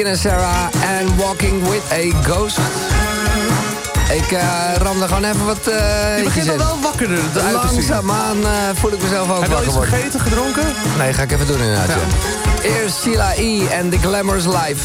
en Sarah en Walking with a Ghost. Ik eh ram er gewoon even wat eh Je begint in. al wel wakkerder uit te zien. Langzaamaan eh, voel ik mezelf ook Heb je al wakker iets worden. gegeten, gedronken? Nee, ga ik even doen inderdaad. ja. Eerst Sheila E. en The Glamorous Life.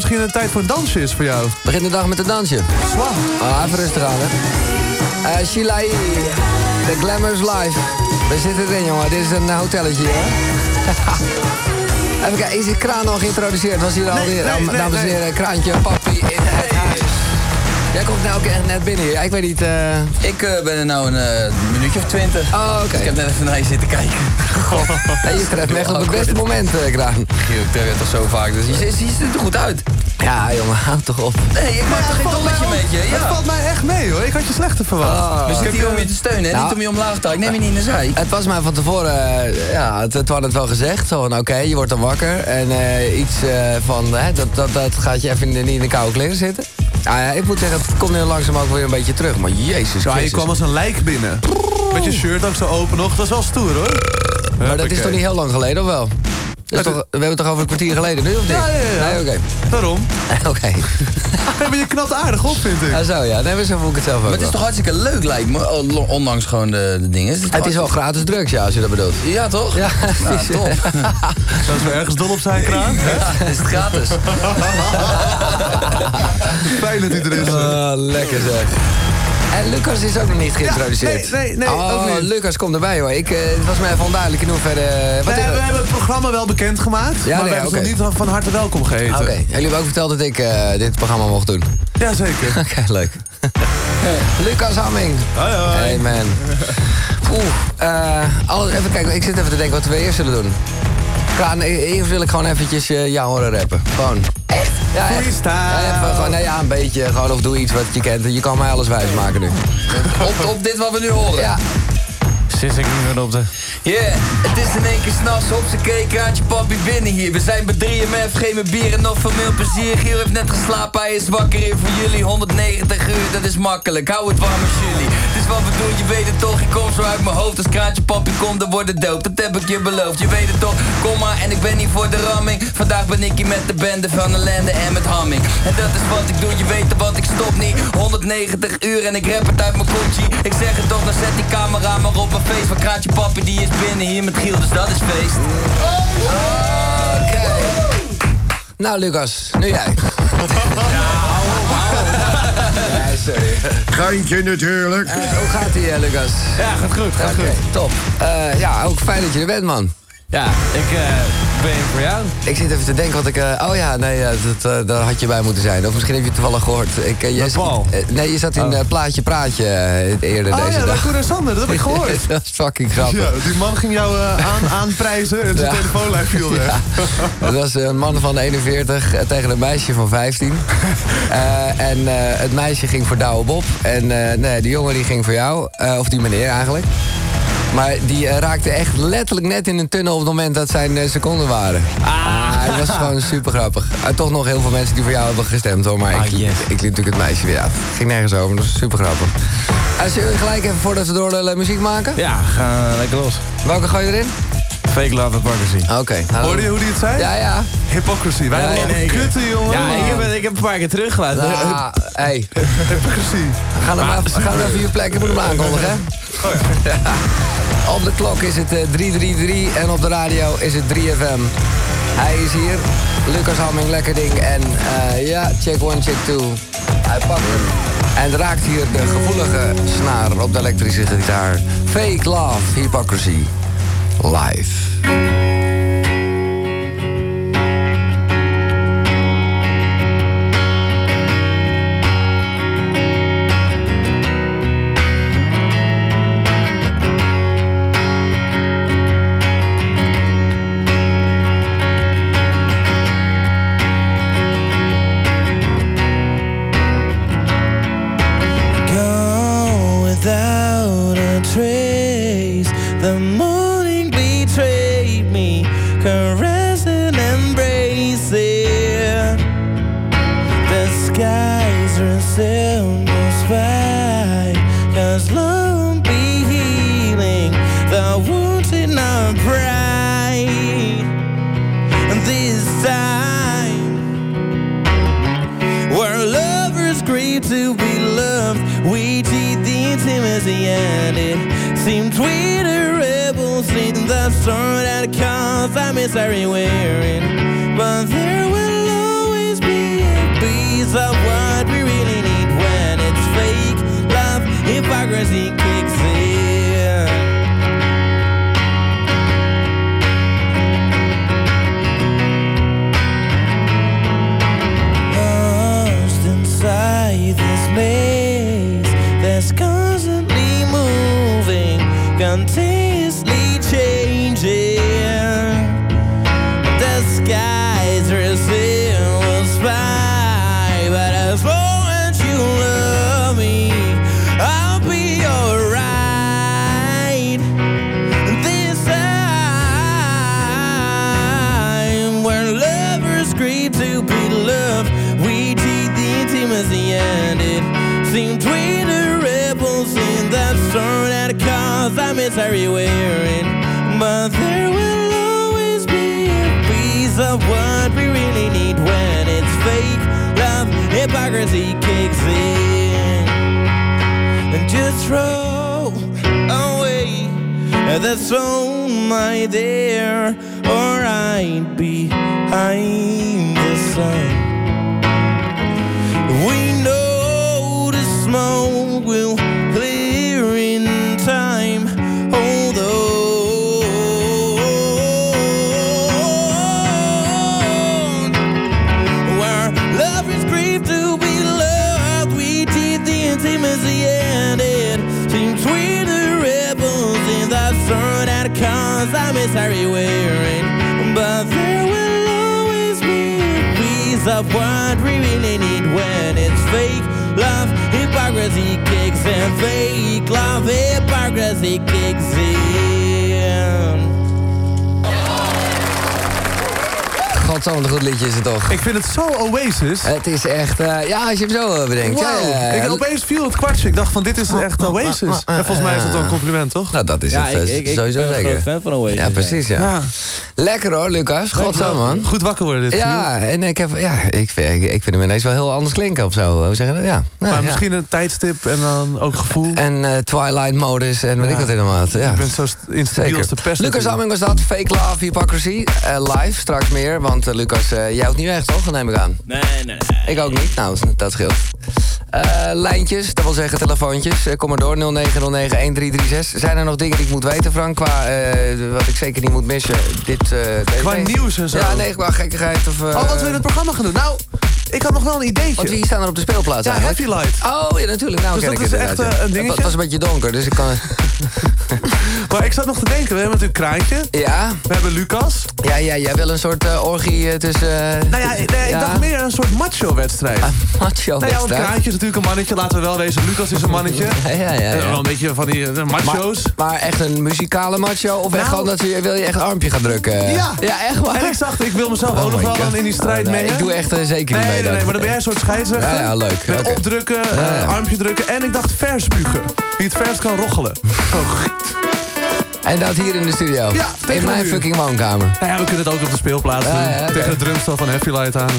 Misschien een tijd voor een dansje is voor jou. Begin de dag met een dansje. Zwaar. Ah, even rustig aan, hè. Eh Shilai, de Glamours Live. We zitten erin, jongen. Dit is een eh, hotelletje, hè. Even kijken, is de kraan al geïntroduceerd? Was hier alweer, nee, nee, dames en heren, kraantje, papi in het. Jij komt nou ook echt net binnen hier. Ik weet niet... eh, Ik eh, ben er nou een eh, minuutje of twintig. Oh, oké. Ik heb net even naar je zitten kijken. Hey, je treft me echt op het beste moment, eh, Kraan. Giel, ik tref je toch zo vaak, dus je, je, je ziet er goed uit. Ja, jongen, houd toch op. Nee, ik maak toch geen dolletje met je? Het Ja. valt mij echt mee hoor. Ik had je slechter verwacht. Ah. We zitten hier om je te steunen, hè? Nou. niet om je omlaag te houden. Ik neem je niet in de zij. Het was mij van tevoren, ja, het, het had het wel gezegd. Zo van, oké, je wordt dan wakker. En eh, iets eh, van, hè, dat, dat, dat gaat je even in de, niet in de koude kleren zitten. Ah, ja, ik moet zeggen, het komt nu langzaam ook weer een beetje terug. Maar jezus Ja, je Christus. kwam als een lijk binnen. Met je shirt ook zo open nog. Dat is wel stoer hoor. Maar dat is toch niet heel lang geleden, of wel? Dat toch, we hebben het toch over een kwartier geleden nu, of niet? Ja, ja, ja. Nee, oké. Daarom. Oké. Nee, maar je knapt aardig op, vind ik. Ja, zo ja. Nee, maar zo voel ik het zelf ook Maar het is wel. toch hartstikke leuk, lijkt me. Ondanks gewoon de, de dingen. Het is, Het is wel gratis drugs, ja, als je dat bedoelt. Ja, toch? Ja, Nou, top. Zoals we ergens dol op zijn, Kraan. Ja, is het gratis. Fijn dat hij er is. Ah, lekker zeg. En Lucas is ook nog niet geïntroduceerd. Ja, nee, nee, nee, Oh, ook niet. Lucas komt erbij hoor. Ik, eh, het was mij even onduidelijk in hoeverre... Wat Nee, is- we hebben het programma wel bekendgemaakt. Ja, maar nee, we hebben nog niet van harte welkom geheten. Oké, jullie hebben ook verteld dat ik eh, dit programma mocht doen. Jazeker. Oké, leuk. Lucas Hamming. Hoi, hoi. Hey man. Oeh, eh, alles, even kijken, ik zit even te denken wat we eerst zullen doen. Kraan, e- eerst wil ik gewoon eventjes eh, jou horen rappen. Gewoon. Ja. Freestyle. Ja, even, gewoon, nee, ja, een beetje. Gewoon, of doe iets wat je kent. Je kan mij alles wijs maken nu. Op, op dit wat we nu horen. Ja. Sinds ik niet meer op de... Yeah, het is in één keer s'nachts op zijn keekraadje papi binnen hier. We zijn bij 3MF, geen meer bier en nog veel meer plezier. Giel heeft net geslapen, hij is wakker hier voor jullie. 190 uur, dat is makkelijk, hou het warm als jullie. Wat we doen, je weet het toch, ik kom zo uit mijn hoofd. Als kraantje papi komt, dan wordt het dood, dat heb ik je beloofd. Je weet het toch, kom maar en ik ben hier voor de ramming. Vandaag ben ik hier met de bende van ellende en met hamming. En dat is wat ik doe, je weet het wat ik stop niet. 190 uur en ik rap het uit mijn kontje. Ik zeg het toch, dan zet die camera maar op mijn face. Van kraantje papi, die is binnen hier met Giel, dus dat is feest. Oké. Nou, Lucas, nu jij. Nee, sorry. Geintje natuurlijk. Hoe gaat ie, eh, Lucas? Ja, gaat goed, gaat goed. top. Eh, ja, ook fijn dat je er bent, man. Ja, ik eh, voor jou. Ik zit even te denken wat ik... eh, oh ja, nee, dat, eh, daar had je bij moeten zijn. Of misschien heb je toevallig gehoord. Ik, eh, jij zat- nee, je zat in Oh. Plaatje Praatje eerder Oh deze ja, dag. Koen en Sander, dat heb ik gehoord. dat is fucking grappig. Ja, die man ging jou aan, aanprijzen en zijn Ja. telefoonlijn viel weg. Dat was een man van 41 eh, tegen een meisje van 15. Eh, en het meisje ging voor Douwe Bob. En nee, die jongen die ging voor jou. Of die meneer eigenlijk. Maar die eh, raakte echt letterlijk net in een tunnel op het moment dat zijn seconden waren. Ah, het was gewoon super grappig. En toch nog heel veel mensen die voor jou hebben gestemd hoor. Maar ik, Ah, yes. ik liet natuurlijk het meisje weer af. Ging nergens over, dat was super grappig. Als je gelijk even voordat we door de muziek maken. Ja, ga lekker los. Welke gooi je erin? Fake love hypocrisy. Oké. nou, Hoorde je hoe die het zei? Ja, ja. Hypocrisy. Wij Ja, hebben ja, nee, kutten, jongen. Ja, ik heb, ik heb een paar keer teruggelaten. Ah, hey. Hypocrisy. Ga dan maar even, ga dan even je plek, ik moet hem aankondigen, hè? Op de klok is het eh, 333 en op de radio is het 3FM. Hij is hier, Lucas Hamming, lekker ding. En eh, ja, check one, check two. Hij pakt hem. En raakt hier de gevoelige snaar op de elektrische gitaar. Fake love, hypocrisy, live. Everywhere throw away that soul, my dear, or I'd be behind the sun. We know the smoke what we really need when it's fake love, hypocrisy kicks in. Fake love, hypocrisy kicks in. Godsamme, een goed liedje is het toch? Ik vind het zo Oasis. Het is echt, eh, ja, als je hem zo eh, bedenkt. Wauw. Ja, ja, ja. Ik, opeens viel het kwartje. Ik dacht van, dit is echt Oasis. En volgens mij is dat wel een compliment, toch? Nou, dat is Ja, het ik- ik- ik sowieso ben een zeker. fan van Oasis, Ja, precies, ja. Lekker hoor, Lucas. Godsamme, man. Goed wakker worden dit. Ja, en ik, heb, ja ik, vind, ik, ik vind hem ineens wel heel anders klinken of zo. Hoe zeg je dat? Ja. Nou, maar ja. misschien een tijdstip en dan ook gevoel. En eh, Twilight modus en weet Ja. ik wat helemaal. Ja. Je bent zo st- instabiel als de pest. Lucas Hamming was dat. Fake Love, Hypocrisy. Eh, live, straks meer. Want eh, Lucas, eh, jij houdt niet weg toch? Neem ik aan. Nee, nee. Ik ook niet. Nou, dat scheelt. Eh, lijntjes, dat wil zeggen telefoontjes. Eh, kom maar door, 0909-1336. Zijn er nog dingen die ik moet weten, Frank? Qua eh, wat ik zeker niet moet missen. Dit, Qua nieuws en zo. Ja, nee, qua gekkigheid. Of, Oh, wat we in het programma gaan doen. Nou, ik had nog wel een ideetje. Want wie staan er op de speelplaats Ja, eigenlijk? Heavy Light. Oh, ja, natuurlijk. Nou, Dus dat ik is het echt, ja. een dingetje. Het was een beetje donker, dus ik kan... Maar ik zat nog te denken, we hebben natuurlijk Kraantje. Ja. We hebben Lucas. Ja, ja, jij wil een soort eh, orgie eh, tussen... eh, Nou ja, nee, ik dacht meer een soort macho-wedstrijd. macho Nou ja, want. Kraantje is natuurlijk een mannetje, laten we wel wezen. Lucas is een mannetje. Ja, ja, ja, ja. Wel een beetje van die macho's. Maar, maar echt een muzikale macho? Of echt Nou. gewoon dat je, wil je echt een armpje gaan drukken? Ja. Ja, echt waar? En ik dacht, ik wil mezelf Oh ook nog my wel in die strijd Oh, nee, mee. Ik doe echt eh, zeker niet Nee, mee. nee, nee, maar dan ben jij een soort scheidsrechter. Ja, ja, leuk. Met opdrukken, armpje drukken. En ik dacht verspugen. Wie het verst kan roggelen. Oh, En dat hier in de studio? Ja, tegen In mijn fucking woonkamer. Nou ja, we kunnen het ook op de speelplaats doen. ja. Tegen de drumstel van Heavy Light aan.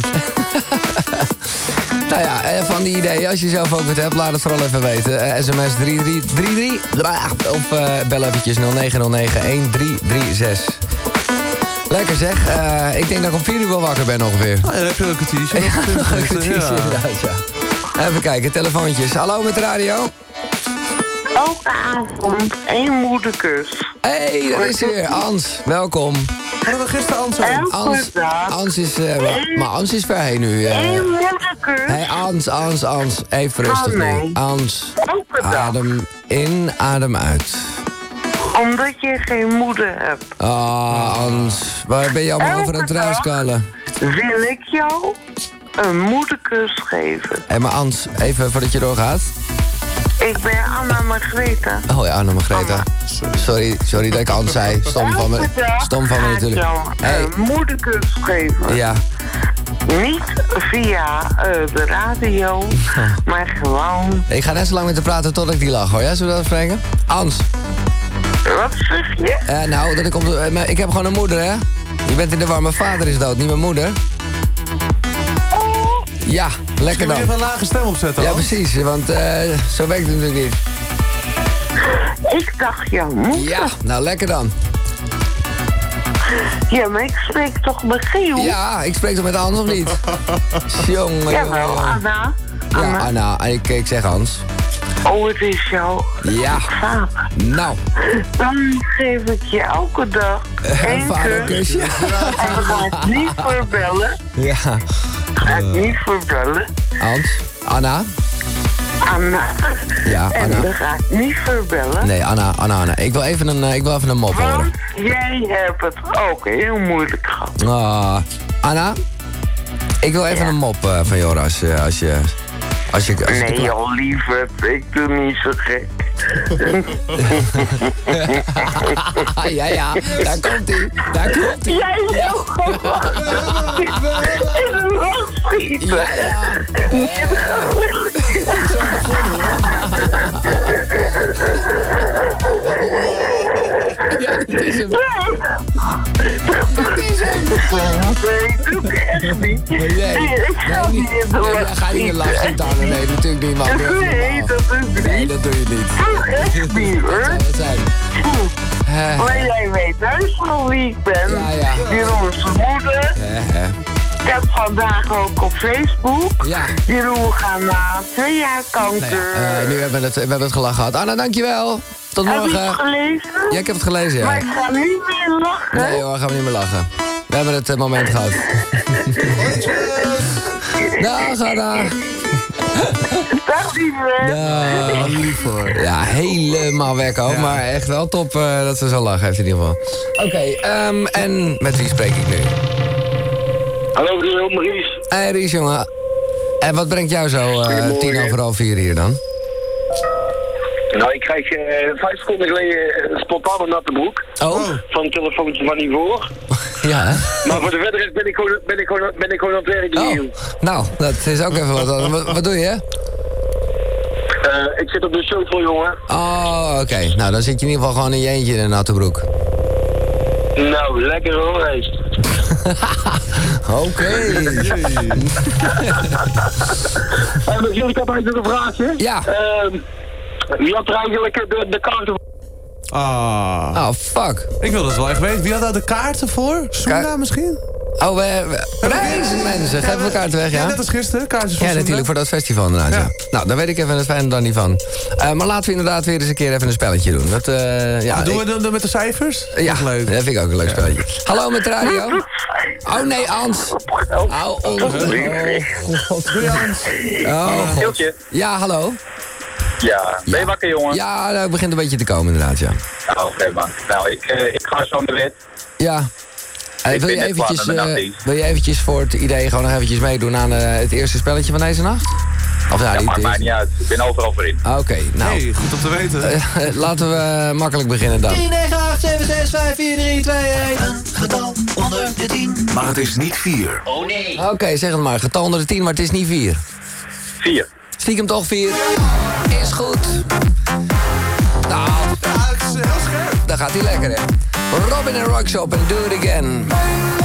Nou ja, eh, van die ideeën, als je zelf ook wat hebt, laat het vooral even weten. Eh, SMS 3333 blah, of eh, bel eventjes 0909-1336. Lekker zeg. Eh, ik denk dat ik om 4 uur wel wakker ben ongeveer. Nou, ja, dan heb je ook een t-shirt. Ja, inderdaad, ja. Even kijken, telefoontjes. Hallo met de radio. Elke avond één moederkus. Hé, hey, daar is weer. Ans, welkom. We gisteren Ans Elke Ans, is, eh, maar- maar Ans is ver heen nu. eh. Eén moederkus. Hey, Ans, Ans, Ans. Even rustig Oh, nee. nu. Ans, adem in, adem uit. Omdat je geen moeder hebt. Ah, Ans, waar ben je allemaal Elke over aan het ruiskallen? Wil ik jou een moederkus geven. Hé, maar Ans, even voordat je doorgaat. Ik ben Anna Margrethe. Oh ja, Anne Margrethe. Sorry, sorry dat ik Ans zei. Stom van me, stom van me natuurlijk. Hey, moederkus geven. ja. Niet via eh, de radio, maar gewoon... Ik ga net zo lang met te praten tot ik die lach hoor. Ja, zullen we dat spreken? Ans. Wat zeg je? Eh, nou, dat ik, op de, eh, maar ik heb gewoon een moeder, hè? Je bent in de war, mijn vader is dood, niet mijn moeder. Ja, lekker Misschien moet je dan. even een lage stem opzetten. Ja, precies, want eh, zo werkt het natuurlijk niet. Ik dacht moeder. Ja, nou lekker dan. Ja, maar ik spreek toch met Giel? Ja, ik spreek toch met Hans of niet? Jongen, Jawel, jongen. Anna. Ja, Anna. Ik, ik zeg Hans. Oh, het is jouw Ja. vader. Nou. Dan geef ik je elke dag één vaderkusje. kus. En dan ga ik niet verbellen. Ja. Ga ik niet verbellen. Hans. Anna. Anna. Ja, En Anna. dan ga ik niet verbellen. Nee, Anna, Anna, Anna. Ik wil even een, eh, ik wil even een mop horen. Want jij hebt het ook heel moeilijk gehad. Ah, Anna, ik wil even een mop eh, van Joras. Als, je- als je... Als je, als je Nee joh, lieverd. Ik doe niet zo gek. ja, ja, daar komt hij. Daar komt hij. Jij wil gewoon in de lucht schieten. Nee, doe ik echt niet. Nee, ik ga niet in de lucht ga niet in de lach schieten, Anna. Nee, natuurlijk niet, man. Doe Nee, dat is Nee, dat doe je niet. Doe echt niet, hoor. Wat zou het zijn? Eh, Maar jij weet heus wel wie ik ben. Ja, ja. Jeroen's moeder. Ik heb vandaag ook op Facebook. Ja. Jeroen gaat na twee jaar kanker. Eh, nu hebben we, het, we hebben het gelach gehad. Anna, dankjewel. Tot Heb je morgen. het gelezen? Ja, ik heb het gelezen, ja. Maar ik ga niet meer lachen. Nee hoor, gaan we niet meer lachen. We hebben het eh, moment gehad. Dag Anna. Dag lieve. Ja, lief hoor. Ja, helemaal weg ook. Maar echt wel top eh, dat ze zo lachen heeft in ieder geval. Oké, ehm, en met wie spreek ik nu? Hallo, Rio Maries. Hey Ries, jongen. En wat brengt jou zo eh, tien over half vier hier dan? Nou, ik krijg eh, vijf seconden geleden eh, spontaan een natte broek. Oh. Van een telefoontje van hiervoor. Ja, hè? Maar voor de verder ben ik gewoon, ben ik gewoon, ben ik gewoon aan het werken hier. Nou, dat is ook even wat. Wat, wat doe je? Eh, ik zit op de shuttle, jongen. Oh, oké. Nou, dan zit je in ieder geval gewoon in je eentje in een natte broek. Nou, lekker hoor, hees. Oké. Jullie, ik heb eigenlijk een vraagje. Ja. Ehm, wie had er eigenlijk de, de kaarten Ah. Oh, fuck. Ik wil dat wel echt weten. Wie had daar de kaarten voor? Soenda misschien? Oh, we, we reizen mensen. Geef elkaar het weg, ja? Ja, net als gisteren. Kaartjes voor Ja, natuurlijk, voor dat festival inderdaad, ja. Nou, daar weet ik even het fijne dan niet van. Eh, maar laten we inderdaad weer eens een keer even een spelletje doen. Dat, eh, ja, Ah, doen ik- we dan met de cijfers? Ja, leuk. dat vind ik ook een leuk spelletje. Hallo met de radio. Oh nee, Ans. Oh, oh, oh, god. Doei. Oh, god. Ja, hallo. Ja, ben je wakker, jongen? Ja, nou, het begint een beetje te komen inderdaad, ja. Nou, oké, man. Nou, ik, eh, ik ga zo naar bed. Ja. Ik wil, je eventjes, eh, wil je eventjes voor het idee gewoon nog eventjes meedoen aan eh, het eerste spelletje van deze nacht? Of ja, Ja, niet maakt mij niet uit. Ik ben overal voor in. Ah, Oké, nou. Hey, goed om te weten. Eh, laten we makkelijk beginnen dan. 9, 8, 7, 6, 5, 4, 3, 2, 1. Een getal onder de 10. Maar het is niet 4. Oh nee. Oké, zeg het maar. Getal onder de 10, maar het is niet 4. 4. Stiekem toch 4. Is goed. Nou, heel scherp. dan gaat hij lekker, hè. Robin en Rockshop en Do It Again.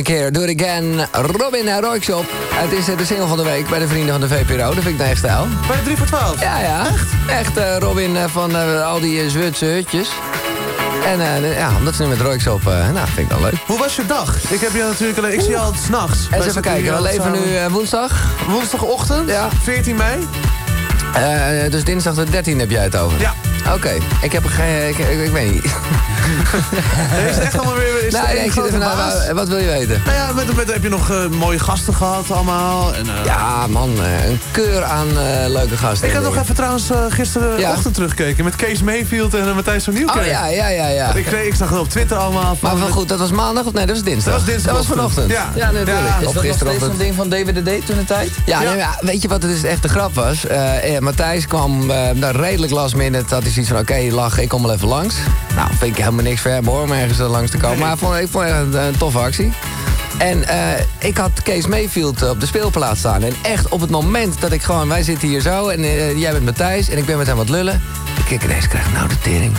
Een keer. Doe it again. Robin en Roykshop. Het is eh, de single van de week bij de vrienden van de VPRO. Dat vind ik nou echt stijl. Bij de 3 voor 12? Ja, ja. Echt? Echt, eh, Robin eh, van al die uh, Zwitserse hutjes. En eh, ja, omdat ze nu met eh nou, vind ik wel leuk. Hoe was je dag? Ik heb je natuurlijk. Ik zie je al s'nachts. Eens even kijken, we leven nu woensdag. Woensdagochtend? Ja. 14 mei? Dus dinsdag de 13 heb jij het over? Ja. Oké, ik heb geen... Ik, ik, ik weet niet. Is het echt allemaal weer... Is Nee, ik zit even baas? Wat wil je weten? Nou ja, met, met, heb je nog eh, mooie gasten gehad allemaal? En, eh, Ja, man, eh, een keur aan leuke gasten. Ik heb nog even trouwens gisterenochtend Ja. teruggekeken met Kees Mayfield en Matthijs van Nieuwkerk. Oh ja, ja, ja, ja. Ik, ik zag het op Twitter allemaal. Maar van goed, dat was maandag of nee, dat was dinsdag? Dat was dinsdag. Dat was vanochtend. Ja. ja natuurlijk. Is Of dat nog steeds gisterochtend. zo'n ding van DWDD toen de tijd? Ja, nee, maar weet je wat het dus echt de grap was? Matthijs kwam daar redelijk last minute. Had hij zoiets van, oké, lach, ik kom wel even langs. Nou, vind ik helemaal niks hem hoor, om ergens eh, langs te komen. Maar ik vond, ik vond het echt een, een toffe actie. En eh, ik had Kees Mayfield eh, op de speelplaats staan. En echt op het moment dat ik gewoon... Wij zitten hier zo en jij bent Matthijs en ik ben met hem wat lullen. Ik kijk ineens, krijg ik nou de tering.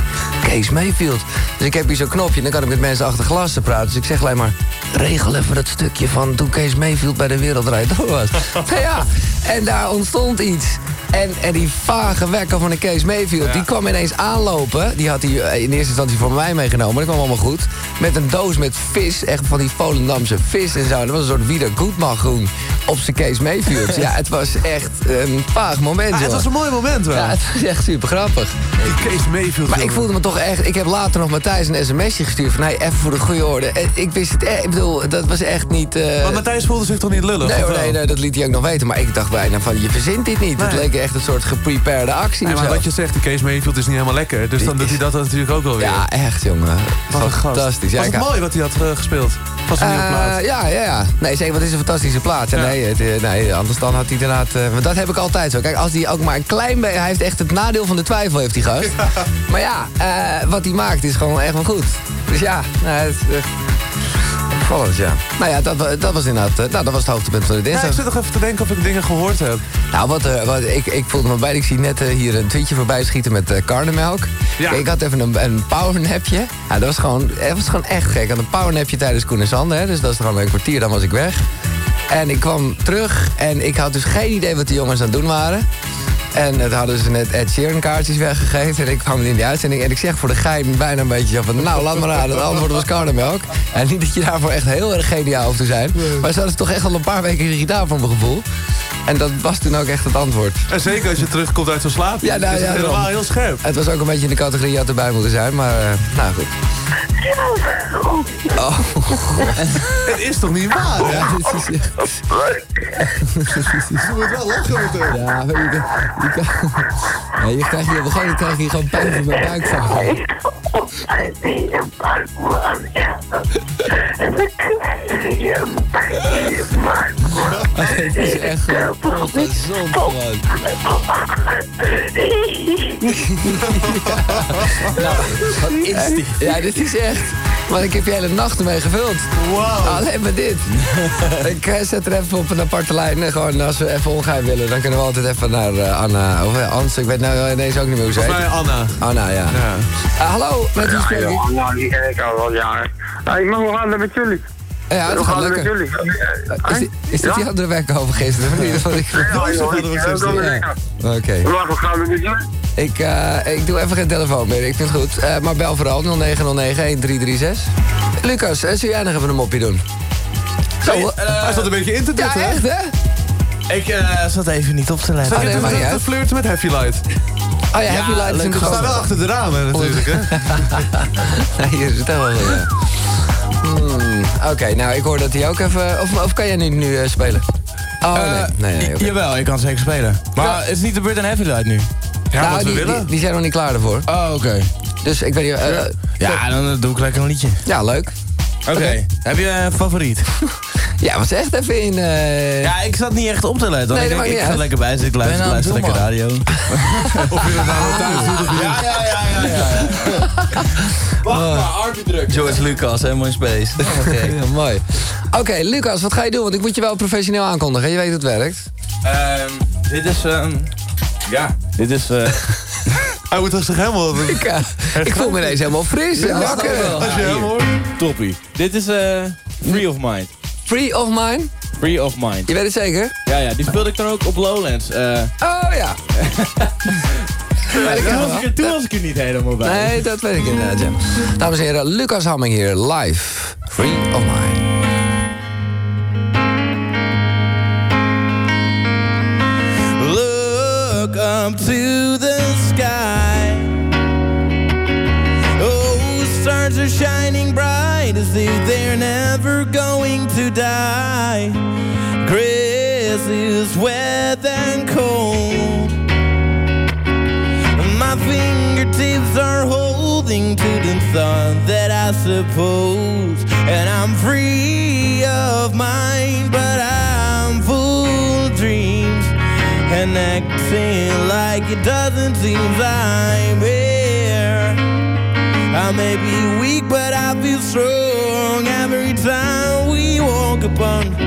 Kees Mayfield. Dus ik heb hier zo'n knopje en dan kan ik met mensen achter glazen praten. Dus ik zeg alleen maar, regel even dat stukje van toen Kees Mayfield bij de Wereldrijd door was. nou ja, en daar ontstond iets. En, en die vage wekker van de Kees Mayfield, die kwam ineens aanlopen. Die had hij eh, in eerste instantie voor mij meegenomen, dat kwam allemaal goed. Met een doos met vis, echt van die Volendamse vis en zo. Dat was een soort Wieder Goedmaggroen op zijn Kees Mayfield. ja, het was echt een vaag moment, Ah, het was een mooi moment wel. Ja, het was echt super grappig. Kees Mayfield. Maar ik voelde me toch echt... Ik heb later nog Matthijs een sms'je gestuurd van... Hey, even voor de goede orde. En Ik wist het echt... Ik bedoel, dat was echt niet... eh, Maar Matthijs voelde zich toch niet lullig? Nee, hoor, nee, nee, dat liet hij ook nog weten. Maar ik dacht bijna van, je verzint dit niet. Het leek echt een soort geprepared actie Nee, of maar wat je zegt, Kees Mayfield is niet helemaal lekker. Dus dan doet hij dat natuurlijk ook wel weer. Ja, echt, jongen. Wat. Fantastisch. Ja, Was het hou- mooi wat hij had eh, gespeeld? Was een nieuwe Eh, plaat. ja, ja, ja. Nee, zeker, het is een fantastische plaats. Ja. Nee, het, eh, nee, anders dan had hij inderdaad... want dat heb ik altijd zo. Kijk, als hij ook maar een klein beetje... Hij heeft echt het nadeel van de twijfel, heeft die gast. Maar ja, eh, wat hij maakt is gewoon echt wel goed. Dus ja, nou, het is echt... opvallend, ja. Nou ja, dat, dat was inderdaad... nou, dat was het hoogtepunt van de Ja, dinsdag. ik zit nog even te denken of ik dingen gehoord heb. Nou, wat, wat ik, ik voelde me bij. Ik zie net hier een tweetje voorbij schieten met eh karnemelk. Ja. Ik had even een, een powernapje. Ja, dat was gewoon, was gewoon echt gek. Ik had een powernapje tijdens Koen en Sander, hè, dus dat is gewoon een kwartier, dan was ik weg. En ik kwam terug en ik had dus geen idee wat de jongens aan het doen waren. En het hadden ze net Ed Sheeran kaartjes weggegeven. En ik kwam in die uitzending en ik zeg voor de gein bijna een beetje zo van... Nou, laat maar raden, het antwoord was karnemelk. En niet dat je daarvoor echt heel erg geniaal hoeft te zijn. Maar ze hadden toch echt al een paar weken gedaan voor mijn gevoel. En dat was toen ook echt het antwoord. En zeker als je terugkomt uit zo'n slaap. Ja, nou is ja, het helemaal heel scherp. Het was ook een beetje in de categorie had erbij moeten zijn, maar uh, nou goed. Oh. Het is toch niet waar? Ja, dit is echt... Je moet wel lachen. Ja, je, kan- je, kan, ja, je krijgt hier moment krijg je gewoon pijn van mijn buik van. Het is echt gewoon ongezond gewoon. Nou, wat is dit? Ja, dit is echt... Want ik heb je hele nachten mee gevuld. Wow. Alleen maar dit. ik eh, zet er even op een aparte lijn. En Gewoon als we even ongeheim willen, dan kunnen we altijd even naar eh, Anna. Of uh, Ans, ik weet nou ineens ook niet meer hoe ze heet. Volgens mij Anna. Anna, ja. Ja. Eh, hallo, met wie spreek ik? Nou, die ken ik al wel jaren. Maar hoe gaat het met jullie? Ja, het hoe gaat het lekker. jullie? Is, dit- is dit die andere week over gisteren? Ja, ja, dat ik Ja. Oké. Hoe hoe gaat het met jullie? Ik, eh, ik doe even geen telefoon meer, ik vind het goed. Eh, maar bel vooral 0909-1336. Lucas, eh, zou jij nog even een mopje doen? Zo, Hey, Hij zat een beetje in te ja, dutten. echt hè? Ik eh, zat even niet op te letten. Zat je nee, te- te flirten met Heavy Light? Oh ja, Happy Light is leuk in de We staan wel achter de ramen natuurlijk, hè? Nee, hier zit wel weer. ja. Hmm, Oké, nou ik hoor dat hij ook even... Of, of kan jij nu, nu eh, spelen? Oh nee, Eh, nee, nee. Jawel, ik kan zeker spelen. Maar het is niet de beurt aan Heavy Light nu. Ja, nou, wat we willen. die, die zijn nog niet klaar ervoor. Oh, oké. Dus ik weet niet... eh, Ja, dan eh, doe ik lekker een liedje. ja, leuk. Oké. Heb je een favoriet? Ja, was echt even in... eh, Ja, ik zat niet echt op te letten. Nee, ik denk, ik ga uit. lekker bij zitten. Ik luister, Ben het lekker radio. Of je dat nou thuis doet of niet. Ja, ja, ja, ja, ja. Wacht maar, armpje druk. George Lucas, helemaal in space. Ja, mooi. Oké, Lucas, wat ga je doen? Want ik moet je wel professioneel aankondigen. Je weet hoe het werkt. Ehm, dit is... ehm, ja, dit is... eh, Hij wordt toch zich helemaal... Ik, eh, ik voel me ineens helemaal fris. en wakker. Als je hem hoort. Toppie. Dit is eh Free of Mind. Free of mine? Free of Mind. Je weet het zeker? Ja, ja, die speelde ik dan ook op Lowlands. eh Oh ja. Ja, toen, was ik er, toen was ik er niet helemaal bij. Nee, dat weet ik inderdaad, ja. Dames en heren, Lucas Hamming hier, live. Free of mine. Look up to the sky. Oh, stars are shining bright as if they're never going to die. Grass is wet and cold. To the thought that I suppose. And I'm free of mind, but I'm full of dreams. And acting like it doesn't seem I'm here. I may be weak, but I feel strong every time we walk upon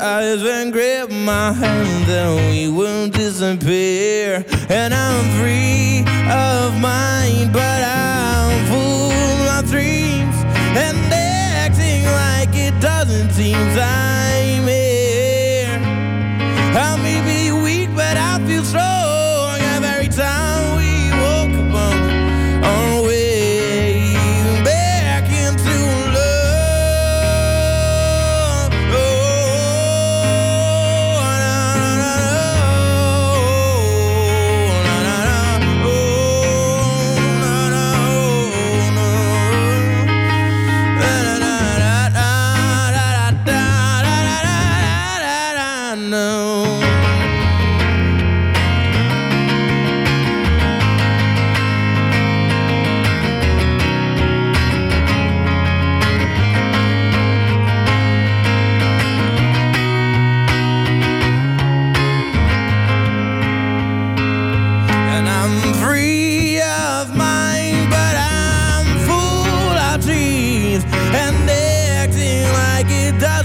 eyes and grab my hand, then we will disappear. And I'm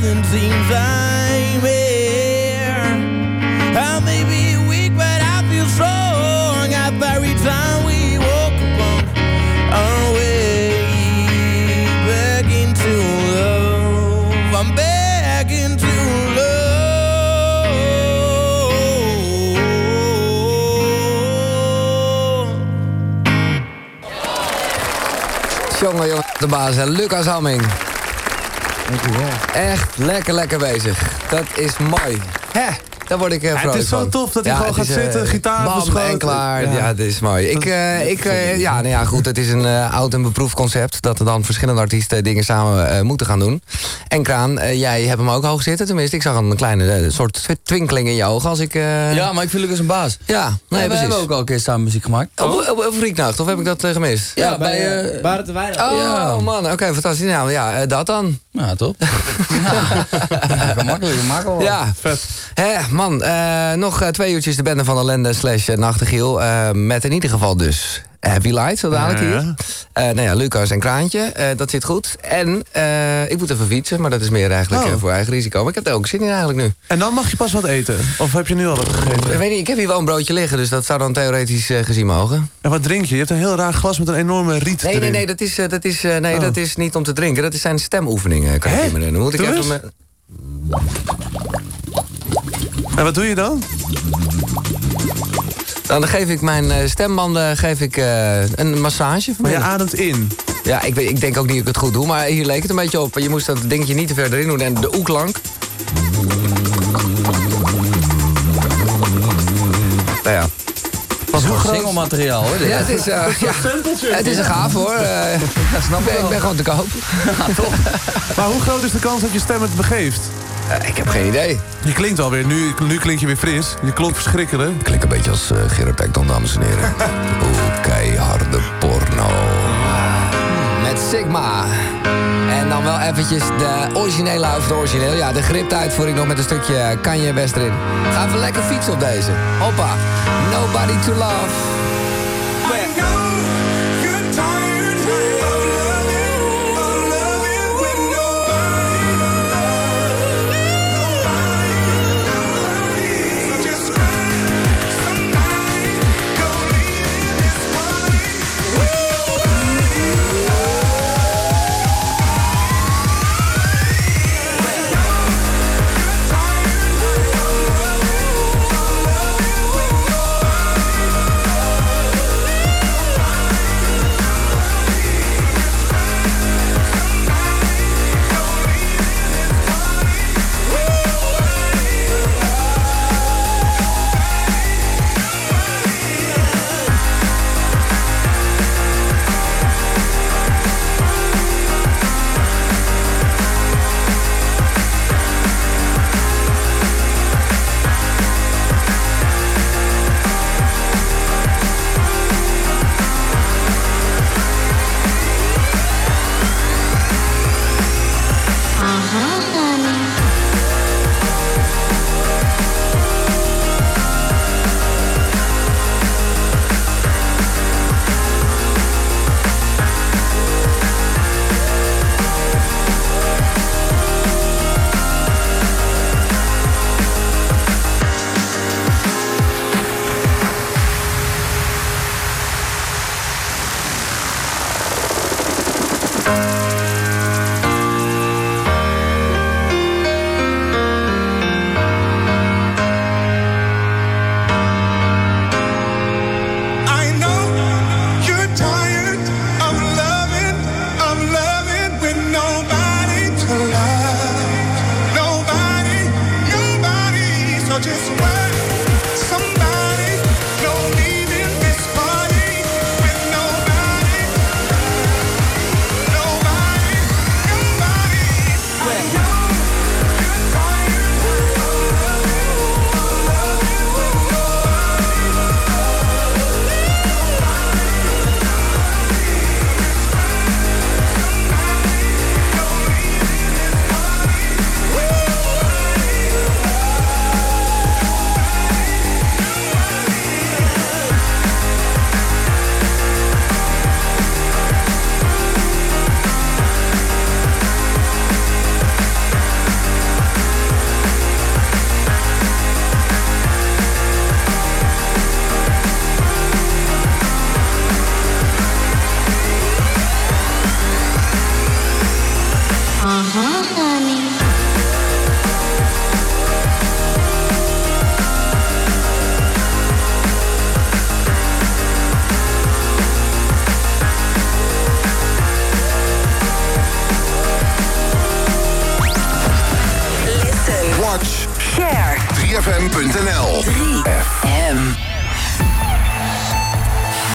it doesn't seem I'm here. I may be weak, but I feel strong every time we walk upon our way back into love. I'm back into love. Jongen, jongen, de baas. Lucas Hamming. Echt lekker, lekker bezig. Dat is mooi. Hè, daar word ik eh, Ja, het vrolijk is zo van. tof dat hij gewoon het gaat is, eh, zitten, gitaar bam, en klaar. Ja. Ja. dat is mooi. Ik, eh, ik, eh, ja, nou ja, goed, het is een eh, oud en beproefd concept... dat er dan verschillende artiesten dingen samen eh, moeten gaan doen. En Kraan, jij hebt hem ook hoog zitten. Tenminste, ik zag een kleine soort twinkeling in je ogen als ik... eh, Ja, maar ik vind Lucas een baas. Ja, nee, Nee, we precies. hebben ook al een keer samen muziek gemaakt. Op, op, op Frieknacht, of heb ik dat gemist? Ja, bij... eh, Waren te weinig? Oh man, oké, fantastisch. Nou ja, dat dan. Ja, top. Gemakkelijk, makkelijk. Ja, Hè, man, eh, nog eh, twee uurtjes de bende van ellende slash Nachtegiel. eh, met in ieder geval dus Happy Light, zo dadelijk hier. Eh nou ja, Lucas en Kraantje, eh, dat zit goed. En eh, ik moet even fietsen, maar dat is meer eigenlijk Oh. eh, voor eigen risico. Maar ik heb er ook zin in eigenlijk nu. En dan mag je pas wat eten? Of heb je nu al wat gegeten? Ik weet niet, ik heb hier wel een broodje liggen, dus dat zou dan theoretisch eh, gezien mogen. En wat drink je? Je hebt een heel raar glas met een enorme riet Nee, nee, nee, dat is, eh, dat is, eh, nee Oh. dat is niet om te drinken. Dat is zijn stemoefeningen, kan ik me Dan moet ik Doe even... met- En wat doe je dan? Dan geef ik mijn eh, stembanden geef ik, eh, een massage. Maar je ademt in. Ja, ik, weet, ik denk ook niet dat ik het goed doe, maar hier leek het een beetje op. Je moest dat dingetje niet te ver erin doen en de oeklank. Nou ja. Wat hoe singelmateriaal hoor. dit. Ja, het is, eh, ja, het is een gaaf hoor. Ja, snap ik, ben, ik ben gewoon te koop. Maar hoe groot is de kans dat je stem het begeeft? Ik heb geen idee. Je klinkt alweer, nu, nu klink je weer fris. Je klonk verschrikkelijk. Klinkt een beetje als uh, Gerard Ekdom, dames en heren. Oeh, keiharde porno. Met Sigma. En dan wel eventjes de originele of de origineel. Ja, de gripte-uitvoering nog met een stukje kan je best erin. Ga even lekker fietsen op deze. Hoppa. Nobody to love.